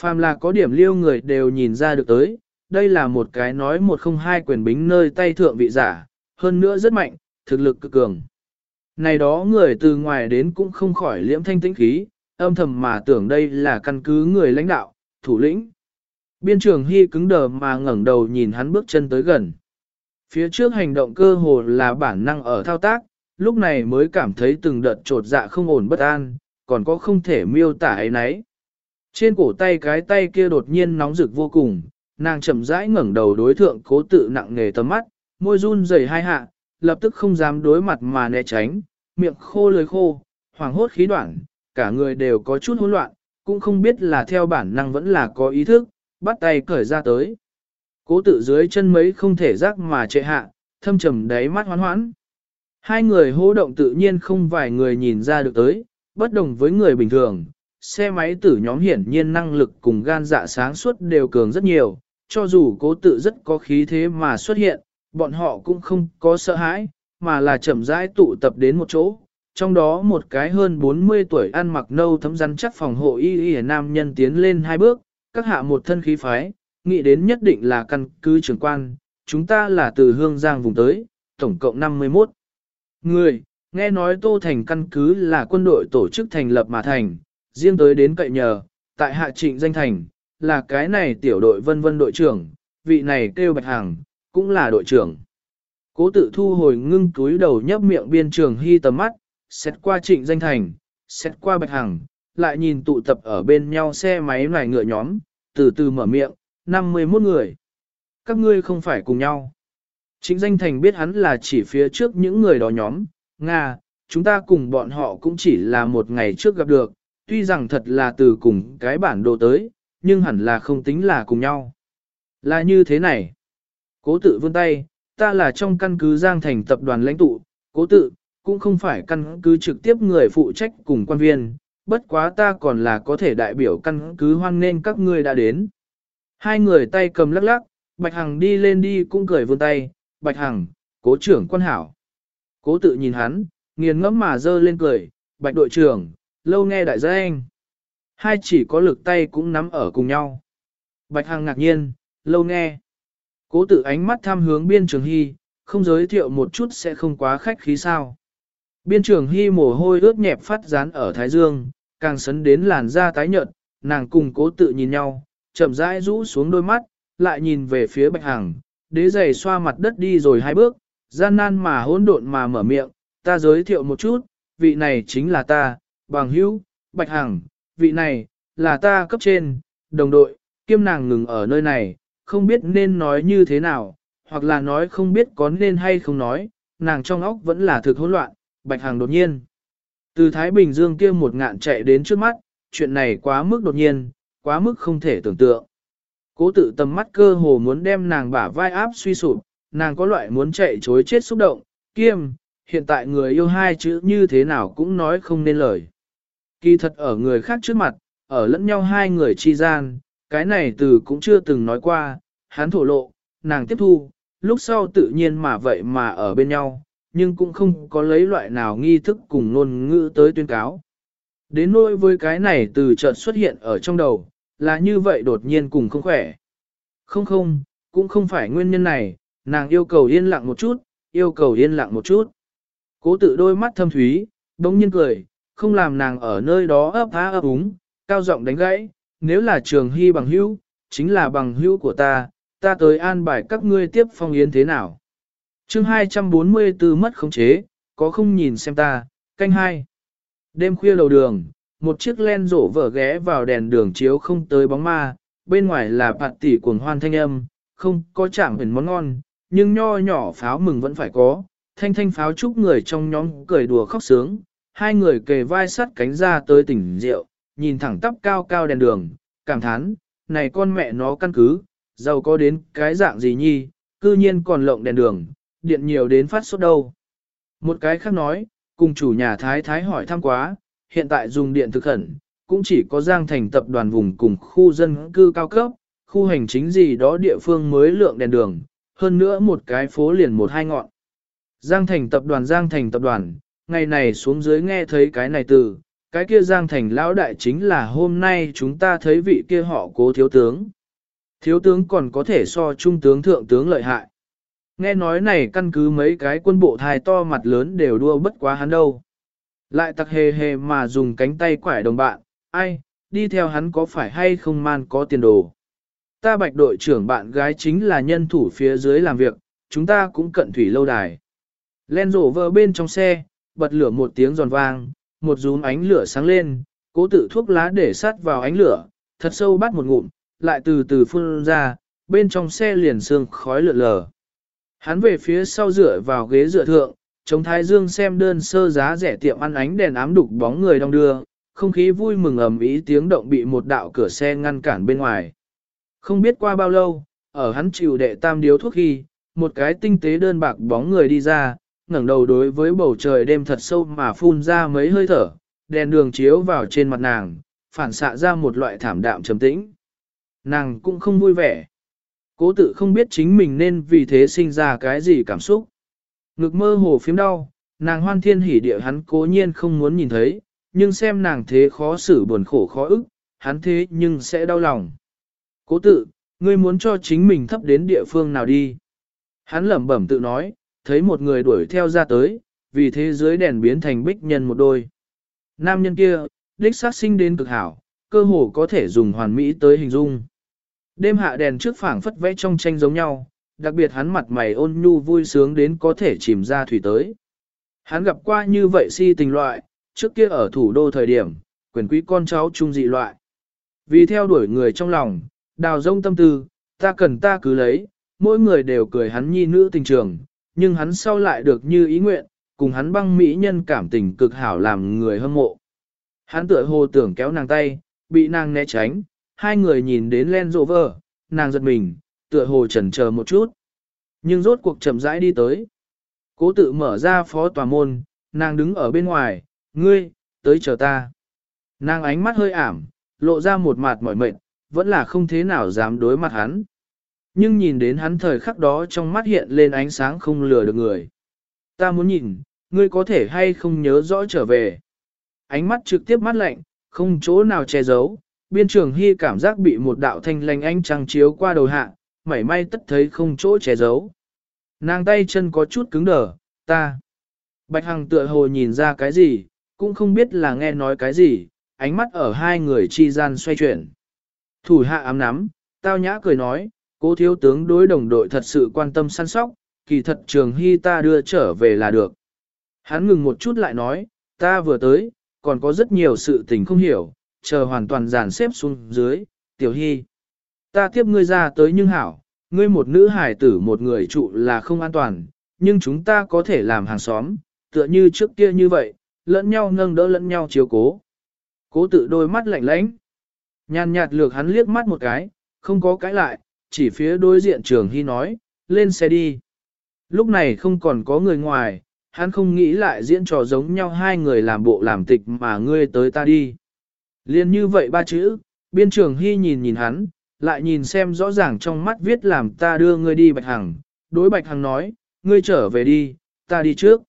Phàm là có điểm liêu người đều nhìn ra được tới, đây là một cái nói một không hai quyền bính nơi tay thượng vị giả, hơn nữa rất mạnh, thực lực cực cường. Này đó người từ ngoài đến cũng không khỏi liễm thanh tĩnh khí, âm thầm mà tưởng đây là căn cứ người lãnh đạo, thủ lĩnh. Biên trường Hy cứng đờ mà ngẩng đầu nhìn hắn bước chân tới gần. Phía trước hành động cơ hồ là bản năng ở thao tác, lúc này mới cảm thấy từng đợt trột dạ không ổn bất an, còn có không thể miêu tả ấy nấy. Trên cổ tay cái tay kia đột nhiên nóng rực vô cùng, nàng chậm rãi ngẩng đầu đối thượng cố tự nặng nề tầm mắt, môi run rẩy hai hạ, lập tức không dám đối mặt mà né tránh, miệng khô lưỡi khô, hoàng hốt khí đoạn, cả người đều có chút hỗn loạn, cũng không biết là theo bản năng vẫn là có ý thức, bắt tay cởi ra tới. Cố tự dưới chân mấy không thể rắc mà trệ hạ, thâm trầm đáy mắt hoán hoãn. Hai người hô động tự nhiên không vài người nhìn ra được tới, bất đồng với người bình thường. Xe máy tử nhóm hiển nhiên năng lực cùng gan dạ sáng suốt đều cường rất nhiều, cho dù cố tự rất có khí thế mà xuất hiện, bọn họ cũng không có sợ hãi, mà là chậm rãi tụ tập đến một chỗ. Trong đó một cái hơn 40 tuổi ăn mặc nâu thấm rắn chắc phòng hộ y y nam nhân tiến lên hai bước, các hạ một thân khí phái, nghĩ đến nhất định là căn cứ trưởng quan, chúng ta là từ Hương Giang vùng tới, tổng cộng 51 người, nghe nói Tô Thành căn cứ là quân đội tổ chức thành lập mà thành, riêng tới đến cậy nhờ, tại hạ trịnh danh thành, là cái này tiểu đội vân vân đội trưởng, vị này kêu bạch hàng, cũng là đội trưởng. Cố tự thu hồi ngưng túi đầu nhấp miệng biên trường hy tầm mắt, xét qua trịnh danh thành, xét qua bạch hằng, lại nhìn tụ tập ở bên nhau xe máy này ngựa nhóm, từ từ mở miệng, 51 người. Các ngươi không phải cùng nhau. Trịnh danh thành biết hắn là chỉ phía trước những người đó nhóm, Nga, chúng ta cùng bọn họ cũng chỉ là một ngày trước gặp được, tuy rằng thật là từ cùng cái bản đồ tới, nhưng hẳn là không tính là cùng nhau. Là như thế này. Cố tự vươn tay, ta là trong căn cứ Giang Thành tập đoàn lãnh tụ, cố tự, cũng không phải căn cứ trực tiếp người phụ trách cùng quan viên, bất quá ta còn là có thể đại biểu căn cứ hoan nên các ngươi đã đến. Hai người tay cầm lắc lắc, Bạch Hằng đi lên đi cũng cười vươn tay, Bạch Hằng, cố trưởng quan hảo. Cố tự nhìn hắn, nghiền ngẫm mà dơ lên cười, Bạch đội trưởng, lâu nghe đại gia anh. Hai chỉ có lực tay cũng nắm ở cùng nhau. Bạch Hằng ngạc nhiên, lâu nghe. Cố tự ánh mắt tham hướng biên trường hy, không giới thiệu một chút sẽ không quá khách khí sao. Biên trường hy mồ hôi ướt nhẹp phát dán ở Thái Dương, càng sấn đến làn da tái nhợt, nàng cùng cố tự nhìn nhau, chậm rãi rũ xuống đôi mắt, lại nhìn về phía Bạch Hằng, đế giày xoa mặt đất đi rồi hai bước, gian nan mà hỗn độn mà mở miệng, ta giới thiệu một chút, vị này chính là ta, bằng hữu, Bạch Hằng, vị này, là ta cấp trên, đồng đội, kiêm nàng ngừng ở nơi này, không biết nên nói như thế nào, hoặc là nói không biết có nên hay không nói, nàng trong óc vẫn là thực hỗn loạn, Bạch Hằng đột nhiên. Từ Thái Bình Dương kia một ngạn chạy đến trước mắt, chuyện này quá mức đột nhiên, quá mức không thể tưởng tượng. Cố tự tầm mắt cơ hồ muốn đem nàng bả vai áp suy sụp, nàng có loại muốn chạy chối chết xúc động, kiêm, hiện tại người yêu hai chữ như thế nào cũng nói không nên lời. Kỳ thật ở người khác trước mặt, ở lẫn nhau hai người chi gian, cái này từ cũng chưa từng nói qua, hắn thổ lộ, nàng tiếp thu, lúc sau tự nhiên mà vậy mà ở bên nhau, nhưng cũng không có lấy loại nào nghi thức cùng ngôn ngữ tới tuyên cáo. Đến nỗi với cái này từ chợt xuất hiện ở trong đầu, là như vậy đột nhiên cùng không khỏe. Không không, cũng không phải nguyên nhân này, nàng yêu cầu yên lặng một chút, yêu cầu yên lặng một chút. Cố tự đôi mắt thâm thúy, bỗng nhiên cười, không làm nàng ở nơi đó ấp há ấp úng, cao giọng đánh gãy, nếu là trường hy bằng hữu, chính là bằng hữu của ta, ta tới an bài các ngươi tiếp phong yến thế nào. chương 244 mất khống chế, có không nhìn xem ta, canh hai. Đêm khuya đầu đường, một chiếc len rổ vở ghé vào đèn đường chiếu không tới bóng ma, bên ngoài là bạt tỷ cuồng hoan thanh âm, không có chạm hình món ngon, nhưng nho nhỏ pháo mừng vẫn phải có, thanh thanh pháo chúc người trong nhóm cười đùa khóc sướng, hai người kề vai sắt cánh ra tới tỉnh rượu, nhìn thẳng tắp cao cao đèn đường, cảm thán, này con mẹ nó căn cứ, giàu có đến cái dạng gì nhi, cư nhiên còn lộng đèn đường, điện nhiều đến phát sốt đâu. Một cái khác nói, cùng chủ nhà thái thái hỏi thăm quá, hiện tại dùng điện thực khẩn, cũng chỉ có Giang Thành tập đoàn vùng cùng khu dân cư cao cấp, khu hành chính gì đó địa phương mới lượng đèn đường, hơn nữa một cái phố liền một hai ngọn. Giang Thành tập đoàn Giang Thành tập đoàn, ngày này xuống dưới nghe thấy cái này từ, cái kia Giang Thành lão đại chính là hôm nay chúng ta thấy vị kia họ cố thiếu tướng. Thiếu tướng còn có thể so trung tướng thượng tướng lợi hại. Nghe nói này căn cứ mấy cái quân bộ thai to mặt lớn đều đua bất quá hắn đâu. Lại tặc hề hề mà dùng cánh tay quải đồng bạn, ai, đi theo hắn có phải hay không man có tiền đồ. Ta bạch đội trưởng bạn gái chính là nhân thủ phía dưới làm việc, chúng ta cũng cận thủy lâu đài. Len rổ vơ bên trong xe, bật lửa một tiếng giòn vang, một rúm ánh lửa sáng lên, cố tự thuốc lá để sát vào ánh lửa, thật sâu bắt một ngụm, lại từ từ phun ra, bên trong xe liền sương khói lượn lờ. Hắn về phía sau dựa vào ghế dựa thượng, chống thái dương xem đơn sơ giá rẻ tiệm ăn ánh đèn ám đục bóng người đong đưa, không khí vui mừng ầm ý tiếng động bị một đạo cửa xe ngăn cản bên ngoài. Không biết qua bao lâu, ở hắn chịu đệ tam điếu thuốc khi, một cái tinh tế đơn bạc bóng người đi ra, ngẩng đầu đối với bầu trời đêm thật sâu mà phun ra mấy hơi thở, đèn đường chiếu vào trên mặt nàng, phản xạ ra một loại thảm đạm trầm tĩnh. Nàng cũng không vui vẻ. Cố tự không biết chính mình nên vì thế sinh ra cái gì cảm xúc. Ngực mơ hồ phím đau, nàng hoan thiên hỉ địa hắn cố nhiên không muốn nhìn thấy, nhưng xem nàng thế khó xử buồn khổ khó ức, hắn thế nhưng sẽ đau lòng. Cố tự, ngươi muốn cho chính mình thấp đến địa phương nào đi. Hắn lẩm bẩm tự nói, thấy một người đuổi theo ra tới, vì thế dưới đèn biến thành bích nhân một đôi. Nam nhân kia, đích sát sinh đến cực hảo, cơ hồ có thể dùng hoàn mỹ tới hình dung. Đêm hạ đèn trước phảng phất vẽ trong tranh giống nhau, đặc biệt hắn mặt mày ôn nhu vui sướng đến có thể chìm ra thủy tới. Hắn gặp qua như vậy si tình loại, trước kia ở thủ đô thời điểm, quyền quý con cháu trung dị loại. Vì theo đuổi người trong lòng, đào rông tâm tư, ta cần ta cứ lấy, mỗi người đều cười hắn nhi nữ tình trường, nhưng hắn sau lại được như ý nguyện, cùng hắn băng mỹ nhân cảm tình cực hảo làm người hâm mộ. Hắn tựa hồ tưởng kéo nàng tay, bị nàng né tránh, hai người nhìn đến Land Rover, nàng giật mình, tựa hồ chần chờ một chút. Nhưng rốt cuộc chậm rãi đi tới. Cố tự mở ra phó tòa môn, nàng đứng ở bên ngoài, ngươi, tới chờ ta. Nàng ánh mắt hơi ảm, lộ ra một mặt mỏi mệt, vẫn là không thế nào dám đối mặt hắn. Nhưng nhìn đến hắn thời khắc đó trong mắt hiện lên ánh sáng không lừa được người. Ta muốn nhìn, ngươi có thể hay không nhớ rõ trở về. Ánh mắt trực tiếp mắt lạnh, không chỗ nào che giấu, biên trường hy cảm giác bị một đạo thanh lanh ánh trăng chiếu qua đầu hạ, mảy may tất thấy không chỗ che giấu. Nàng tay chân có chút cứng đờ, ta. Bạch Hằng tựa hồ nhìn ra cái gì, cũng không biết là nghe nói cái gì, ánh mắt ở hai người chi gian xoay chuyển. Thủ hạ ám nắm, tao nhã cười nói, cố thiếu tướng đối đồng đội thật sự quan tâm săn sóc, kỳ thật trường hy ta đưa trở về là được. Hắn ngừng một chút lại nói, ta vừa tới, còn có rất nhiều sự tình không hiểu, chờ hoàn toàn dàn xếp xuống dưới, tiểu hy. Ta tiếp ngươi ra tới nhưng hảo, ngươi một nữ hải tử một người trụ là không an toàn, nhưng chúng ta có thể làm hàng xóm, tựa như trước kia như vậy, lẫn nhau nâng đỡ lẫn nhau chiếu cố. Cố tự đôi mắt lạnh lãnh. Nhàn nhạt lược hắn liếc mắt một cái, không có cái lại, chỉ phía đối diện trường hy nói, lên xe đi. Lúc này không còn có người ngoài, hắn không nghĩ lại diễn trò giống nhau hai người làm bộ làm tịch mà ngươi tới ta đi. Liên như vậy ba chữ, biên trường hy nhìn nhìn hắn, lại nhìn xem rõ ràng trong mắt viết làm ta đưa ngươi đi Bạch Hằng, đối Bạch Hằng nói, ngươi trở về đi, ta đi trước.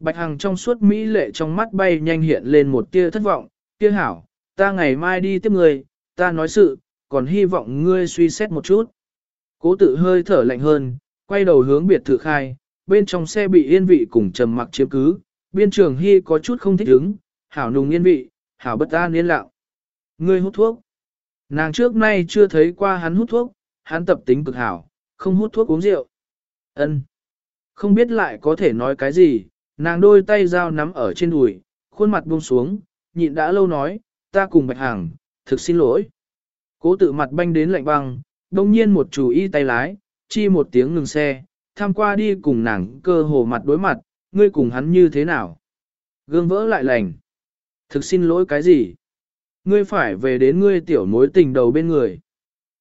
Bạch Hằng trong suốt mỹ lệ trong mắt bay nhanh hiện lên một tia thất vọng, tia hảo, ta ngày mai đi tiếp ngươi, ta nói sự, còn hy vọng ngươi suy xét một chút. Cố tự hơi thở lạnh hơn, quay đầu hướng biệt thự khai, bên trong xe bị yên vị cùng trầm mặc chiếm cứ, biên trường hy có chút không thích ứng, hảo nùng yên vị, hảo bất an yên lặng. Ngươi hút thuốc. Nàng trước nay chưa thấy qua hắn hút thuốc, hắn tập tính cực hảo, không hút thuốc uống rượu. Ân, Không biết lại có thể nói cái gì, nàng đôi tay dao nắm ở trên đùi, khuôn mặt buông xuống, nhịn đã lâu nói, ta cùng bạch hàng, thực xin lỗi. Cố tự mặt banh đến lạnh băng, đông nhiên một chủ y tay lái, chi một tiếng ngừng xe, tham qua đi cùng nàng cơ hồ mặt đối mặt, ngươi cùng hắn như thế nào? Gương vỡ lại lành. Thực xin lỗi cái gì? Ngươi phải về đến ngươi tiểu mối tình đầu bên người.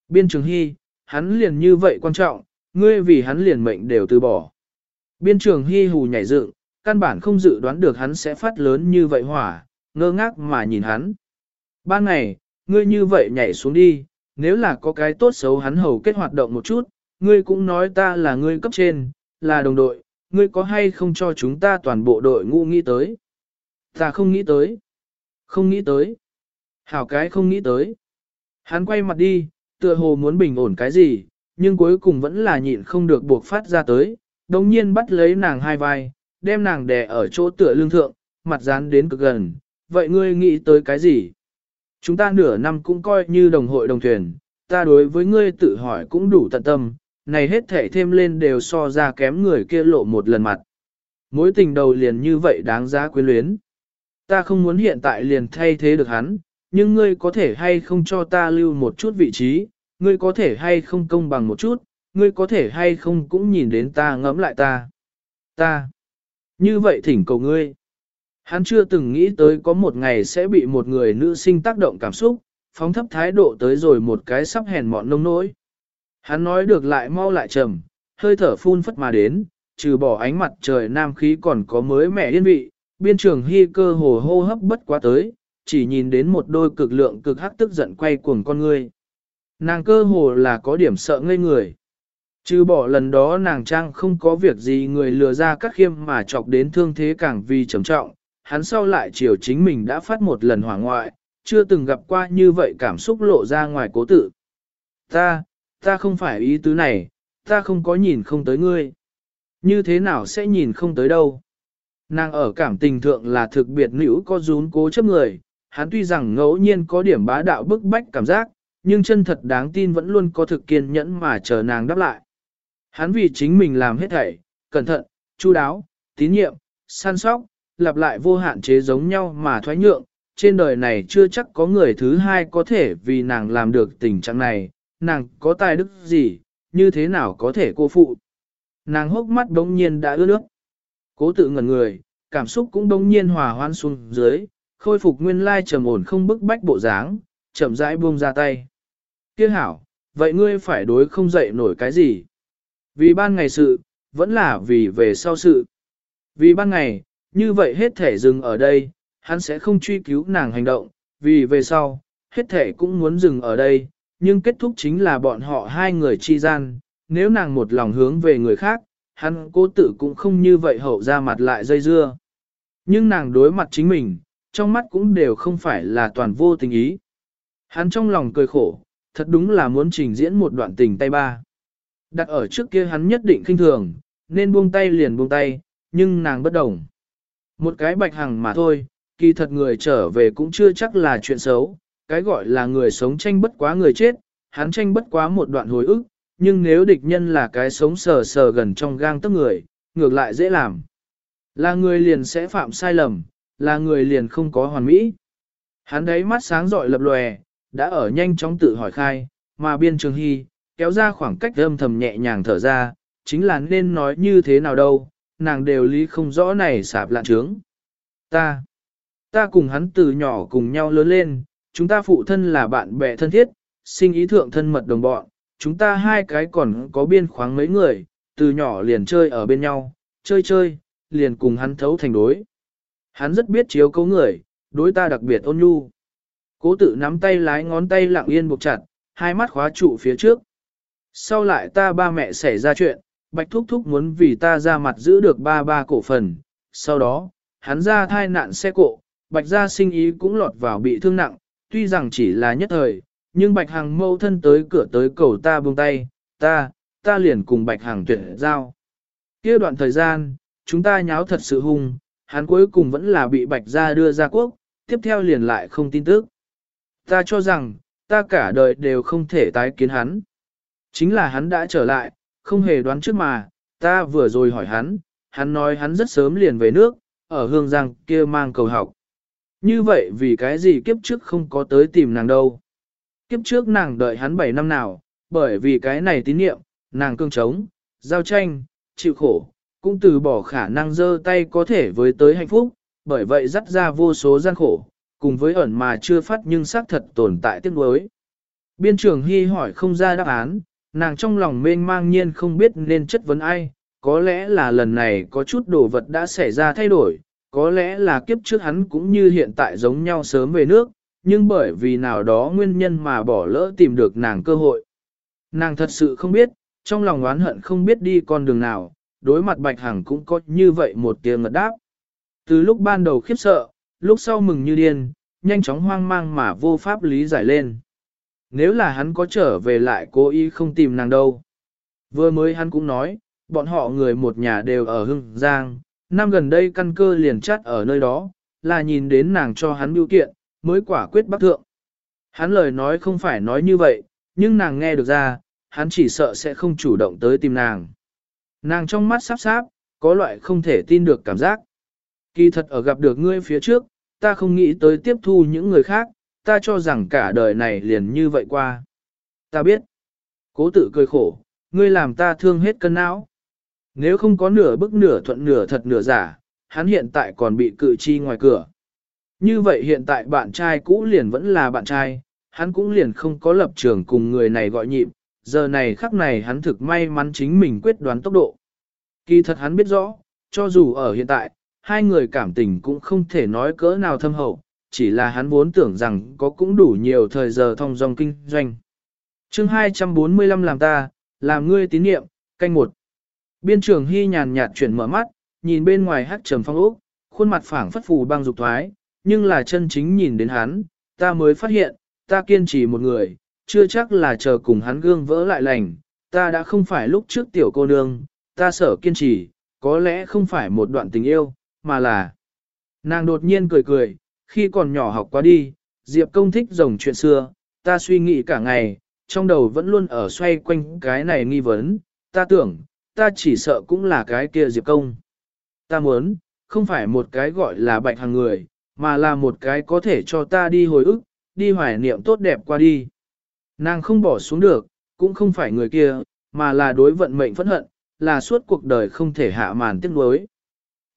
Biên trường hy, hắn liền như vậy quan trọng, ngươi vì hắn liền mệnh đều từ bỏ. Biên trường hy hù nhảy dựng, căn bản không dự đoán được hắn sẽ phát lớn như vậy hỏa, ngơ ngác mà nhìn hắn. Ban ngày, ngươi như vậy nhảy xuống đi, nếu là có cái tốt xấu hắn hầu kết hoạt động một chút, ngươi cũng nói ta là ngươi cấp trên, là đồng đội, ngươi có hay không cho chúng ta toàn bộ đội ngũ nghĩ tới? Ta không nghĩ tới. Không nghĩ tới. Hảo cái không nghĩ tới. Hắn quay mặt đi, tựa hồ muốn bình ổn cái gì, nhưng cuối cùng vẫn là nhịn không được buộc phát ra tới, đồng nhiên bắt lấy nàng hai vai, đem nàng đè ở chỗ tựa lương thượng, mặt dán đến cực gần. Vậy ngươi nghĩ tới cái gì? Chúng ta nửa năm cũng coi như đồng hội đồng thuyền, ta đối với ngươi tự hỏi cũng đủ tận tâm, này hết thể thêm lên đều so ra kém người kia lộ một lần mặt. Mối tình đầu liền như vậy đáng giá quyến luyến. Ta không muốn hiện tại liền thay thế được hắn, nhưng ngươi có thể hay không cho ta lưu một chút vị trí, ngươi có thể hay không công bằng một chút, ngươi có thể hay không cũng nhìn đến ta ngẫm lại ta. Ta. Như vậy thỉnh cầu ngươi. Hắn chưa từng nghĩ tới có một ngày sẽ bị một người nữ sinh tác động cảm xúc, phóng thấp thái độ tới rồi một cái sắp hèn mọn nông nỗi. Hắn nói được lại mau lại trầm, hơi thở phun phất mà đến, trừ bỏ ánh mặt trời nam khí còn có mới mẻ yên vị, biên trường hy cơ hồ hô hấp bất quá tới, chỉ nhìn đến một đôi cực lượng cực hắc tức giận quay cuồng con ngươi. Nàng cơ hồ là có điểm sợ ngây người. Trừ bỏ lần đó nàng trang không có việc gì người lừa ra các khiêm mà chọc đến thương thế càng vì trầm trọng, hắn sau lại chiều chính mình đã phát một lần hỏa ngoại, chưa từng gặp qua như vậy cảm xúc lộ ra ngoài cố tự. Ta, ta không phải ý tứ này, ta không có nhìn không tới ngươi. Như thế nào sẽ nhìn không tới đâu? Nàng ở cảm tình thượng là thực biệt nữ có rún cố chấp người, hắn tuy rằng ngẫu nhiên có điểm bá đạo bức bách cảm giác, nhưng chân thật đáng tin vẫn luôn có thực kiên nhẫn mà chờ nàng đáp lại. Hắn vì chính mình làm hết thảy, cẩn thận, chu đáo, tín nhiệm, săn sóc, lặp lại vô hạn chế giống nhau mà thoái nhượng, trên đời này chưa chắc có người thứ hai có thể vì nàng làm được tình trạng này, nàng có tài đức gì, như thế nào có thể cô phụ. Nàng hốc mắt đống nhiên đã ướt nước. Cố tự ngẩn người, cảm xúc cũng đông nhiên hòa hoan xuống dưới, khôi phục nguyên lai trầm ổn không bức bách bộ dáng, chậm rãi buông ra tay. Kiếc hảo, vậy ngươi phải đối không dậy nổi cái gì? Vì ban ngày sự, vẫn là vì về sau sự. Vì ban ngày, như vậy hết thể dừng ở đây, hắn sẽ không truy cứu nàng hành động, vì về sau, hết thể cũng muốn dừng ở đây, nhưng kết thúc chính là bọn họ hai người chi gian, nếu nàng một lòng hướng về người khác, hắn cố tự cũng không như vậy hậu ra mặt lại dây dưa. Nhưng nàng đối mặt chính mình, trong mắt cũng đều không phải là toàn vô tình ý. Hắn trong lòng cười khổ, thật đúng là muốn trình diễn một đoạn tình tay ba. Đặt ở trước kia hắn nhất định khinh thường, nên buông tay liền buông tay, nhưng nàng bất đồng. Một cái bạch hằng mà thôi, kỳ thật người trở về cũng chưa chắc là chuyện xấu, cái gọi là người sống tranh bất quá người chết, hắn tranh bất quá một đoạn hồi ức, nhưng nếu địch nhân là cái sống sờ sờ gần trong gang tấc người, ngược lại dễ làm. Là người liền sẽ phạm sai lầm, là người liền không có hoàn mỹ. Hắn đấy mắt sáng rọi lập lòe, đã ở nhanh chóng tự hỏi khai, mà biên trường hy, kéo ra khoảng cách âm thầm nhẹ nhàng thở ra, chính là nên nói như thế nào đâu, nàng đều lý không rõ này sạp lạn trướng. Ta, ta cùng hắn từ nhỏ cùng nhau lớn lên, chúng ta phụ thân là bạn bè thân thiết, sinh ý thượng thân mật đồng bọn, chúng ta hai cái còn có biên khoáng mấy người, từ nhỏ liền chơi ở bên nhau, chơi chơi, liền cùng hắn thấu thành đối. Hắn rất biết chiếu cấu người, đối ta đặc biệt ôn nhu. Cố tự nắm tay lái ngón tay lặng yên buộc chặt, hai mắt khóa trụ phía trước. Sau lại ta ba mẹ xảy ra chuyện, Bạch Thúc Thúc muốn vì ta ra mặt giữ được ba ba cổ phần. Sau đó, hắn ra thai nạn xe cộ, Bạch gia sinh ý cũng lọt vào bị thương nặng, tuy rằng chỉ là nhất thời, nhưng Bạch Hằng mâu thân tới cửa tới cầu ta buông tay, ta, ta liền cùng Bạch Hằng tuyệt giao. kia đoạn thời gian, chúng ta nháo thật sự hung, hắn cuối cùng vẫn là bị Bạch gia đưa ra quốc, tiếp theo liền lại không tin tức. Ta cho rằng, ta cả đời đều không thể tái kiến hắn. Chính là hắn đã trở lại, không hề đoán trước mà, ta vừa rồi hỏi hắn, hắn nói hắn rất sớm liền về nước, ở hương giang kia mang cầu học. Như vậy vì cái gì kiếp trước không có tới tìm nàng đâu. Kiếp trước nàng đợi hắn 7 năm nào, bởi vì cái này tín nhiệm, nàng cương trống, giao tranh, chịu khổ, cũng từ bỏ khả năng dơ tay có thể với tới hạnh phúc, bởi vậy dắt ra vô số gian khổ, cùng với ẩn mà chưa phát nhưng xác thật tồn tại tiếc nuối. Biên trưởng Hy hỏi không ra đáp án, nàng trong lòng mênh mang nhiên không biết nên chất vấn ai, có lẽ là lần này có chút đồ vật đã xảy ra thay đổi, có lẽ là kiếp trước hắn cũng như hiện tại giống nhau sớm về nước, nhưng bởi vì nào đó nguyên nhân mà bỏ lỡ tìm được nàng cơ hội. Nàng thật sự không biết, trong lòng oán hận không biết đi con đường nào, đối mặt Bạch Hằng cũng có như vậy một tiếng ngật đáp. Từ lúc ban đầu khiếp sợ, lúc sau mừng như điên, nhanh chóng hoang mang mà vô pháp lý giải lên. Nếu là hắn có trở về lại cố ý không tìm nàng đâu. Vừa mới hắn cũng nói, bọn họ người một nhà đều ở Hưng Giang, năm gần đây căn cơ liền chắt ở nơi đó, là nhìn đến nàng cho hắn biểu kiện, mới quả quyết bắt thượng. Hắn lời nói không phải nói như vậy, nhưng nàng nghe được ra, hắn chỉ sợ sẽ không chủ động tới tìm nàng. Nàng trong mắt sắp sáp, có loại không thể tin được cảm giác. Kỳ thật ở gặp được ngươi phía trước, ta không nghĩ tới tiếp thu những người khác, ta cho rằng cả đời này liền như vậy qua. Ta biết. Cố tự cười khổ, ngươi làm ta thương hết cân não. Nếu không có nửa bức nửa thuận nửa thật nửa giả, hắn hiện tại còn bị cự chi ngoài cửa. Như vậy hiện tại bạn trai cũ liền vẫn là bạn trai, hắn cũng liền không có lập trường cùng người này gọi nhịp, giờ này khắc này hắn thực may mắn chính mình quyết đoán tốc độ. Kỳ thật hắn biết rõ, cho dù ở hiện tại, hai người cảm tình cũng không thể nói cỡ nào thâm hậu, chỉ là hắn vốn tưởng rằng có cũng đủ nhiều thời giờ thông dòng kinh doanh. chương 245 làm ta, làm ngươi tín nhiệm, canh một. Biên trưởng Hy nhàn nhạt chuyển mở mắt, nhìn bên ngoài hát trầm phong ốc, khuôn mặt phảng phất phù băng dục thoái, nhưng là chân chính nhìn đến hắn, ta mới phát hiện, ta kiên trì một người, chưa chắc là chờ cùng hắn gương vỡ lại lành, ta đã không phải lúc trước tiểu cô nương, ta sợ kiên trì, có lẽ không phải một đoạn tình yêu, mà là... Nàng đột nhiên cười cười, khi còn nhỏ học quá đi, Diệp công thích rồng chuyện xưa, ta suy nghĩ cả ngày, trong đầu vẫn luôn ở xoay quanh cái này nghi vấn, ta tưởng, ta chỉ sợ cũng là cái kia Diệp công. Ta muốn, không phải một cái gọi là bạch hàng người, mà là một cái có thể cho ta đi hồi ức, đi hoài niệm tốt đẹp qua đi. Nàng không bỏ xuống được, cũng không phải người kia, mà là đối vận mệnh phẫn hận, là suốt cuộc đời không thể hạ màn tiếc nuối.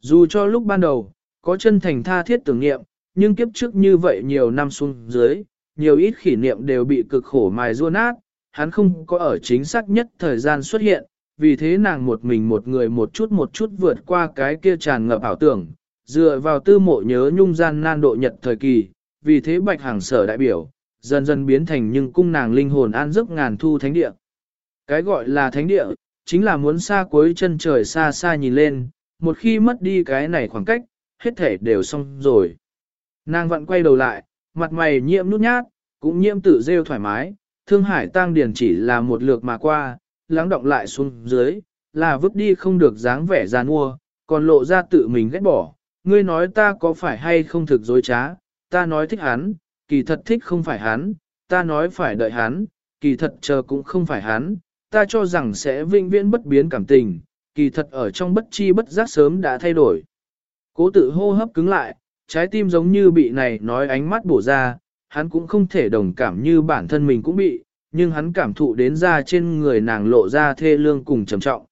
Dù cho lúc ban đầu, có chân thành tha thiết tưởng niệm, nhưng kiếp trước như vậy nhiều năm xuống dưới, nhiều ít kỷ niệm đều bị cực khổ mài rua nát, hắn không có ở chính xác nhất thời gian xuất hiện, vì thế nàng một mình một người một chút một chút vượt qua cái kia tràn ngập ảo tưởng, dựa vào tư mộ nhớ nhung gian nan độ nhật thời kỳ, vì thế bạch hàng sở đại biểu, dần dần biến thành nhưng cung nàng linh hồn an giấc ngàn thu thánh địa. Cái gọi là thánh địa, chính là muốn xa cuối chân trời xa xa nhìn lên, một khi mất đi cái này khoảng cách, hết thể đều xong rồi. Nàng vẫn quay đầu lại, mặt mày nhiễm nút nhát, cũng nhiễm tự rêu thoải mái, thương hải tăng điển chỉ là một lượt mà qua, lắng động lại xuống dưới, là vứt đi không được dáng vẻ gian mua, còn lộ ra tự mình ghét bỏ. Ngươi nói ta có phải hay không thực dối trá, ta nói thích hắn, kỳ thật thích không phải hắn, ta nói phải đợi hắn, kỳ thật chờ cũng không phải hắn, ta cho rằng sẽ vinh viễn bất biến cảm tình, kỳ thật ở trong bất chi bất giác sớm đã thay đổi. Cố tự hô hấp cứng lại, trái tim giống như bị này nói ánh mắt bổ ra, hắn cũng không thể đồng cảm như bản thân mình cũng bị, nhưng hắn cảm thụ đến ra trên người nàng lộ ra thê lương cùng trầm trọng.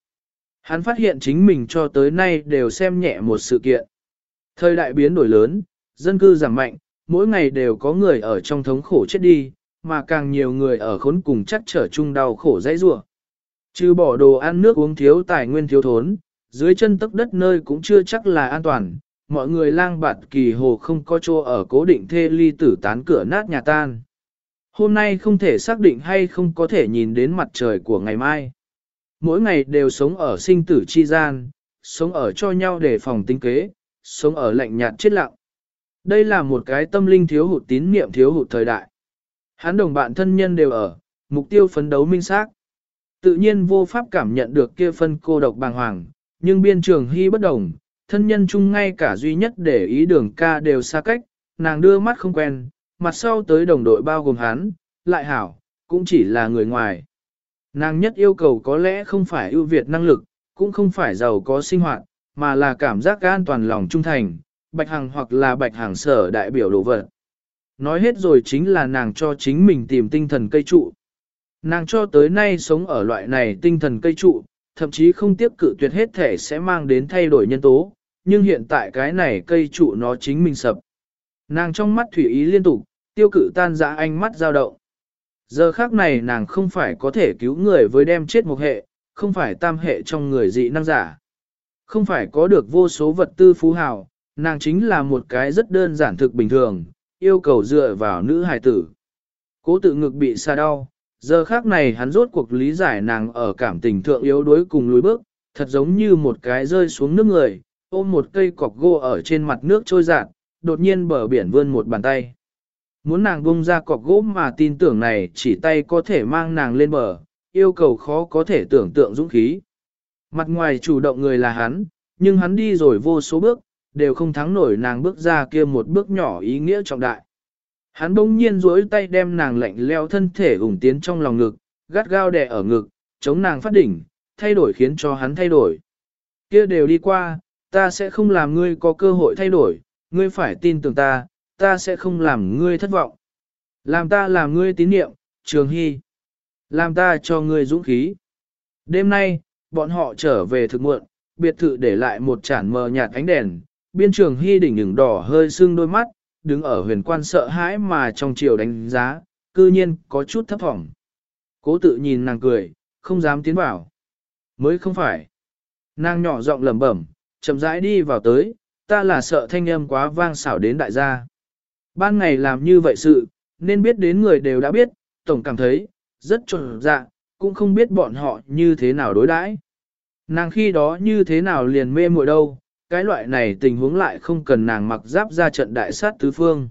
Hắn phát hiện chính mình cho tới nay đều xem nhẹ một sự kiện. Thời đại biến đổi lớn, dân cư giảm mạnh, mỗi ngày đều có người ở trong thống khổ chết đi, mà càng nhiều người ở khốn cùng chắc trở chung đau khổ dãy rủa. Trừ bỏ đồ ăn nước uống thiếu tài nguyên thiếu thốn, dưới chân tấc đất nơi cũng chưa chắc là an toàn, mọi người lang bạt kỳ hồ không có chỗ ở cố định thê ly tử tán cửa nát nhà tan. Hôm nay không thể xác định hay không có thể nhìn đến mặt trời của ngày mai. Mỗi ngày đều sống ở sinh tử chi gian, sống ở cho nhau để phòng tính kế, sống ở lạnh nhạt chết lặng. Đây là một cái tâm linh thiếu hụt tín niệm thiếu hụt thời đại. Hắn đồng bạn thân nhân đều ở, mục tiêu phấn đấu minh xác. Tự nhiên vô pháp cảm nhận được kia phân cô độc bàng hoàng, nhưng biên trường hy bất đồng, thân nhân chung ngay cả duy nhất để ý đường ca đều xa cách, nàng đưa mắt không quen, mặt sau tới đồng đội bao gồm hắn, lại hảo, cũng chỉ là người ngoài. Nàng nhất yêu cầu có lẽ không phải ưu việt năng lực, cũng không phải giàu có sinh hoạt, mà là cảm giác an toàn lòng trung thành, bạch hàng hoặc là bạch hàng sở đại biểu đồ vật. Nói hết rồi chính là nàng cho chính mình tìm tinh thần cây trụ. Nàng cho tới nay sống ở loại này tinh thần cây trụ, thậm chí không tiếp cự tuyệt hết thể sẽ mang đến thay đổi nhân tố, nhưng hiện tại cái này cây trụ nó chính mình sập. Nàng trong mắt thủy ý liên tục, tiêu cự tan dã ánh mắt dao động. Giờ khác này nàng không phải có thể cứu người với đem chết một hệ, không phải tam hệ trong người dị năng giả. Không phải có được vô số vật tư phú hào, nàng chính là một cái rất đơn giản thực bình thường, yêu cầu dựa vào nữ hài tử. Cố tự ngực bị xa đau, giờ khác này hắn rốt cuộc lý giải nàng ở cảm tình thượng yếu đối cùng lối bước, thật giống như một cái rơi xuống nước người, ôm một cây cọc gỗ ở trên mặt nước trôi dạt, đột nhiên bờ biển vươn một bàn tay. Muốn nàng bung ra cọc gỗ mà tin tưởng này chỉ tay có thể mang nàng lên bờ, yêu cầu khó có thể tưởng tượng dũng khí. Mặt ngoài chủ động người là hắn, nhưng hắn đi rồi vô số bước, đều không thắng nổi nàng bước ra kia một bước nhỏ ý nghĩa trọng đại. Hắn bỗng nhiên duỗi tay đem nàng lạnh leo thân thể ủng tiến trong lòng ngực, gắt gao đè ở ngực, chống nàng phát đỉnh, thay đổi khiến cho hắn thay đổi. Kia đều đi qua, ta sẽ không làm ngươi có cơ hội thay đổi, ngươi phải tin tưởng ta, ta sẽ không làm ngươi thất vọng. Làm ta làm ngươi tín niệm, Trường Hy. Làm ta cho ngươi dũng khí. Đêm nay, bọn họ trở về thực muộn, biệt thự để lại một chản mờ nhạt ánh đèn, biên trường hy đỉnh ửng đỏ hơi sưng đôi mắt, đứng ở huyền quan sợ hãi mà trong chiều đánh giá, cư nhiên có chút thấp thỏm. Cố tự nhìn nàng cười, không dám tiến vào. Mới không phải. Nàng nhỏ giọng lẩm bẩm, chậm rãi đi vào tới, ta là sợ thanh âm quá vang xảo đến đại gia. Ban ngày làm như vậy sự, nên biết đến người đều đã biết, tổng cảm thấy, rất trộn dạ, cũng không biết bọn họ như thế nào đối đãi. Nàng khi đó như thế nào liền mê muội đâu, cái loại này tình huống lại không cần nàng mặc giáp ra trận đại sát tứ phương.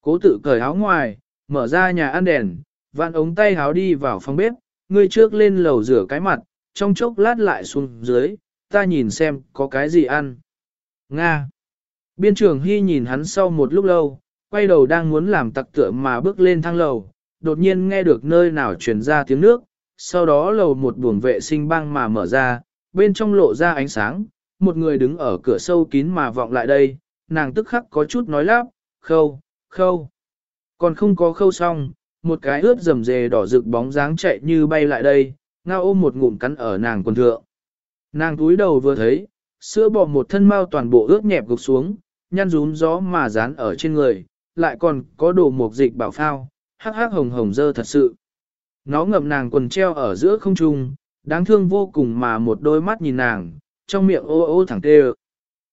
Cố tự cởi áo ngoài, mở ra nhà ăn đèn, vạn ống tay háo đi vào phòng bếp, người trước lên lầu rửa cái mặt, trong chốc lát lại xuống dưới, ta nhìn xem có cái gì ăn. Nga. Biên trưởng Hy nhìn hắn sau một lúc lâu, quay đầu đang muốn làm tặc tựa mà bước lên thang lầu, đột nhiên nghe được nơi nào truyền ra tiếng nước, sau đó lầu một buồng vệ sinh băng mà mở ra, bên trong lộ ra ánh sáng, một người đứng ở cửa sâu kín mà vọng lại đây, nàng tức khắc có chút nói lắp, khâu, khâu. Còn không có khâu xong, một cái ướt rầm rề đỏ rực bóng dáng chạy như bay lại đây, ngao ôm một ngụm cắn ở nàng quần thượng. Nàng túi đầu vừa thấy, sữa bò một thân mau toàn bộ ướt nhẹp gục xuống, nhăn rúm gió mà dán ở trên người, lại còn có đồ mục dịch bảo phao, hắc hắc hồng hồng dơ thật sự. Nó ngậm nàng quần treo ở giữa không trung, đáng thương vô cùng mà một đôi mắt nhìn nàng, trong miệng ô ô thẳng tê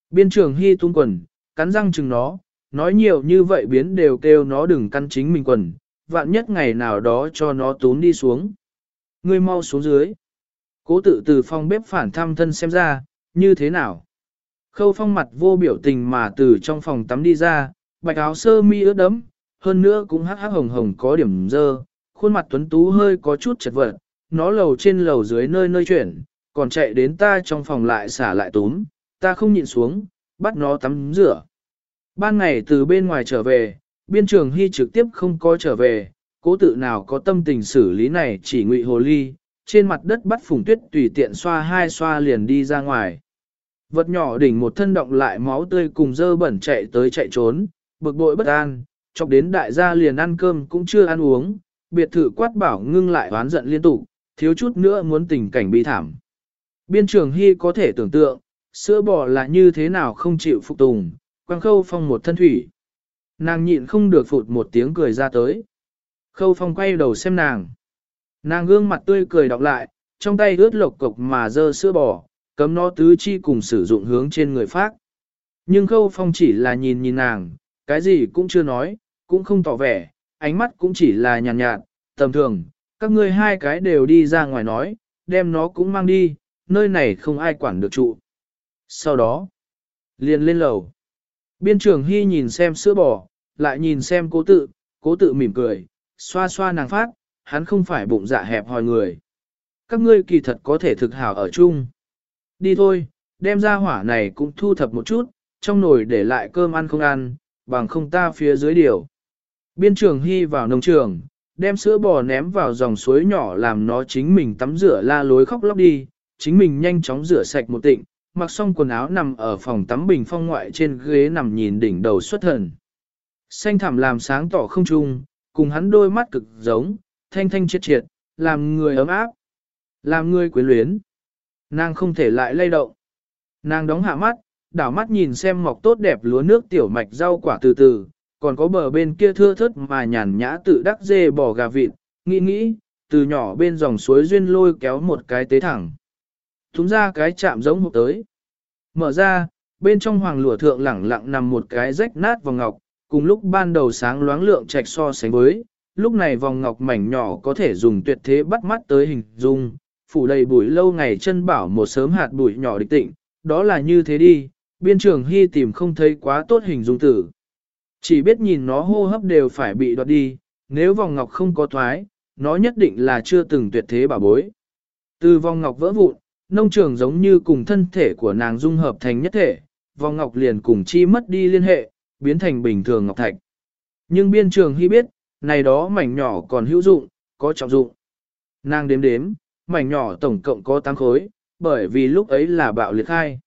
Biên trường hy tung quần, cắn răng chừng nó, nói nhiều như vậy biến đều kêu nó đừng căn chính mình quần, vạn nhất ngày nào đó cho nó tốn đi xuống. Ngươi mau xuống dưới. Cố tự từ phòng bếp phản thăm thân xem ra, như thế nào? Khâu phong mặt vô biểu tình mà từ trong phòng tắm đi ra, bạch áo sơ mi ướt đẫm, hơn nữa cũng hắc hắc hồng hồng có điểm dơ, khuôn mặt tuấn tú hơi có chút chật vật, nó lầu trên lầu dưới nơi nơi chuyển, còn chạy đến ta trong phòng lại xả lại túm, ta không nhịn xuống, bắt nó tắm rửa. Ban ngày từ bên ngoài trở về, biên trường hy trực tiếp không có trở về, cố tự nào có tâm tình xử lý này chỉ ngụy hồ ly, trên mặt đất bắt phùng tuyết tùy tiện xoa hai xoa liền đi ra ngoài. Vật nhỏ đỉnh một thân động lại máu tươi cùng dơ bẩn chạy tới chạy trốn, bực bội bất an, chọc đến đại gia liền ăn cơm cũng chưa ăn uống, biệt thự quát bảo ngưng lại oán giận liên tục, thiếu chút nữa muốn tình cảnh bi thảm. Biên trường Hy có thể tưởng tượng, sữa bò là như thế nào không chịu phục tùng, quăng khâu phong một thân thủy. Nàng nhịn không được phụt một tiếng cười ra tới. Khâu phong quay đầu xem nàng. Nàng gương mặt tươi cười đọc lại, trong tay ướt lộc cục mà dơ sữa bò, cấm nó tứ chi cùng sử dụng hướng trên người phát. Nhưng khâu phong chỉ là nhìn nhìn nàng, cái gì cũng chưa nói, cũng không tỏ vẻ, ánh mắt cũng chỉ là nhàn nhạt, nhạt, tầm thường, các ngươi hai cái đều đi ra ngoài nói, đem nó cũng mang đi, nơi này không ai quản được trụ. Sau đó, liền lên lầu. Biên trưởng Hy nhìn xem sữa bò, lại nhìn xem cố tự, cố tự mỉm cười, xoa xoa nàng phát, hắn không phải bụng dạ hẹp hòi người. Các ngươi kỳ thật có thể thực hảo ở chung. Đi thôi, đem ra hỏa này cũng thu thập một chút, trong nồi để lại cơm ăn không ăn, bằng không ta phía dưới điều. Biên trường Hy vào nông trường, đem sữa bò ném vào dòng suối nhỏ làm nó chính mình tắm rửa la lối khóc lóc đi, chính mình nhanh chóng rửa sạch một tịnh, mặc xong quần áo nằm ở phòng tắm bình phong ngoại trên ghế nằm nhìn đỉnh đầu xuất thần. Xanh thảm làm sáng tỏ không trung, cùng hắn đôi mắt cực giống, thanh thanh triệt triệt, làm người ấm áp, làm người quyến luyến. Nàng không thể lại lay động. Nàng đóng hạ mắt, đảo mắt nhìn xem mọc tốt đẹp lúa nước tiểu mạch rau quả từ từ, còn có bờ bên kia thưa thớt mà nhàn nhã tự đắc dê bò gà vịt, nghĩ nghĩ, từ nhỏ bên dòng suối duyên lôi kéo một cái tế thẳng. Thúng ra cái chạm giống hộp tới. Mở ra, bên trong hoàng lụa thượng lẳng lặng nằm một cái rách nát vòng ngọc, cùng lúc ban đầu sáng loáng lượng trạch so sánh với, lúc này vòng ngọc mảnh nhỏ có thể dùng tuyệt thế bắt mắt tới hình dung, phủ đầy bụi lâu ngày chân bảo một sớm hạt bụi nhỏ địch tịnh, đó là như thế đi, biên trường hy tìm không thấy quá tốt hình dung tử. Chỉ biết nhìn nó hô hấp đều phải bị đoạt đi, nếu vòng ngọc không có thoái, nó nhất định là chưa từng tuyệt thế bảo bối. Từ vòng ngọc vỡ vụn, nông trường giống như cùng thân thể của nàng dung hợp thành nhất thể, vòng ngọc liền cùng chi mất đi liên hệ, biến thành bình thường ngọc thạch. Nhưng biên trường hy biết, này đó mảnh nhỏ còn hữu dụng, có trọng dụng. Nàng đếm đếm, mảnh nhỏ tổng cộng có 8 khối, bởi vì lúc ấy là bạo liệt khai.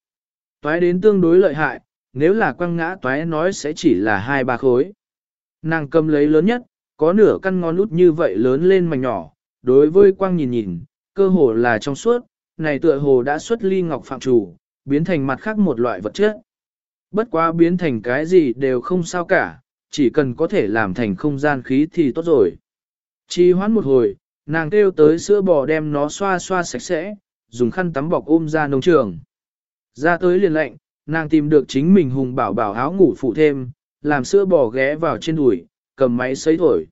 Toái đến tương đối lợi hại, nếu là quăng ngã toái nói sẽ chỉ là hai ba khối. Nàng cầm lấy lớn nhất, có nửa căn ngón út như vậy lớn lên mảnh nhỏ, đối với quang nhìn nhìn, cơ hồ là trong suốt, này tựa hồ đã xuất ly ngọc phạm chủ, biến thành mặt khác một loại vật chất. Bất quá biến thành cái gì đều không sao cả, chỉ cần có thể làm thành không gian khí thì tốt rồi. Chi hoãn một hồi, nàng kêu tới sữa bò đem nó xoa xoa sạch sẽ, dùng khăn tắm bọc ôm ra nông trường. Ra tới liền lệnh, nàng tìm được chính mình hùng bảo bảo áo ngủ phụ thêm, làm sữa bò ghé vào trên đùi, cầm máy sấy thổi.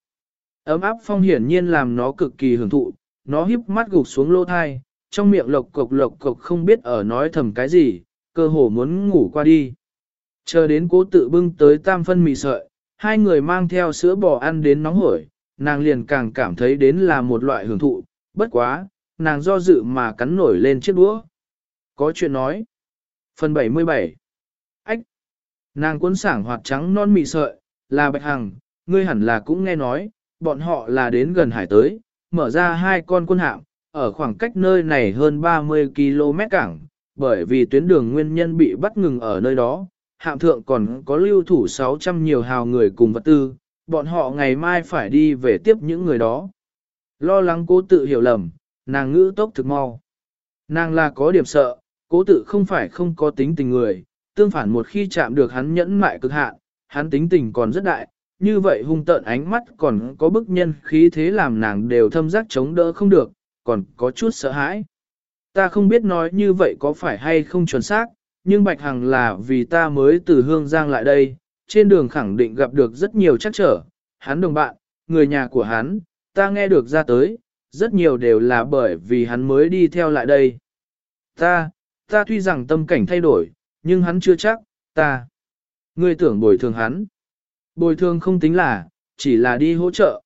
Ấm áp phong hiển nhiên làm nó cực kỳ hưởng thụ, nó híp mắt gục xuống lô thai, trong miệng lộc cộc lộc cộc không biết ở nói thầm cái gì, cơ hồ muốn ngủ qua đi. Chờ đến cố tự bưng tới tam phân mì sợi, hai người mang theo sữa bò ăn đến nóng hổi, nàng liền càng cảm thấy đến là một loại hưởng thụ, bất quá, nàng do dự mà cắn nổi lên chiếc đũa. Có chuyện nói. Phần 77 Ách Nàng cuốn sảng hoạt trắng non mị sợi, là bạch hằng, ngươi hẳn là cũng nghe nói, bọn họ là đến gần hải tới, mở ra hai con quân hạm, ở khoảng cách nơi này hơn 30 km cảng, bởi vì tuyến đường nguyên nhân bị bắt ngừng ở nơi đó, hạm thượng còn có lưu thủ 600 nhiều hào người cùng vật tư, bọn họ ngày mai phải đi về tiếp những người đó. Lo lắng cố tự hiểu lầm, nàng ngữ tốc thực mau. Nàng là có điểm sợ, cố tự không phải không có tính tình người, tương phản một khi chạm được hắn nhẫn mại cực hạn, hắn tính tình còn rất đại, như vậy hung tợn ánh mắt còn có bức nhân khí thế làm nàng đều thâm giác chống đỡ không được, còn có chút sợ hãi. Ta không biết nói như vậy có phải hay không chuẩn xác, nhưng Bạch Hằng là vì ta mới từ Hương Giang lại đây, trên đường khẳng định gặp được rất nhiều trắc trở, hắn đồng bạn, người nhà của hắn, ta nghe được ra tới, rất nhiều đều là bởi vì hắn mới đi theo lại đây. Ta, ta tuy rằng tâm cảnh thay đổi, nhưng hắn chưa chắc, ta. Ngươi tưởng bồi thường hắn. Bồi thường không tính là, chỉ là đi hỗ trợ.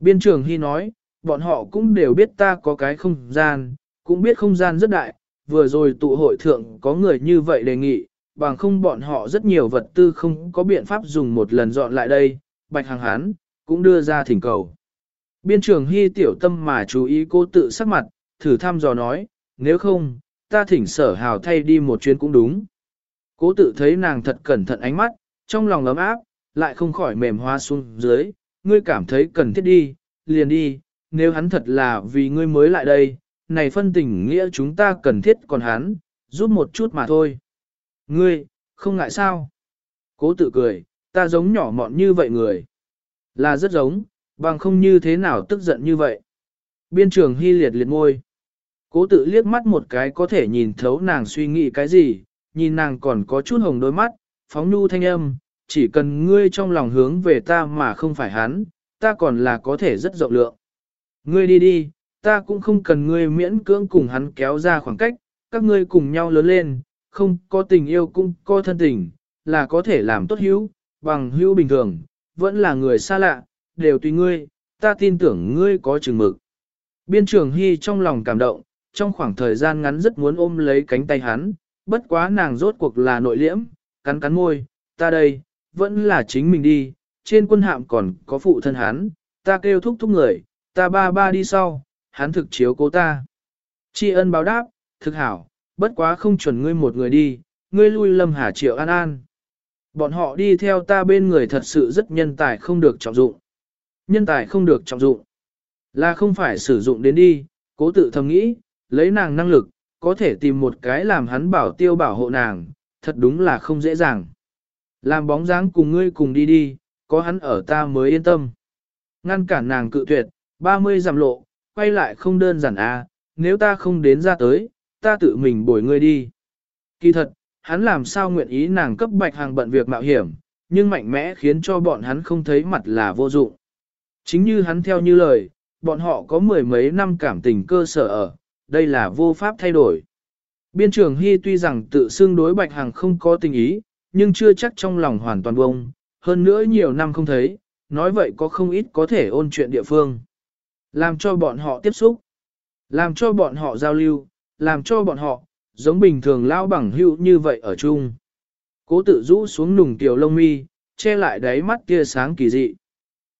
Biên trưởng Hy nói, bọn họ cũng đều biết ta có cái không gian, cũng biết không gian rất đại, vừa rồi tụ hội thượng có người như vậy đề nghị, bằng không bọn họ rất nhiều vật tư không có biện pháp dùng một lần dọn lại đây, bạch hàng hán, cũng đưa ra thỉnh cầu. Biên trưởng Hy tiểu tâm mà chú ý cô tự sắc mặt, thử thăm dò nói, nếu không, ta thỉnh sở hào thay đi một chuyến cũng đúng. Cố tự thấy nàng thật cẩn thận ánh mắt, trong lòng ấm áp, lại không khỏi mềm hoa xuống dưới, ngươi cảm thấy cần thiết đi, liền đi, nếu hắn thật là vì ngươi mới lại đây, này phân tình nghĩa chúng ta cần thiết còn hắn, giúp một chút mà thôi. Ngươi, không ngại sao? Cố tự cười, ta giống nhỏ mọn như vậy người. Là rất giống, bằng không như thế nào tức giận như vậy. Biên trường hy liệt liệt môi. Cố tự liếc mắt một cái có thể nhìn thấu nàng suy nghĩ cái gì, nhìn nàng còn có chút hồng đôi mắt, phóng nhu thanh âm, chỉ cần ngươi trong lòng hướng về ta mà không phải hắn, ta còn là có thể rất rộng lượng. Ngươi đi đi, ta cũng không cần ngươi miễn cưỡng cùng hắn kéo ra khoảng cách, các ngươi cùng nhau lớn lên, không có tình yêu cũng có thân tình, là có thể làm tốt hữu, bằng hữu bình thường, vẫn là người xa lạ, đều tùy ngươi, ta tin tưởng ngươi có chừng mực. Biên trường Hy trong lòng cảm động, trong khoảng thời gian ngắn rất muốn ôm lấy cánh tay hắn, bất quá nàng rốt cuộc là nội liễm, cắn cắn môi, ta đây, vẫn là chính mình đi, trên quân hạm còn có phụ thân hắn, ta kêu thúc thúc người, ta ba ba đi sau, hắn thực chiếu cố ta. Tri ân báo đáp, thực hảo, bất quá không chuẩn ngươi một người đi, ngươi lui lâm hà triệu an an. Bọn họ đi theo ta bên người thật sự rất nhân tài không được trọng dụng. Nhân tài không được trọng dụng. Là không phải sử dụng đến đi, cố tự thầm nghĩ, lấy nàng năng lực, có thể tìm một cái làm hắn bảo tiêu bảo hộ nàng, thật đúng là không dễ dàng. Làm bóng dáng cùng ngươi cùng đi đi, có hắn ở ta mới yên tâm. Ngăn cản nàng cự tuyệt, 30 giảm lộ, quay lại không đơn giản à, nếu ta không đến ra tới, ta tự mình bồi ngươi đi. Kỳ thật, hắn làm sao nguyện ý nàng cấp bạch hàng bận việc mạo hiểm, nhưng mạnh mẽ khiến cho bọn hắn không thấy mặt là vô dụng. Chính như hắn theo như lời, bọn họ có mười mấy năm cảm tình cơ sở ở, đây là vô pháp thay đổi. Biên trưởng Hy tuy rằng tự xưng đối bạch hàng không có tình ý, nhưng chưa chắc trong lòng hoàn toàn bông, hơn nữa nhiều năm không thấy, nói vậy có không ít có thể ôn chuyện địa phương. Làm cho bọn họ tiếp xúc, làm cho bọn họ giao lưu, làm cho bọn họ, giống bình thường lao bằng hữu như vậy ở chung. Cố tự rũ xuống nùng tiểu lông mi, che lại đáy mắt kia sáng kỳ dị.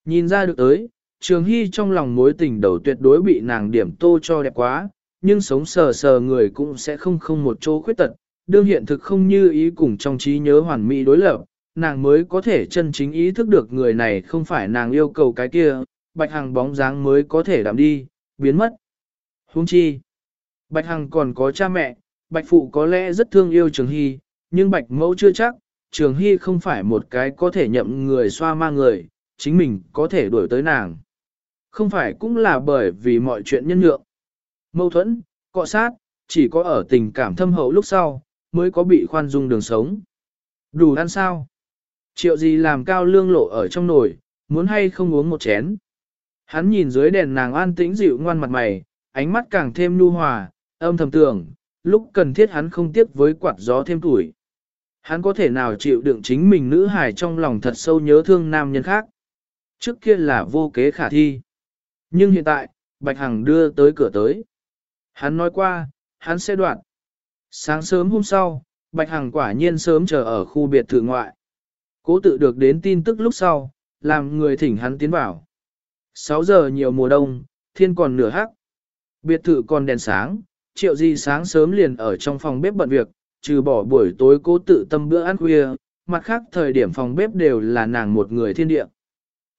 Nhìn ra được tới, Trường Hy trong lòng mối tình đầu tuyệt đối bị nàng điểm tô cho đẹp quá, nhưng sống sờ sờ người cũng sẽ không không một chỗ khuyết tật, đương hiện thực không như ý cùng trong trí nhớ hoàn mỹ đối lập, nàng mới có thể chân chính ý thức được người này không phải nàng yêu cầu cái kia, bạch hằng bóng dáng mới có thể đạm đi, biến mất. Huống chi, Bạch Hằng còn có cha mẹ, Bạch Phụ có lẽ rất thương yêu Trường Hy, nhưng Bạch Mẫu chưa chắc, Trường Hy không phải một cái có thể nhậm người xoa ma người, chính mình có thể đuổi tới nàng. Không phải cũng là bởi vì mọi chuyện nhân nhượng. Mâu thuẫn, cọ sát, chỉ có ở tình cảm thâm hậu lúc sau, mới có bị khoan dung đường sống. Đủ ăn sao? Triệu gì làm cao lương lộ ở trong nồi, muốn hay không uống một chén. Hắn nhìn dưới đèn nàng an tĩnh dịu ngoan mặt mày, ánh mắt càng thêm nhu hòa, âm thầm tưởng, lúc cần thiết hắn không tiếc với quạt gió thêm tuổi. Hắn có thể nào chịu đựng chính mình nữ hài trong lòng thật sâu nhớ thương nam nhân khác. Trước kia là vô kế khả thi. Nhưng hiện tại, Bạch Hằng đưa tới cửa tới. Hắn nói qua, hắn sẽ đoạn. Sáng sớm hôm sau, Bạch Hằng quả nhiên sớm chờ ở khu biệt thự ngoại. Cố tự được đến tin tức lúc sau, làm người thỉnh hắn tiến vào. 6 giờ nhiều mùa đông, thiên còn nửa hắc. Biệt thự còn đèn sáng, triệu di sáng sớm liền ở trong phòng bếp bận việc, trừ bỏ buổi tối cố tự tâm bữa ăn khuya, mặt khác thời điểm phòng bếp đều là nàng một người thiên địa.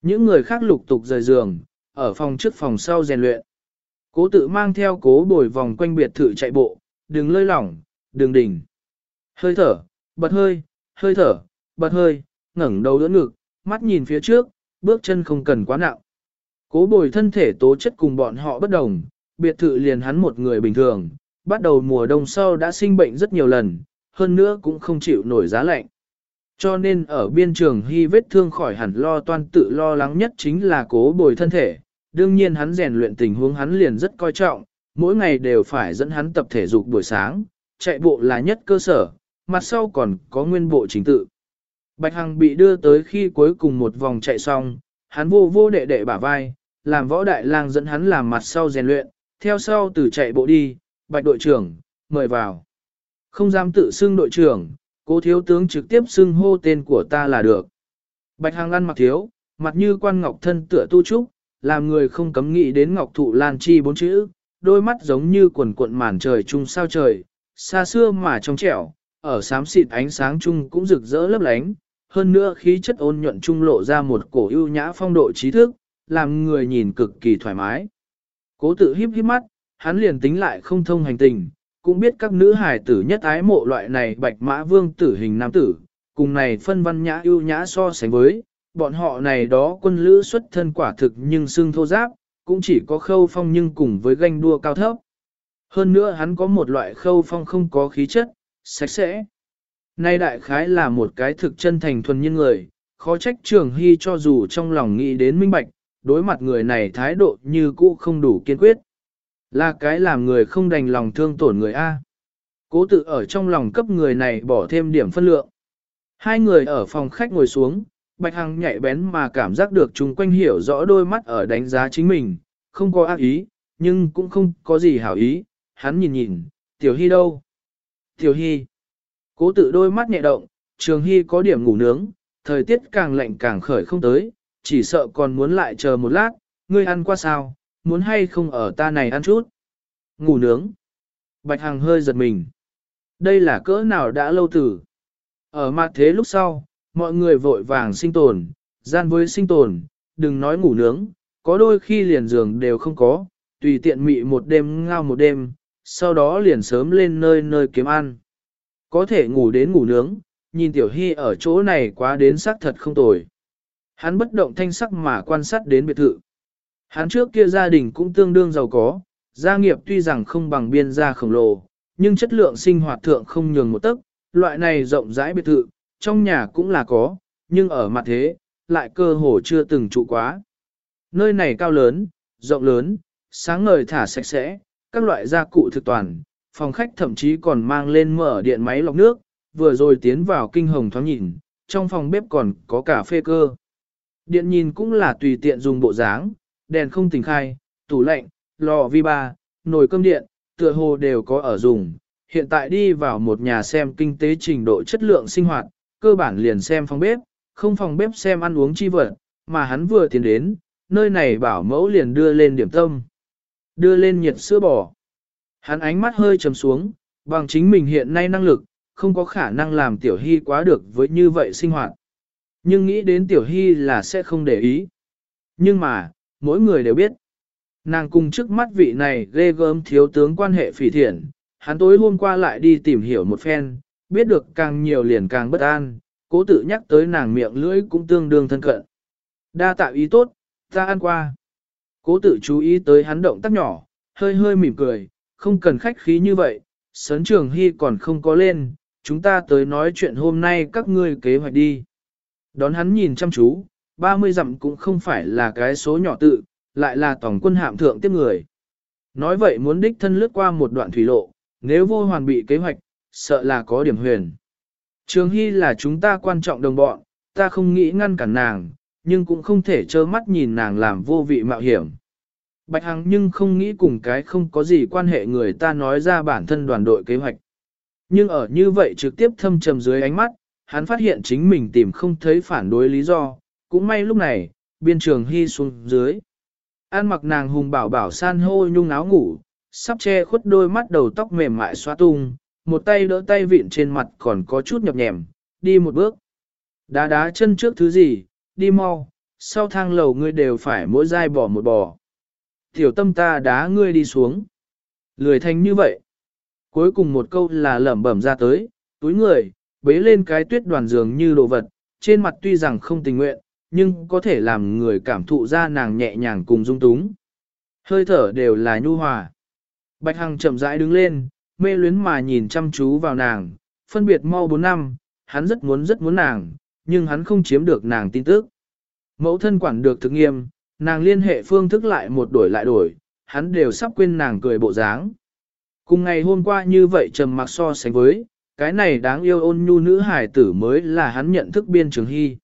Những người khác lục tục rời giường, ở phòng trước phòng sau rèn luyện. Cố tự mang theo cố bồi vòng quanh biệt thự chạy bộ, đừng lơi lỏng, đừng đỉnh. Hơi thở, bật hơi, hơi thở, bật hơi, ngẩng đầu đỡ ngực, mắt nhìn phía trước, bước chân không cần quá nặng. Cố bồi thân thể tố chất cùng bọn họ bất đồng, biệt thự liền hắn một người bình thường, bắt đầu mùa đông sau đã sinh bệnh rất nhiều lần, hơn nữa cũng không chịu nổi giá lạnh. Cho nên ở biên trường hy vết thương khỏi hẳn lo toan tự lo lắng nhất chính là cố bồi thân thể. Đương nhiên hắn rèn luyện tình huống hắn liền rất coi trọng, mỗi ngày đều phải dẫn hắn tập thể dục buổi sáng, chạy bộ là nhất cơ sở, mặt sau còn có nguyên bộ chính tự. Bạch Hằng bị đưa tới khi cuối cùng một vòng chạy xong, hắn vô vô đệ đệ bả vai, làm võ đại lang dẫn hắn làm mặt sau rèn luyện, theo sau từ chạy bộ đi, bạch đội trưởng, mời vào. Không dám tự xưng đội trưởng, cố thiếu tướng trực tiếp xưng hô tên của ta là được. Bạch Hằng ăn mặc thiếu, mặt như quan ngọc thân tựa tu trúc, làm người không cấm nghĩ đến ngọc thụ lan chi bốn chữ, đôi mắt giống như quần cuộn màn trời chung sao trời, xa xưa mà trong trẻo, ở xám xịt ánh sáng chung cũng rực rỡ lấp lánh, hơn nữa khí chất ôn nhuận trung lộ ra một cổ ưu nhã phong độ trí thức, làm người nhìn cực kỳ thoải mái. Cố tự híp híp mắt, hắn liền tính lại không thông hành tình, cũng biết các nữ hài tử nhất ái mộ loại này bạch mã vương tử hình nam tử, cùng này phân văn nhã ưu nhã so sánh với, bọn họ này đó quân lữ xuất thân quả thực nhưng xương thô giáp, cũng chỉ có khâu phong nhưng cùng với ganh đua cao thấp. Hơn nữa hắn có một loại khâu phong không có khí chất, sạch sẽ. Nay đại khái là một cái thực chân thành thuần nhân người, khó trách trường hy cho dù trong lòng nghĩ đến minh bạch, đối mặt người này thái độ như cũ không đủ kiên quyết. Là cái làm người không đành lòng thương tổn người A. Cố tự ở trong lòng cấp người này bỏ thêm điểm phân lượng. Hai người ở phòng khách ngồi xuống, Bạch Hằng nhạy bén mà cảm giác được chung quanh hiểu rõ đôi mắt ở đánh giá chính mình, không có ác ý, nhưng cũng không có gì hảo ý, hắn nhìn nhìn, Tiểu Hy đâu? Tiểu Hy. Cố tự đôi mắt nhẹ động, Trường Hy có điểm ngủ nướng, thời tiết càng lạnh càng khởi không tới, chỉ sợ còn muốn lại chờ một lát, ngươi ăn qua sao, muốn hay không ở ta này ăn chút. Ngủ nướng. Bạch Hằng hơi giật mình. Đây là cỡ nào đã lâu từ. Ở mặt thế lúc sau, mọi người vội vàng sinh tồn, gian với sinh tồn, đừng nói ngủ nướng, có đôi khi liền giường đều không có, tùy tiện mị một đêm ngao một đêm, sau đó liền sớm lên nơi nơi kiếm ăn. Có thể ngủ đến ngủ nướng, nhìn Tiểu Hy ở chỗ này quá đến xác thật không tồi. Hắn bất động thanh sắc mà quan sát đến biệt thự. Hắn trước kia gia đình cũng tương đương giàu có, gia nghiệp tuy rằng không bằng biên gia khổng lồ, nhưng chất lượng sinh hoạt thượng không nhường một tấc, loại này rộng rãi biệt thự, trong nhà cũng là có, nhưng ở mặt thế, lại cơ hồ chưa từng trụ quá. Nơi này cao lớn, rộng lớn, sáng ngời thả sạch sẽ, các loại gia cụ thực toàn, phòng khách thậm chí còn mang lên mở điện máy lọc nước, vừa rồi tiến vào kinh hồng thoáng nhìn, trong phòng bếp còn có cả phê cơ. Điện nhìn cũng là tùy tiện dùng bộ dáng, đèn không tỉnh khai, tủ lạnh, lò vi ba, nồi cơm điện, tựa hồ đều có ở dùng. Hiện tại đi vào một nhà xem kinh tế trình độ chất lượng sinh hoạt, cơ bản liền xem phòng bếp, không phòng bếp xem ăn uống chi vật, mà hắn vừa tiến đến, nơi này bảo mẫu liền đưa lên điểm tâm. Đưa lên nhiệt sữa bò. Hắn ánh mắt hơi trầm xuống, bằng chính mình hiện nay năng lực, không có khả năng làm tiểu hy quá được với như vậy sinh hoạt. Nhưng nghĩ đến tiểu hy là sẽ không để ý. Nhưng mà, mỗi người đều biết. Nàng cùng trước mắt vị này ghê gớm thiếu tướng quan hệ phỉ thiện, hắn tối hôm qua lại đi tìm hiểu một phen, biết được càng nhiều liền càng bất an, cố tự nhắc tới nàng miệng lưỡi cũng tương đương thân cận. Đa tạo ý tốt, ta ăn qua. Cố tự chú ý tới hắn động tác nhỏ, hơi hơi mỉm cười, không cần khách khí như vậy, sấn trường hy còn không có lên, chúng ta tới nói chuyện hôm nay các ngươi kế hoạch đi. Đón hắn nhìn chăm chú, 30 dặm cũng không phải là cái số nhỏ tự, lại là tổng quân hạm thượng tiếp người. Nói vậy muốn đích thân lướt qua một đoạn thủy lộ, nếu vô hoàn bị kế hoạch, sợ là có điểm huyền. Trường Hy là chúng ta quan trọng đồng bọn, ta không nghĩ ngăn cản nàng, nhưng cũng không thể trơ mắt nhìn nàng làm vô vị mạo hiểm. Bạch Hằng nhưng không nghĩ cùng cái không có gì quan hệ người ta nói ra bản thân đoàn đội kế hoạch. Nhưng ở như vậy trực tiếp thâm trầm dưới ánh mắt, hắn phát hiện chính mình tìm không thấy phản đối lý do, cũng may lúc này, biên trường hy xuống dưới. An mặc nàng hùng bảo bảo san hô nhung áo ngủ, sắp che khuất đôi mắt đầu tóc mềm mại xoa tung, một tay đỡ tay vịn trên mặt còn có chút nhập nhèm, đi một bước. Đá đá chân trước thứ gì, đi mau, sau thang lầu ngươi đều phải mỗi dai bỏ một bò. Tiểu tâm ta đá ngươi đi xuống. Lười thành như vậy. Cuối cùng một câu là lẩm bẩm ra tới, túi người, bế lên cái tuyết đoàn giường như đồ vật, trên mặt tuy rằng không tình nguyện, nhưng có thể làm người cảm thụ ra nàng nhẹ nhàng cùng dung túng. Hơi thở đều là nhu hòa. Bạch Hằng chậm rãi đứng lên, mê luyến mà nhìn chăm chú vào nàng, phân biệt mau 4 năm, hắn rất muốn rất muốn nàng, nhưng hắn không chiếm được nàng tin tức. Mẫu thân quản được thực nghiêm, nàng liên hệ phương thức lại một đổi lại đổi, hắn đều sắp quên nàng cười bộ dáng. Cùng ngày hôm qua như vậy trầm mặc so sánh với, cái này đáng yêu ôn nhu nữ hải tử mới là hắn nhận thức biên trường hy.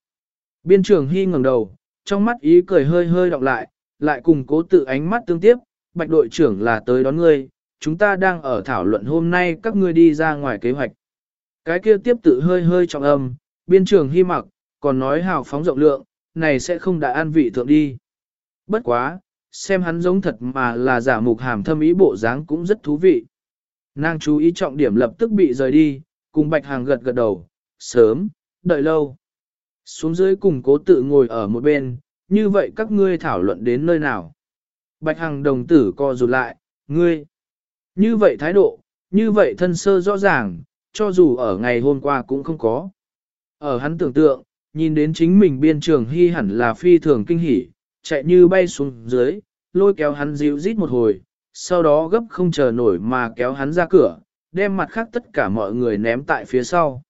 Biên trường hy ngẩng đầu, trong mắt ý cười hơi hơi đọc lại, lại cùng cố tự ánh mắt tương tiếp, bạch đội trưởng là tới đón ngươi, chúng ta đang ở thảo luận hôm nay các ngươi đi ra ngoài kế hoạch. Cái kia tiếp tự hơi hơi trọng âm, biên trường hy mặc, còn nói hào phóng rộng lượng, này sẽ không đã an vị thượng đi. Bất quá, xem hắn giống thật mà là giả mục hàm thâm ý bộ dáng cũng rất thú vị. Nàng chú ý trọng điểm lập tức bị rời đi, cùng bạch hàng gật gật đầu, sớm, đợi lâu. Xuống dưới cùng cố tự ngồi ở một bên, như vậy các ngươi thảo luận đến nơi nào. Bạch Hằng đồng tử co rụt lại, ngươi. Như vậy thái độ, như vậy thân sơ rõ ràng, cho dù ở ngày hôm qua cũng không có. Ở hắn tưởng tượng, nhìn đến chính mình biên trường hy hẳn là phi thường kinh hỉ, chạy như bay xuống dưới, lôi kéo hắn dịu rít một hồi, sau đó gấp không chờ nổi mà kéo hắn ra cửa, đem mặt khác tất cả mọi người ném tại phía sau.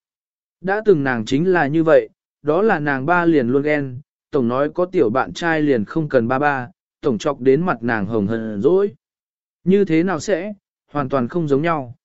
Đã từng nàng chính là như vậy, đó là nàng ba liền luôn ghen, tổng nói có tiểu bạn trai liền không cần ba ba, tổng chọc đến mặt nàng hồng hờn dỗi. Như thế nào sẽ, hoàn toàn không giống nhau.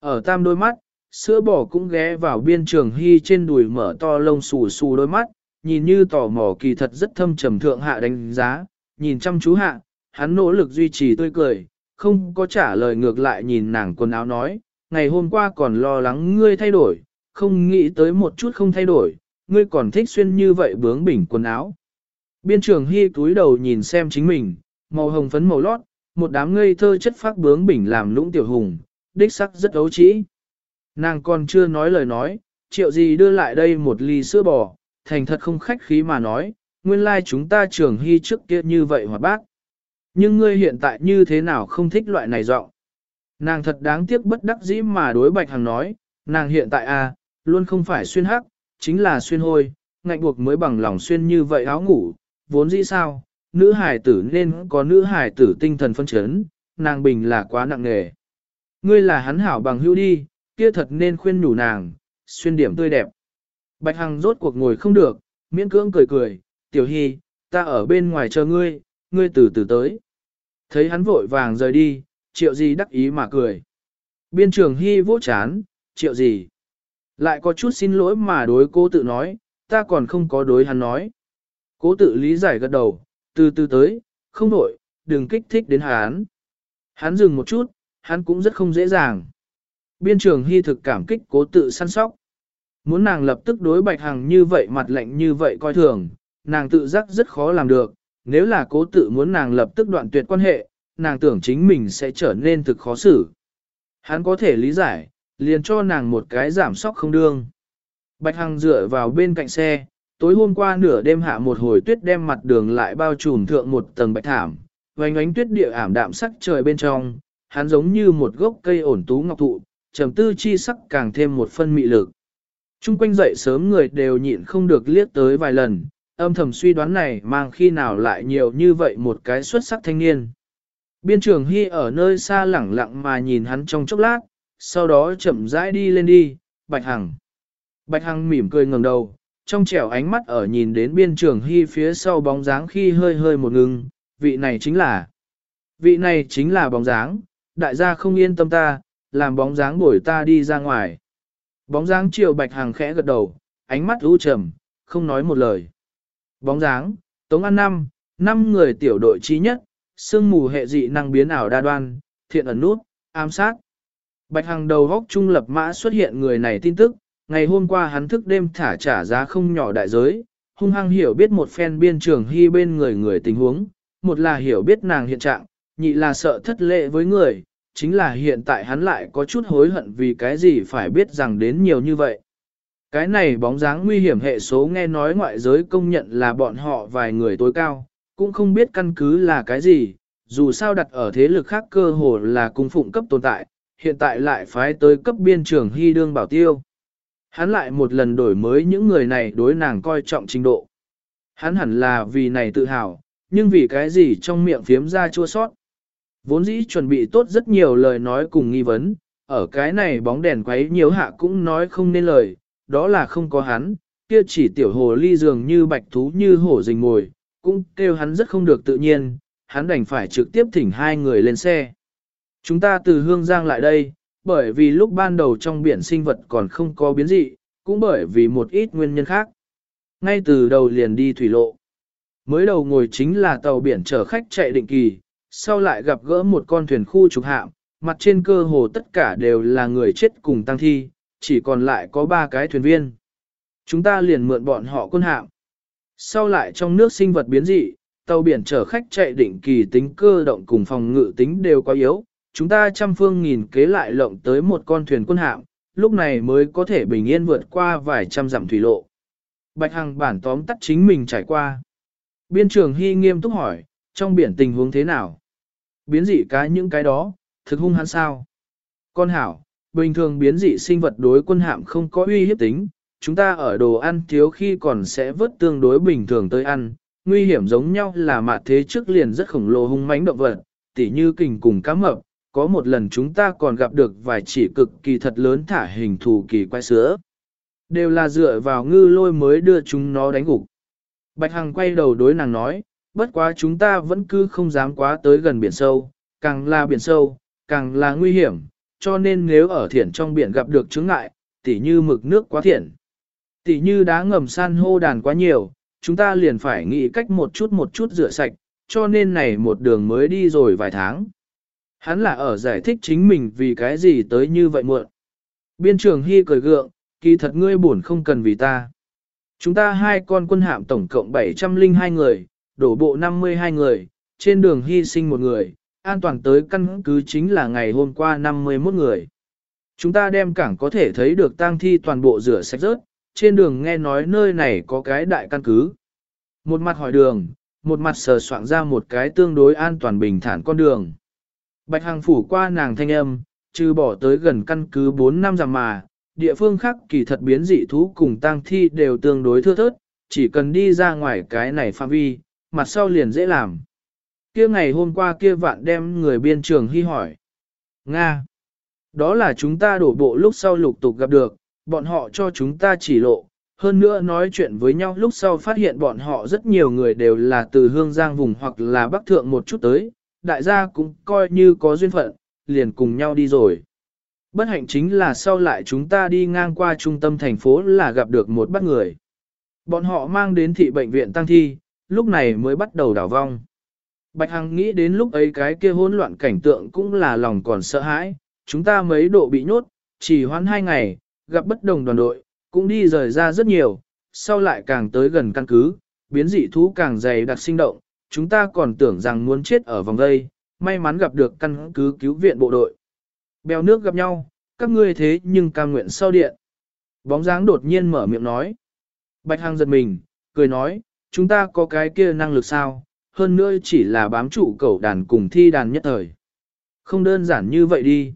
Ở tam đôi mắt, sữa bò cũng ghé vào biên trường hy trên đùi mở to lông xù xù đôi mắt, nhìn như tò mò kỳ thật rất thâm trầm thượng hạ đánh giá, nhìn chăm chú hạ, hắn nỗ lực duy trì tươi cười, không có trả lời ngược lại nhìn nàng quần áo nói, ngày hôm qua còn lo lắng ngươi thay đổi, không nghĩ tới một chút không thay đổi, ngươi còn thích xuyên như vậy bướng bỉnh quần áo. Biên trường hy túi đầu nhìn xem chính mình, màu hồng phấn màu lót, một đám ngây thơ chất phác bướng bỉnh làm lũng tiểu hùng, đích sắc rất ấu trĩ. Nàng còn chưa nói lời nói, triệu gì đưa lại đây một ly sữa bò, thành thật không khách khí mà nói, nguyên lai like chúng ta trường hy trước kia như vậy hòa bác. Nhưng ngươi hiện tại như thế nào không thích loại này giọng Nàng thật đáng tiếc bất đắc dĩ mà đối bạch hằng nói, nàng hiện tại à, luôn không phải xuyên hắc, chính là xuyên hôi, ngạnh buộc mới bằng lòng xuyên như vậy áo ngủ, vốn dĩ sao, nữ hài tử nên có nữ hài tử tinh thần phân chấn, nàng bình là quá nặng nề. Ngươi là hắn hảo bằng hữu đi, kia thật nên khuyên nhủ nàng, xuyên điểm tươi đẹp. Bạch Hằng rốt cuộc ngồi không được, miễn cưỡng cười cười, tiểu hy, ta ở bên ngoài chờ ngươi, ngươi từ từ tới. Thấy hắn vội vàng rời đi, triệu gì đắc ý mà cười. Biên trường hy vỗ chán, triệu gì. Lại có chút xin lỗi mà đối cô tự nói, ta còn không có đối hắn nói. Cố tự lý giải gật đầu, từ từ tới, không nổi, đừng kích thích đến hắn. Hắn dừng một chút, hắn cũng rất không dễ dàng. Biên trường hy thực cảm kích cố tự săn sóc. Muốn nàng lập tức đối bạch hằng như vậy mặt lạnh như vậy coi thường, nàng tự giác rất khó làm được. Nếu là cố tự muốn nàng lập tức đoạn tuyệt quan hệ, nàng tưởng chính mình sẽ trở nên thực khó xử. Hắn có thể lý giải, liền cho nàng một cái giảm sóc không đương. Bạch Hằng dựa vào bên cạnh xe, tối hôm qua nửa đêm hạ một hồi tuyết đem mặt đường lại bao trùm thượng một tầng bạch thảm, vành ánh tuyết địa ảm đạm sắc trời bên trong, hắn giống như một gốc cây ổn tú ngọc thụ, trầm tư chi sắc càng thêm một phân mị lực. Trung quanh dậy sớm người đều nhịn không được liếc tới vài lần, âm thầm suy đoán này mang khi nào lại nhiều như vậy một cái xuất sắc thanh niên. Biên trường Hy ở nơi xa lẳng lặng mà nhìn hắn trong chốc lát, sau đó chậm rãi đi lên đi, Bạch Hằng. Bạch Hằng mỉm cười ngẩng đầu, trong trẻo ánh mắt ở nhìn đến biên trường Hy phía sau bóng dáng khi hơi hơi một ngừng, vị này chính là, vị này chính là bóng dáng, đại gia không yên tâm ta, làm bóng dáng bổi ta đi ra ngoài. Bóng dáng chiều Bạch Hằng khẽ gật đầu, ánh mắt u trầm, không nói một lời. Bóng dáng, Tống An Năm, năm người tiểu đội trí nhất, sương mù hệ dị năng biến ảo đa đoan, thiện ẩn nút, ám sát. Bạch Hằng đầu góc trung lập mã xuất hiện người này tin tức, ngày hôm qua hắn thức đêm thả trả giá không nhỏ đại giới, hung hăng hiểu biết một phen biên trường hy bên người người tình huống, một là hiểu biết nàng hiện trạng, nhị là sợ thất lệ với người, chính là hiện tại hắn lại có chút hối hận vì cái gì phải biết rằng đến nhiều như vậy. Cái này bóng dáng nguy hiểm hệ số nghe nói ngoại giới công nhận là bọn họ vài người tối cao, cũng không biết căn cứ là cái gì, dù sao đặt ở thế lực khác cơ hồ là cung phụng cấp tồn tại, hiện tại lại phái tới cấp biên trưởng hy đương bảo tiêu. Hắn lại một lần đổi mới những người này đối nàng coi trọng trình độ. Hắn hẳn là vì này tự hào, nhưng vì cái gì trong miệng phiếm ra chua sót. Vốn dĩ chuẩn bị tốt rất nhiều lời nói cùng nghi vấn, ở cái này bóng đèn quấy nhiều hạ cũng nói không nên lời, đó là không có hắn, kia chỉ tiểu hồ ly dường như bạch thú như hổ rình mồi, cũng kêu hắn rất không được tự nhiên, hắn đành phải trực tiếp thỉnh hai người lên xe. Chúng ta từ Hương Giang lại đây, bởi vì lúc ban đầu trong biển sinh vật còn không có biến dị, cũng bởi vì một ít nguyên nhân khác. Ngay từ đầu liền đi thủy lộ. Mới đầu ngồi chính là tàu biển chở khách chạy định kỳ, sau lại gặp gỡ một con thuyền khu trục hạm, mặt trên cơ hồ tất cả đều là người chết cùng tăng thi, chỉ còn lại có ba cái thuyền viên. Chúng ta liền mượn bọn họ quân hạm. Sau lại trong nước sinh vật biến dị, tàu biển chở khách chạy định kỳ tính cơ động cùng phòng ngự tính đều quá yếu, chúng ta trăm phương nghìn kế lại lộng tới một con thuyền quân hạm, lúc này mới có thể bình yên vượt qua vài trăm dặm thủy lộ. Bạch Hằng bản tóm tắt chính mình trải qua. Biên trường Hy nghiêm túc hỏi, trong biển tình huống thế nào? Biến dị cái những cái đó, thực hung hắn sao? Con hảo, bình thường biến dị sinh vật đối quân hạm không có uy hiếp tính, chúng ta ở đồ ăn thiếu khi còn sẽ vớt tương đối bình thường tới ăn, nguy hiểm giống nhau là mạt thế trước liền rất khổng lồ hung mãnh động vật, tỉ như kình cùng cá mập, có một lần chúng ta còn gặp được vài chỉ cực kỳ thật lớn thả hình thù kỳ quay sữa. Đều là dựa vào ngư lôi mới đưa chúng nó đánh gục. Bạch Hằng quay đầu đối nàng nói, bất quá chúng ta vẫn cứ không dám quá tới gần biển sâu, càng là biển sâu, càng là nguy hiểm, cho nên nếu ở thiển trong biển gặp được chứng ngại, tỉ như mực nước quá thiển, tỉ như đá ngầm san hô đàn quá nhiều, chúng ta liền phải nghĩ cách một chút một chút rửa sạch, cho nên này một đường mới đi rồi vài tháng. Hắn là ở giải thích chính mình vì cái gì tới như vậy muộn. Biên trường Hy cười gượng, kỳ thật ngươi buồn không cần vì ta. Chúng ta hai con quân hạm tổng cộng 702 người, đổ bộ 52 người, trên đường hy sinh một người, an toàn tới căn cứ chính là ngày hôm qua 51 người. Chúng ta đem cảng có thể thấy được tang thi toàn bộ rửa sạch rớt, trên đường nghe nói nơi này có cái đại căn cứ. Một mặt hỏi đường, một mặt sờ soạn ra một cái tương đối an toàn bình thản con đường. Bạch Hằng phủ qua nàng thanh âm, trừ bỏ tới gần căn cứ 4 năm giảm mà, địa phương khác kỳ thật biến dị thú cùng tang thi đều tương đối thưa thớt, chỉ cần đi ra ngoài cái này phạm vi, mặt sau liền dễ làm. Kia ngày hôm qua kia vạn đem người biên trường hy hỏi. Nga. Đó là chúng ta đổ bộ lúc sau lục tục gặp được, bọn họ cho chúng ta chỉ lộ. Hơn nữa nói chuyện với nhau lúc sau phát hiện bọn họ rất nhiều người đều là từ hương giang vùng hoặc là bắc thượng một chút tới, đại gia cũng coi như có duyên phận, liền cùng nhau đi rồi. Bất hạnh chính là sau lại chúng ta đi ngang qua trung tâm thành phố là gặp được một bắt người. Bọn họ mang đến thị bệnh viện tăng thi, lúc này mới bắt đầu đảo vong. Bạch Hằng nghĩ đến lúc ấy cái kia hỗn loạn cảnh tượng cũng là lòng còn sợ hãi, chúng ta mấy độ bị nhốt, chỉ hoãn hai ngày, gặp bất đồng đoàn đội, cũng đi rời ra rất nhiều, sau lại càng tới gần căn cứ, biến dị thú càng dày đặc sinh động, chúng ta còn tưởng rằng muốn chết ở vòng đây, may mắn gặp được căn cứ cứu viện bộ đội. Bèo nước gặp nhau, các ngươi thế nhưng cam nguyện sau điện. Bóng dáng đột nhiên mở miệng nói. Bạch Hằng giật mình, cười nói, chúng ta có cái kia năng lực sao? hơn nữa chỉ là bám trụ cẩu đàn cùng thi đàn nhất thời. Không đơn giản như vậy đi.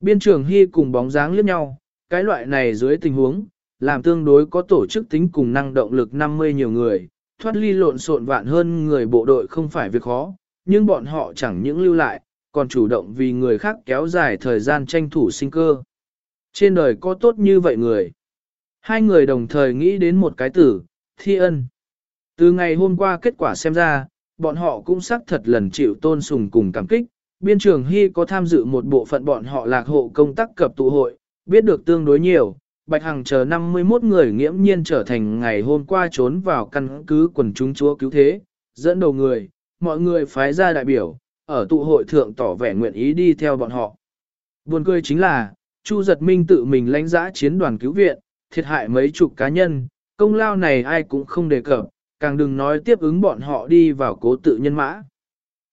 Biên trường Hy cùng bóng dáng liếc nhau, cái loại này dưới tình huống, làm tương đối có tổ chức tính cùng năng động lực 50 nhiều người, thoát ly lộn xộn vạn hơn người bộ đội không phải việc khó, nhưng bọn họ chẳng những lưu lại, còn chủ động vì người khác kéo dài thời gian tranh thủ sinh cơ. Trên đời có tốt như vậy người. Hai người đồng thời nghĩ đến một cái tử, thi ân. Từ ngày hôm qua kết quả xem ra, bọn họ cũng xác thật lần chịu tôn sùng cùng cảm kích. Biên trường Hy có tham dự một bộ phận bọn họ lạc hộ công tác cập tụ hội, biết được tương đối nhiều. Bạch Hằng chờ 51 người nghiễm nhiên trở thành ngày hôm qua trốn vào căn cứ quần chúng chúa cứu thế, dẫn đầu người, mọi người phái ra đại biểu, ở tụ hội thượng tỏ vẻ nguyện ý đi theo bọn họ. Buồn cười chính là, Chu Giật Minh tự mình lãnh giã chiến đoàn cứu viện, thiệt hại mấy chục cá nhân, công lao này ai cũng không đề cập, càng đừng nói tiếp ứng bọn họ đi vào cố tự nhân mã.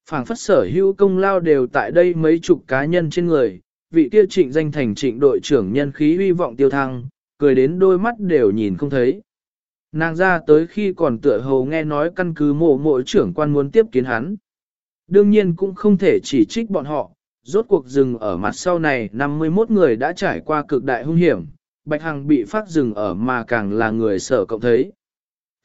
phảng phất sở hữu công lao đều tại đây mấy chục cá nhân trên người, vị kia trịnh danh thành trịnh đội trưởng nhân khí uy vọng tiêu thăng, cười đến đôi mắt đều nhìn không thấy. Nàng ra tới khi còn tựa hầu nghe nói căn cứ mộ mộ trưởng quan muốn tiếp kiến hắn. Đương nhiên cũng không thể chỉ trích bọn họ, rốt cuộc rừng ở mặt sau này 51 người đã trải qua cực đại hung hiểm, Bạch Hằng bị phát rừng ở mà càng là người sợ cộng thấy.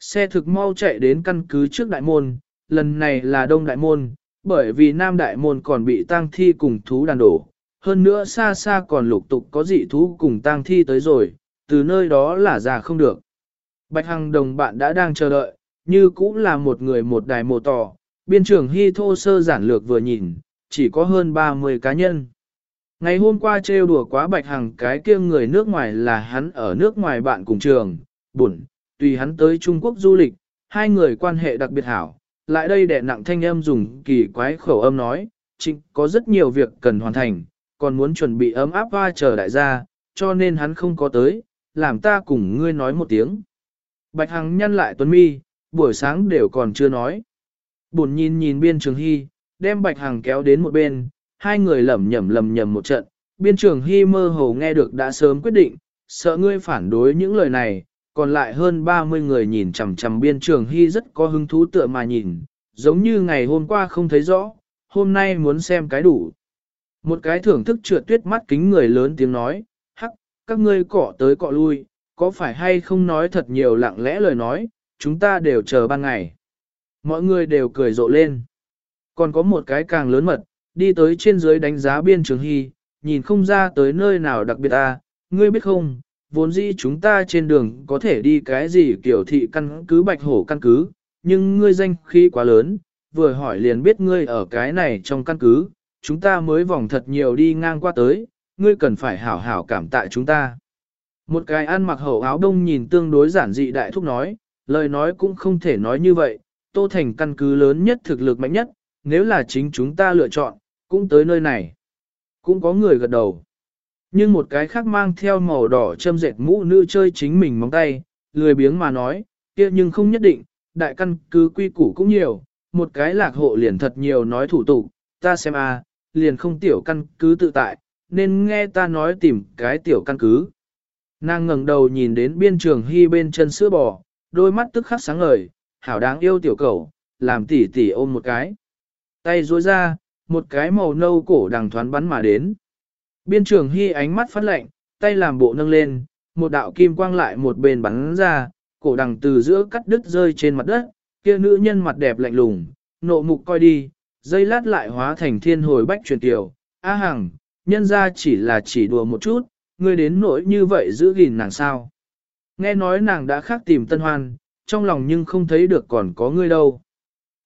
Xe thực mau chạy đến căn cứ trước đại môn, lần này là đông đại môn, bởi vì nam đại môn còn bị tang thi cùng thú đàn đổ. Hơn nữa xa xa còn lục tục có dị thú cùng tang thi tới rồi, từ nơi đó là ra không được. Bạch Hằng đồng bạn đã đang chờ đợi, như cũng là một người một đài mồ tỏ, biên trưởng hy thô sơ giản lược vừa nhìn, chỉ có hơn 30 cá nhân. Ngày hôm qua trêu đùa quá Bạch Hằng cái kia người nước ngoài là hắn ở nước ngoài bạn cùng trường, buồn, tùy hắn tới Trung Quốc du lịch, hai người quan hệ đặc biệt hảo, lại đây để nặng thanh âm dùng kỳ quái khẩu âm nói, chính có rất nhiều việc cần hoàn thành, còn muốn chuẩn bị ấm áp hoa chờ đại gia, cho nên hắn không có tới, làm ta cùng ngươi nói một tiếng. Bạch Hằng nhăn lại tuấn mi, buổi sáng đều còn chưa nói. Bùn nhìn nhìn biên trường hy, đem Bạch Hằng kéo đến một bên, hai người lẩm nhẩm lẩm nhẩm một trận, biên trường hy mơ hồ nghe được đã sớm quyết định, sợ ngươi phản đối những lời này, còn lại hơn 30 người nhìn chằm chằm biên trường hy rất có hứng thú tựa mà nhìn, giống như ngày hôm qua không thấy rõ, hôm nay muốn xem cái đủ. Một cái thưởng thức trượt tuyết mắt kính người lớn tiếng nói, hắc, các ngươi cọ tới cọ lui, có phải hay không nói thật nhiều lặng lẽ lời nói, chúng ta đều chờ ban ngày. Mọi người đều cười rộ lên. Còn có một cái càng lớn mật, đi tới trên dưới đánh giá biên trường hy, nhìn không ra tới nơi nào đặc biệt à, ngươi biết không, vốn dĩ chúng ta trên đường có thể đi cái gì kiểu thị căn cứ bạch hổ căn cứ, nhưng ngươi danh khí quá lớn, vừa hỏi liền biết ngươi ở cái này trong căn cứ, chúng ta mới vòng thật nhiều đi ngang qua tới, ngươi cần phải hảo hảo cảm tạ chúng ta. Một cái ăn mặc hậu áo đông nhìn tương đối giản dị đại thúc nói, lời nói cũng không thể nói như vậy, Tô Thành căn cứ lớn nhất thực lực mạnh nhất, nếu là chính chúng ta lựa chọn, cũng tới nơi này. Cũng có người gật đầu. Nhưng một cái khác mang theo màu đỏ châm dệt mũ nữ chơi chính mình móng tay, lười biếng mà nói, kia nhưng không nhất định, đại căn cứ quy củ cũng nhiều, một cái lạc hộ liền thật nhiều nói thủ tục, ta xem a, liền không tiểu căn cứ tự tại, nên nghe ta nói tìm cái tiểu căn cứ. Nàng ngẩng đầu nhìn đến biên trường hy bên chân sữa bò, đôi mắt tức khắc sáng ngời, hảo đáng yêu tiểu cầu, làm tỉ tỉ ôm một cái. Tay duỗi ra, một cái màu nâu cổ đằng thoán bắn mà đến. Biên trường hy ánh mắt phát lạnh, tay làm bộ nâng lên, một đạo kim quang lại một bên bắn ra, cổ đằng từ giữa cắt đứt rơi trên mặt đất, kia nữ nhân mặt đẹp lạnh lùng, nộ mục coi đi, dây lát lại hóa thành thiên hồi bách truyền tiểu. A hằng, nhân ra chỉ là chỉ đùa một chút, ngươi đến nỗi như vậy giữ gìn nàng sao. Nghe nói nàng đã khác tìm tân hoan, trong lòng nhưng không thấy được còn có ngươi đâu.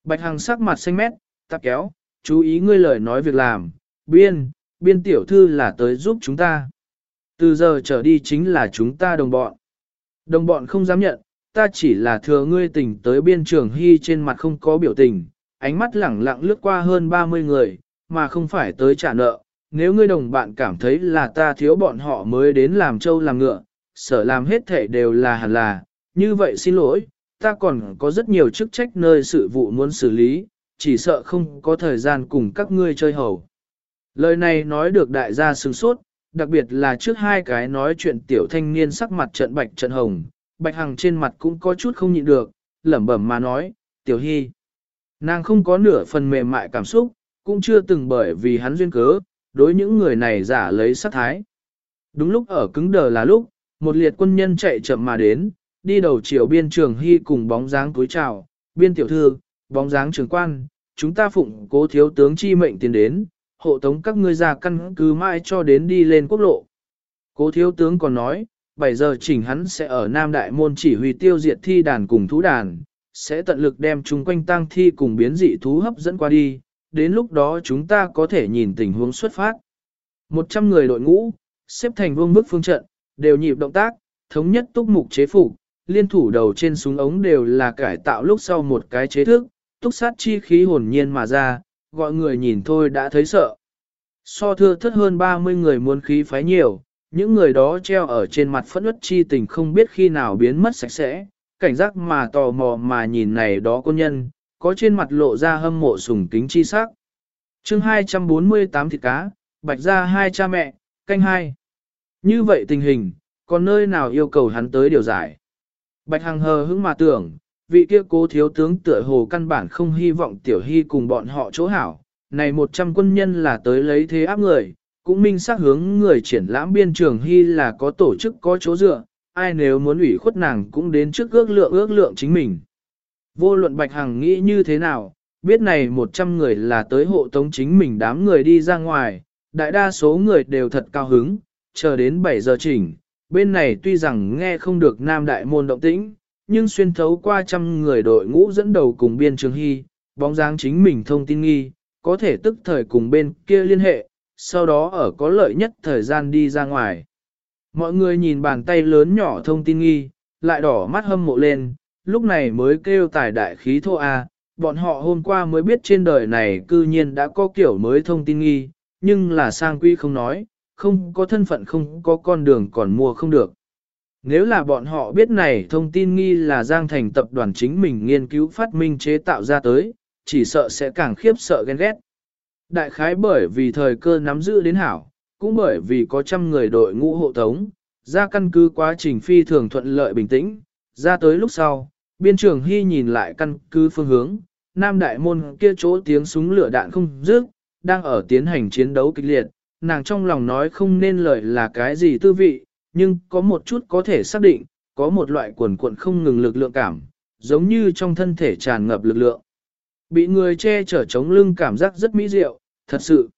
Bạch Hằng sắc mặt xanh mét, tạp kéo, chú ý ngươi lời nói việc làm, biên, biên tiểu thư là tới giúp chúng ta. Từ giờ trở đi chính là chúng ta đồng bọn. Đồng bọn không dám nhận, ta chỉ là thừa ngươi tình tới biên trường hy trên mặt không có biểu tình, ánh mắt lẳng lặng lướt qua hơn 30 người, mà không phải tới trả nợ. Nếu ngươi đồng bạn cảm thấy là ta thiếu bọn họ mới đến làm trâu làm ngựa, sở làm hết thể đều là hẳn là, như vậy xin lỗi, ta còn có rất nhiều chức trách nơi sự vụ muốn xử lý, chỉ sợ không có thời gian cùng các ngươi chơi hầu. Lời này nói được đại gia sừng sốt, đặc biệt là trước hai cái nói chuyện tiểu thanh niên sắc mặt trận bạch trận hồng, bạch hằng trên mặt cũng có chút không nhịn được, lẩm bẩm mà nói, tiểu hy. Nàng không có nửa phần mềm mại cảm xúc, cũng chưa từng bởi vì hắn duyên cớ, đối những người này giả lấy sát thái. Đúng lúc ở cứng đờ là lúc, một liệt quân nhân chạy chậm mà đến, đi đầu chiều biên trường hy cùng bóng dáng túi chào, biên tiểu thư, bóng dáng trường quan, chúng ta phụng cố thiếu tướng chi mệnh tiến đến, hộ tống các ngươi ra căn cứ mãi cho đến đi lên quốc lộ. Cố thiếu tướng còn nói, 7 giờ chỉnh hắn sẽ ở Nam Đại Môn chỉ huy tiêu diệt thi đàn cùng thú đàn, sẽ tận lực đem chúng quanh tang thi cùng biến dị thú hấp dẫn qua đi, đến lúc đó chúng ta có thể nhìn tình huống xuất phát. 100 người đội ngũ, xếp thành vương bức phương trận, đều nhịp động tác, thống nhất túc mục chế phục, liên thủ đầu trên súng ống đều là cải tạo lúc sau một cái chế thức, túc sát chi khí hồn nhiên mà ra, gọi người nhìn thôi đã thấy sợ. So thưa thất hơn 30 người muốn khí phái nhiều, những người đó treo ở trên mặt phẫn ướt chi tình không biết khi nào biến mất sạch sẽ, cảnh giác mà tò mò mà nhìn này đó quân nhân, có trên mặt lộ ra hâm mộ sùng kính chi sắc. chương 248 thịt cá, bạch ra hai cha mẹ, canh hai. Như vậy tình hình, còn nơi nào yêu cầu hắn tới điều giải. Bạch Hằng hờ hững mà tưởng, vị kia cố thiếu tướng tựa hồ căn bản không hy vọng tiểu hy cùng bọn họ chỗ hảo. Này 100 quân nhân là tới lấy thế áp người, cũng minh xác hướng người triển lãm biên trường hy là có tổ chức có chỗ dựa, ai nếu muốn ủy khuất nàng cũng đến trước ước lượng ước lượng chính mình. Vô luận Bạch Hằng nghĩ như thế nào, biết này 100 người là tới hộ tống chính mình đám người đi ra ngoài, đại đa số người đều thật cao hứng, chờ đến 7 giờ chỉnh, bên này tuy rằng nghe không được nam đại môn động tĩnh, nhưng xuyên thấu qua trăm người đội ngũ dẫn đầu cùng biên trường hy, bóng dáng chính mình thông tin nghi, có thể tức thời cùng bên kia liên hệ, sau đó ở có lợi nhất thời gian đi ra ngoài. Mọi người nhìn bàn tay lớn nhỏ thông tin nghi, lại đỏ mắt hâm mộ lên, lúc này mới kêu tài đại khí thô A, bọn họ hôm qua mới biết trên đời này cư nhiên đã có kiểu mới thông tin nghi, nhưng là sang quy không nói, không có thân phận không có con đường còn mua không được. Nếu là bọn họ biết này thông tin nghi là Giang Thành tập đoàn chính mình nghiên cứu phát minh chế tạo ra tới, chỉ sợ sẽ càng khiếp sợ ghen ghét. Đại khái bởi vì thời cơ nắm giữ đến hảo, cũng bởi vì có trăm người đội ngũ hộ tống, ra căn cứ quá trình phi thường thuận lợi bình tĩnh, ra tới lúc sau, biên trưởng hy nhìn lại căn cứ phương hướng, nam đại môn kia chỗ tiếng súng lửa đạn không dứt, đang ở tiến hành chiến đấu kịch liệt, nàng trong lòng nói không nên lời là cái gì tư vị, nhưng có một chút có thể xác định, có một loại quần cuộn không ngừng lực lượng cảm, giống như trong thân thể tràn ngập lực lượng. Bị người che chở chống lưng cảm giác rất mỹ diệu, thật sự.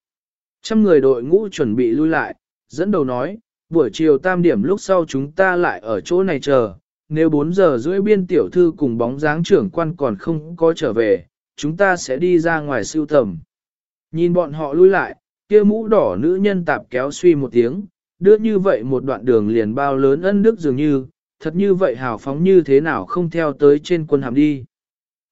Trăm người đội ngũ chuẩn bị lui lại, dẫn đầu nói, buổi chiều tam điểm lúc sau chúng ta lại ở chỗ này chờ, nếu 4 giờ rưỡi biên tiểu thư cùng bóng dáng trưởng quan còn không có trở về, chúng ta sẽ đi ra ngoài siêu tầm. Nhìn bọn họ lui lại, kia mũ đỏ nữ nhân tạp kéo suy một tiếng, đưa như vậy một đoạn đường liền bao lớn ân đức dường như, thật như vậy hào phóng như thế nào không theo tới trên quân hàm đi.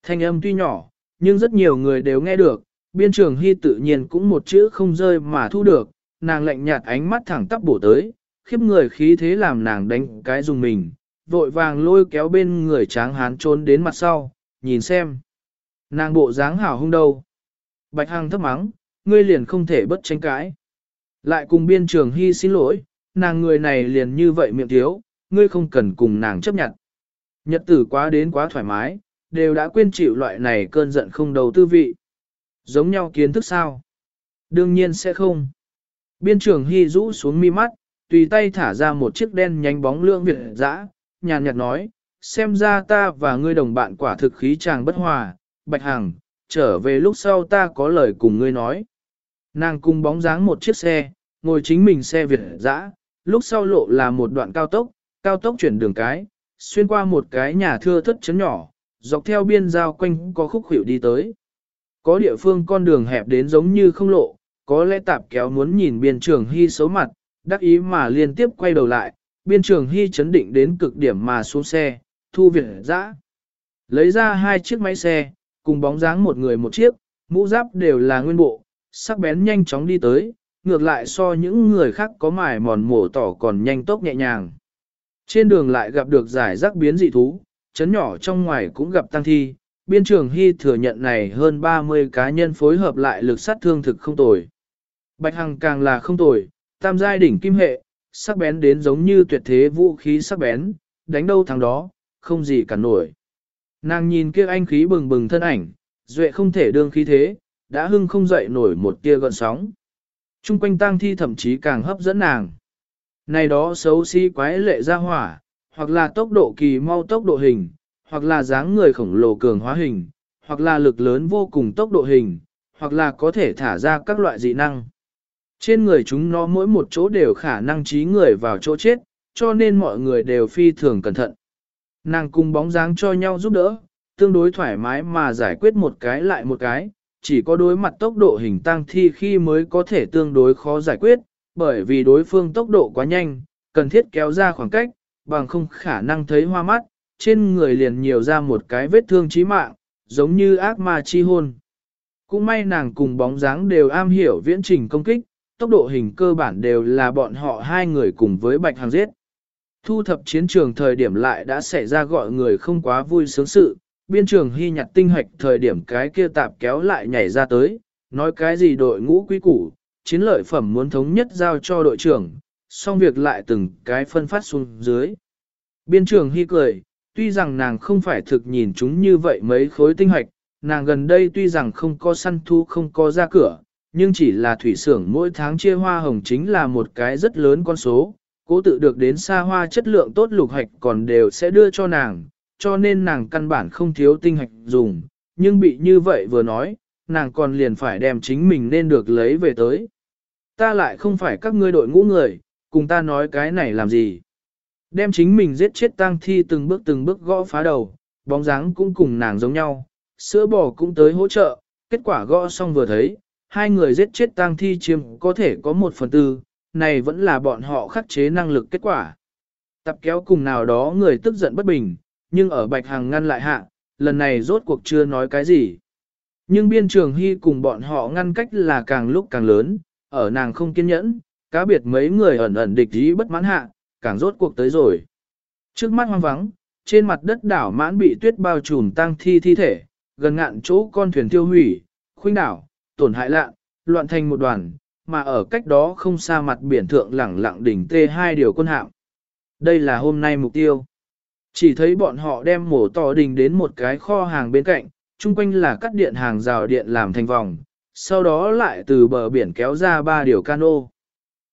Thanh âm tuy nhỏ, nhưng rất nhiều người đều nghe được, biên trường hy tự nhiên cũng một chữ không rơi mà thu được, nàng lạnh nhạt ánh mắt thẳng tắp bổ tới, khiếp người khí thế làm nàng đánh cái dùng mình, vội vàng lôi kéo bên người tráng hán trốn đến mặt sau, nhìn xem. Nàng bộ dáng hảo hung đâu. Bạch Hằng thấp mắng, ngươi liền không thể bất tranh cãi. Lại cùng biên trường hy xin lỗi, nàng người này liền như vậy miệng thiếu, ngươi không cần cùng nàng chấp nhận. Nhật tử quá đến quá thoải mái, đều đã quên chịu loại này cơn giận không đầu tư vị. Giống nhau kiến thức sao? Đương nhiên sẽ không. Biên trưởng hy rũ xuống mi mắt, tùy tay thả ra một chiếc đen nhánh bóng lưỡng việt dã, nhàn nhạt nói, xem ra ta và ngươi đồng bạn quả thực khí chàng bất hòa, bạch hằng, trở về lúc sau ta có lời cùng ngươi nói. Nàng cùng bóng dáng một chiếc xe, ngồi chính mình xe Việt dã, lúc sau lộ là một đoạn cao tốc, cao tốc chuyển đường cái, xuyên qua một cái nhà thưa thất chấn nhỏ, dọc theo biên giao quanh có khúc hiệu đi tới. Có địa phương con đường hẹp đến giống như không lộ, có lẽ tạp kéo muốn nhìn biên trường hy xấu mặt, đắc ý mà liên tiếp quay đầu lại, biên trường hy chấn định đến cực điểm mà xuống xe, thu Việt dã. Lấy ra hai chiếc máy xe, cùng bóng dáng một người một chiếc, mũ giáp đều là nguyên bộ, sắc bén nhanh chóng đi tới, ngược lại so những người khác có mải mòn mổ tỏ còn nhanh tốc nhẹ nhàng. Trên đường lại gặp được giải rác biến dị thú, chấn nhỏ trong ngoài cũng gặp tăng thi, biên trường hy thừa nhận này hơn 30 cá nhân phối hợp lại lực sát thương thực không tồi. Bạch Hằng càng là không tồi, tam giai đỉnh kim hệ, sắc bén đến giống như tuyệt thế vũ khí sắc bén, đánh đâu thằng đó, không gì cả nổi. Nàng nhìn kia anh khí bừng bừng thân ảnh, duệ không thể đương khí thế, đã hưng không dậy nổi một tia gợn sóng. Trung quanh tang thi thậm chí càng hấp dẫn nàng. Này đó xấu xí quái lệ ra hỏa, hoặc là tốc độ kỳ mau tốc độ hình, hoặc là dáng người khổng lồ cường hóa hình, hoặc là lực lớn vô cùng tốc độ hình, hoặc là có thể thả ra các loại dị năng. Trên người chúng nó mỗi một chỗ đều khả năng trí người vào chỗ chết, cho nên mọi người đều phi thường cẩn thận. Nàng cùng bóng dáng cho nhau giúp đỡ, tương đối thoải mái mà giải quyết một cái lại một cái, chỉ có đối mặt tốc độ hình tăng thi khi mới có thể tương đối khó giải quyết, bởi vì đối phương tốc độ quá nhanh, cần thiết kéo ra khoảng cách, bằng không khả năng thấy hoa mắt, trên người liền nhiều ra một cái vết thương chí mạng, giống như ác ma chi hôn. Cũng may nàng cùng bóng dáng đều am hiểu viễn trình công kích, tốc độ hình cơ bản đều là bọn họ hai người cùng với bạch hàng giết. Thu thập chiến trường thời điểm lại đã xảy ra gọi người không quá vui sướng sự, biên trường hy nhặt tinh hoạch thời điểm cái kia tạp kéo lại nhảy ra tới, nói cái gì đội ngũ quý củ, chiến lợi phẩm muốn thống nhất giao cho đội trưởng, xong việc lại từng cái phân phát xuống dưới. Biên trường hy cười, tuy rằng nàng không phải thực nhìn chúng như vậy mấy khối tinh hoạch, nàng gần đây tuy rằng không có săn thu không có ra cửa, nhưng chỉ là thủy xưởng mỗi tháng chia hoa hồng chính là một cái rất lớn con số, cố tự được đến xa hoa chất lượng tốt lục hạch còn đều sẽ đưa cho nàng, cho nên nàng căn bản không thiếu tinh hạch dùng, nhưng bị như vậy vừa nói, nàng còn liền phải đem chính mình nên được lấy về tới. Ta lại không phải các ngươi đội ngũ người, cùng ta nói cái này làm gì. Đem chính mình giết chết tang thi từng bước từng bước gõ phá đầu, bóng dáng cũng cùng nàng giống nhau, sữa bò cũng tới hỗ trợ, kết quả gõ xong vừa thấy, hai người giết chết tang thi chiếm có thể có một phần tư, này vẫn là bọn họ khắc chế năng lực kết quả. Tập kéo cùng nào đó người tức giận bất bình, nhưng ở Bạch hàng ngăn lại hạ, lần này rốt cuộc chưa nói cái gì. Nhưng biên trường hy cùng bọn họ ngăn cách là càng lúc càng lớn, ở nàng không kiên nhẫn, cá biệt mấy người ẩn ẩn địch ý bất mãn hạ, càng rốt cuộc tới rồi. Trước mắt hoang vắng, trên mặt đất đảo mãn bị tuyết bao trùm tăng thi thi thể, gần ngạn chỗ con thuyền tiêu hủy, khuynh đảo, tổn hại lạ, loạn thành một đoàn, mà ở cách đó không xa mặt biển thượng lẳng lặng đỉnh tê hai điều quân hạm. Đây là hôm nay mục tiêu. Chỉ thấy bọn họ đem mổ tỏ đình đến một cái kho hàng bên cạnh, chung quanh là cắt điện hàng rào điện làm thành vòng, sau đó lại từ bờ biển kéo ra ba điều cano.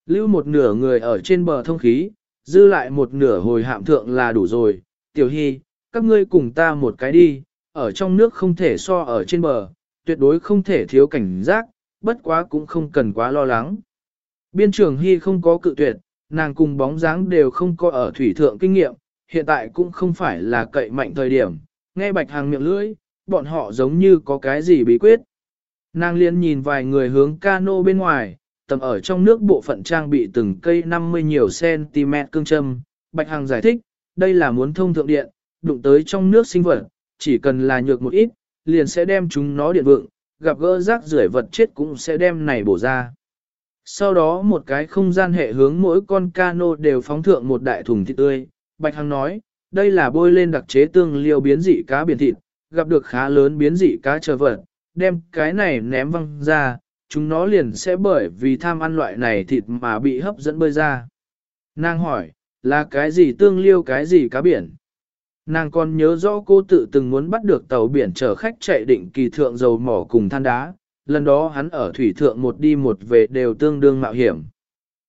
Lưu một nửa người ở trên bờ thông khí, dư lại một nửa hồi hạm thượng là đủ rồi. Tiểu Hy, các ngươi cùng ta một cái đi, ở trong nước không thể so ở trên bờ, tuyệt đối không thể thiếu cảnh giác, bất quá cũng không cần quá lo lắng. Biên trường Hy không có cự tuyệt, nàng cùng bóng dáng đều không có ở thủy thượng kinh nghiệm, hiện tại cũng không phải là cậy mạnh thời điểm, nghe bạch hàng miệng lưỡi, bọn họ giống như có cái gì bí quyết. Nàng liên nhìn vài người hướng cano bên ngoài, tầm ở trong nước bộ phận trang bị từng cây 50 nhiều cm cương châm, bạch hằng giải thích, đây là muốn thông thượng điện, đụng tới trong nước sinh vật, chỉ cần là nhược một ít, liền sẽ đem chúng nó điện vượng, gặp gỡ rác rưởi vật chết cũng sẽ đem này bổ ra. Sau đó một cái không gian hệ hướng mỗi con cano đều phóng thượng một đại thùng thịt tươi, Bạch Hằng nói, đây là bôi lên đặc chế tương liêu biến dị cá biển thịt, gặp được khá lớn biến dị cá chờ vật, đem cái này ném văng ra, chúng nó liền sẽ bởi vì tham ăn loại này thịt mà bị hấp dẫn bơi ra. Nàng hỏi, là cái gì tương liêu cái gì cá biển? Nàng còn nhớ rõ cô tự từng muốn bắt được tàu biển chở khách chạy định kỳ thượng dầu mỏ cùng than đá, lần đó hắn ở thủy thượng một đi một về đều tương đương mạo hiểm.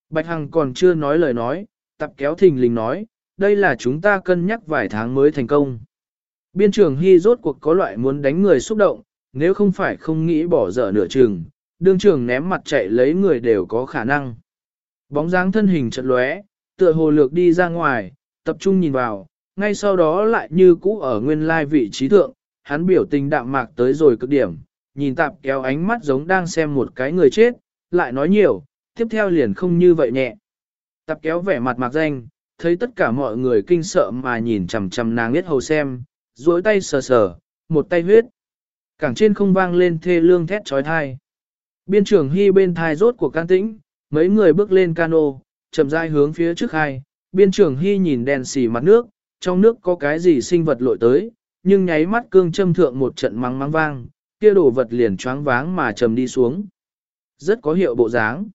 Bạch Hằng còn chưa nói lời nói, tập kéo thình lình nói, đây là chúng ta cân nhắc vài tháng mới thành công. Biên trường Hy rốt cuộc có loại muốn đánh người xúc động, nếu không phải không nghĩ bỏ dở nửa chừng, đương trường ném mặt chạy lấy người đều có khả năng. Bóng dáng thân hình chật lóe, tựa hồ lược đi ra ngoài, tập trung nhìn vào, ngay sau đó lại như cũ ở nguyên lai vị trí thượng, hắn biểu tình đạm mạc tới rồi cực điểm, nhìn tạp kéo ánh mắt giống đang xem một cái người chết, lại nói nhiều, tiếp theo liền không như vậy nhẹ. Tạp kéo vẻ mặt mạc danh, thấy tất cả mọi người kinh sợ mà nhìn chằm chằm nàng biết hầu xem, duỗi tay sờ sờ, một tay huyết. Cảng trên không vang lên thê lương thét trói thai. Biên trưởng hy bên thai rốt của can tĩnh, mấy người bước lên cano, chậm rãi hướng phía trước hai. Biên trưởng hy nhìn đèn xì mặt nước, trong nước có cái gì sinh vật lội tới, nhưng nháy mắt cương châm thượng một trận mắng mắng vang, kia đổ vật liền choáng váng mà trầm đi xuống. Rất có hiệu bộ dáng.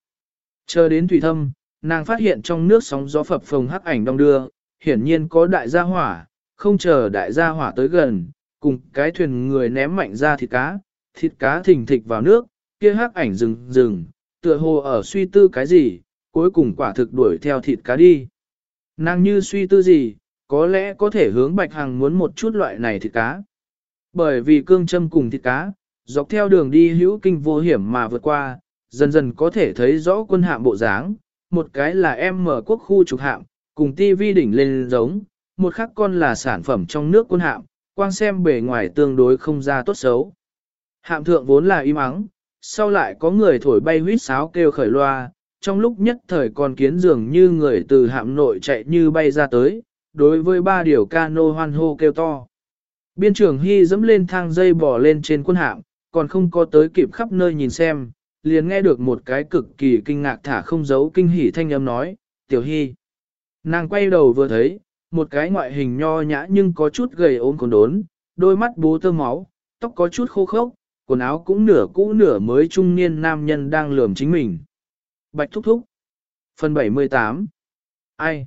Chờ đến thủy thâm, nàng phát hiện trong nước sóng gió phập phồng hắc ảnh đông đưa, hiển nhiên có đại gia hỏa, không chờ đại gia hỏa tới gần, cùng cái thuyền người ném mạnh ra thịt cá, thịt cá thình thịch vào nước, kia hắc ảnh rừng rừng, tựa hồ ở suy tư cái gì, cuối cùng quả thực đuổi theo thịt cá đi. Nàng như suy tư gì, có lẽ có thể hướng Bạch Hằng muốn một chút loại này thịt cá. Bởi vì cương châm cùng thịt cá, dọc theo đường đi hữu kinh vô hiểm mà vượt qua, dần dần có thể thấy rõ quân hạm bộ dáng, một cái là em mở quốc khu trục hạm, cùng tivi đỉnh lên giống, một khác con là sản phẩm trong nước quân hạm, quang xem bề ngoài tương đối không ra tốt xấu. Hạm thượng vốn là im ắng, sau lại có người thổi bay huýt sáo kêu khởi loa, trong lúc nhất thời còn kiến dường như người từ hạm nội chạy như bay ra tới, đối với ba điều cano hoan hô kêu to. Biên trưởng Hy dẫm lên thang dây bò lên trên quân hạm, còn không có tới kịp khắp nơi nhìn xem, liền nghe được một cái cực kỳ kinh ngạc thả không giấu kinh hỉ thanh âm nói, tiểu Hy. Nàng quay đầu vừa thấy, một cái ngoại hình nho nhã nhưng có chút gầy ốm còn đốn, đôi mắt bố tơ máu, tóc có chút khô khốc, quần áo cũng nửa cũ nửa mới trung niên nam nhân đang lườm chính mình. Bạch thúc thúc. Phần 78. Ai?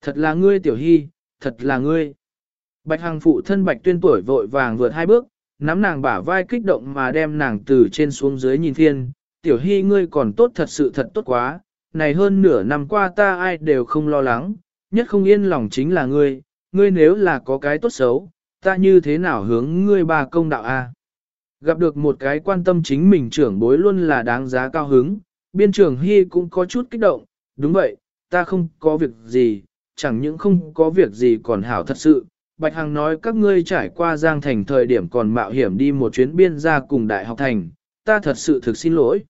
Thật là ngươi tiểu hy, thật là ngươi. Bạch Hằng phụ thân Bạch Tuyên tuổi vội vàng vượt hai bước, nắm nàng bả vai kích động mà đem nàng từ trên xuống dưới nhìn thiên. Tiểu hy ngươi còn tốt thật sự thật tốt quá, này hơn nửa năm qua ta ai đều không lo lắng, nhất không yên lòng chính là ngươi, ngươi nếu là có cái tốt xấu, ta như thế nào hướng ngươi ba công đạo a? Gặp được một cái quan tâm chính mình trưởng bối luôn là đáng giá cao hứng, biên trưởng Hy cũng có chút kích động, đúng vậy, ta không có việc gì, chẳng những không có việc gì còn hảo thật sự. Bạch Hằng nói các ngươi trải qua Giang Thành thời điểm còn mạo hiểm đi một chuyến biên ra cùng Đại học Thành, ta thật sự thực xin lỗi.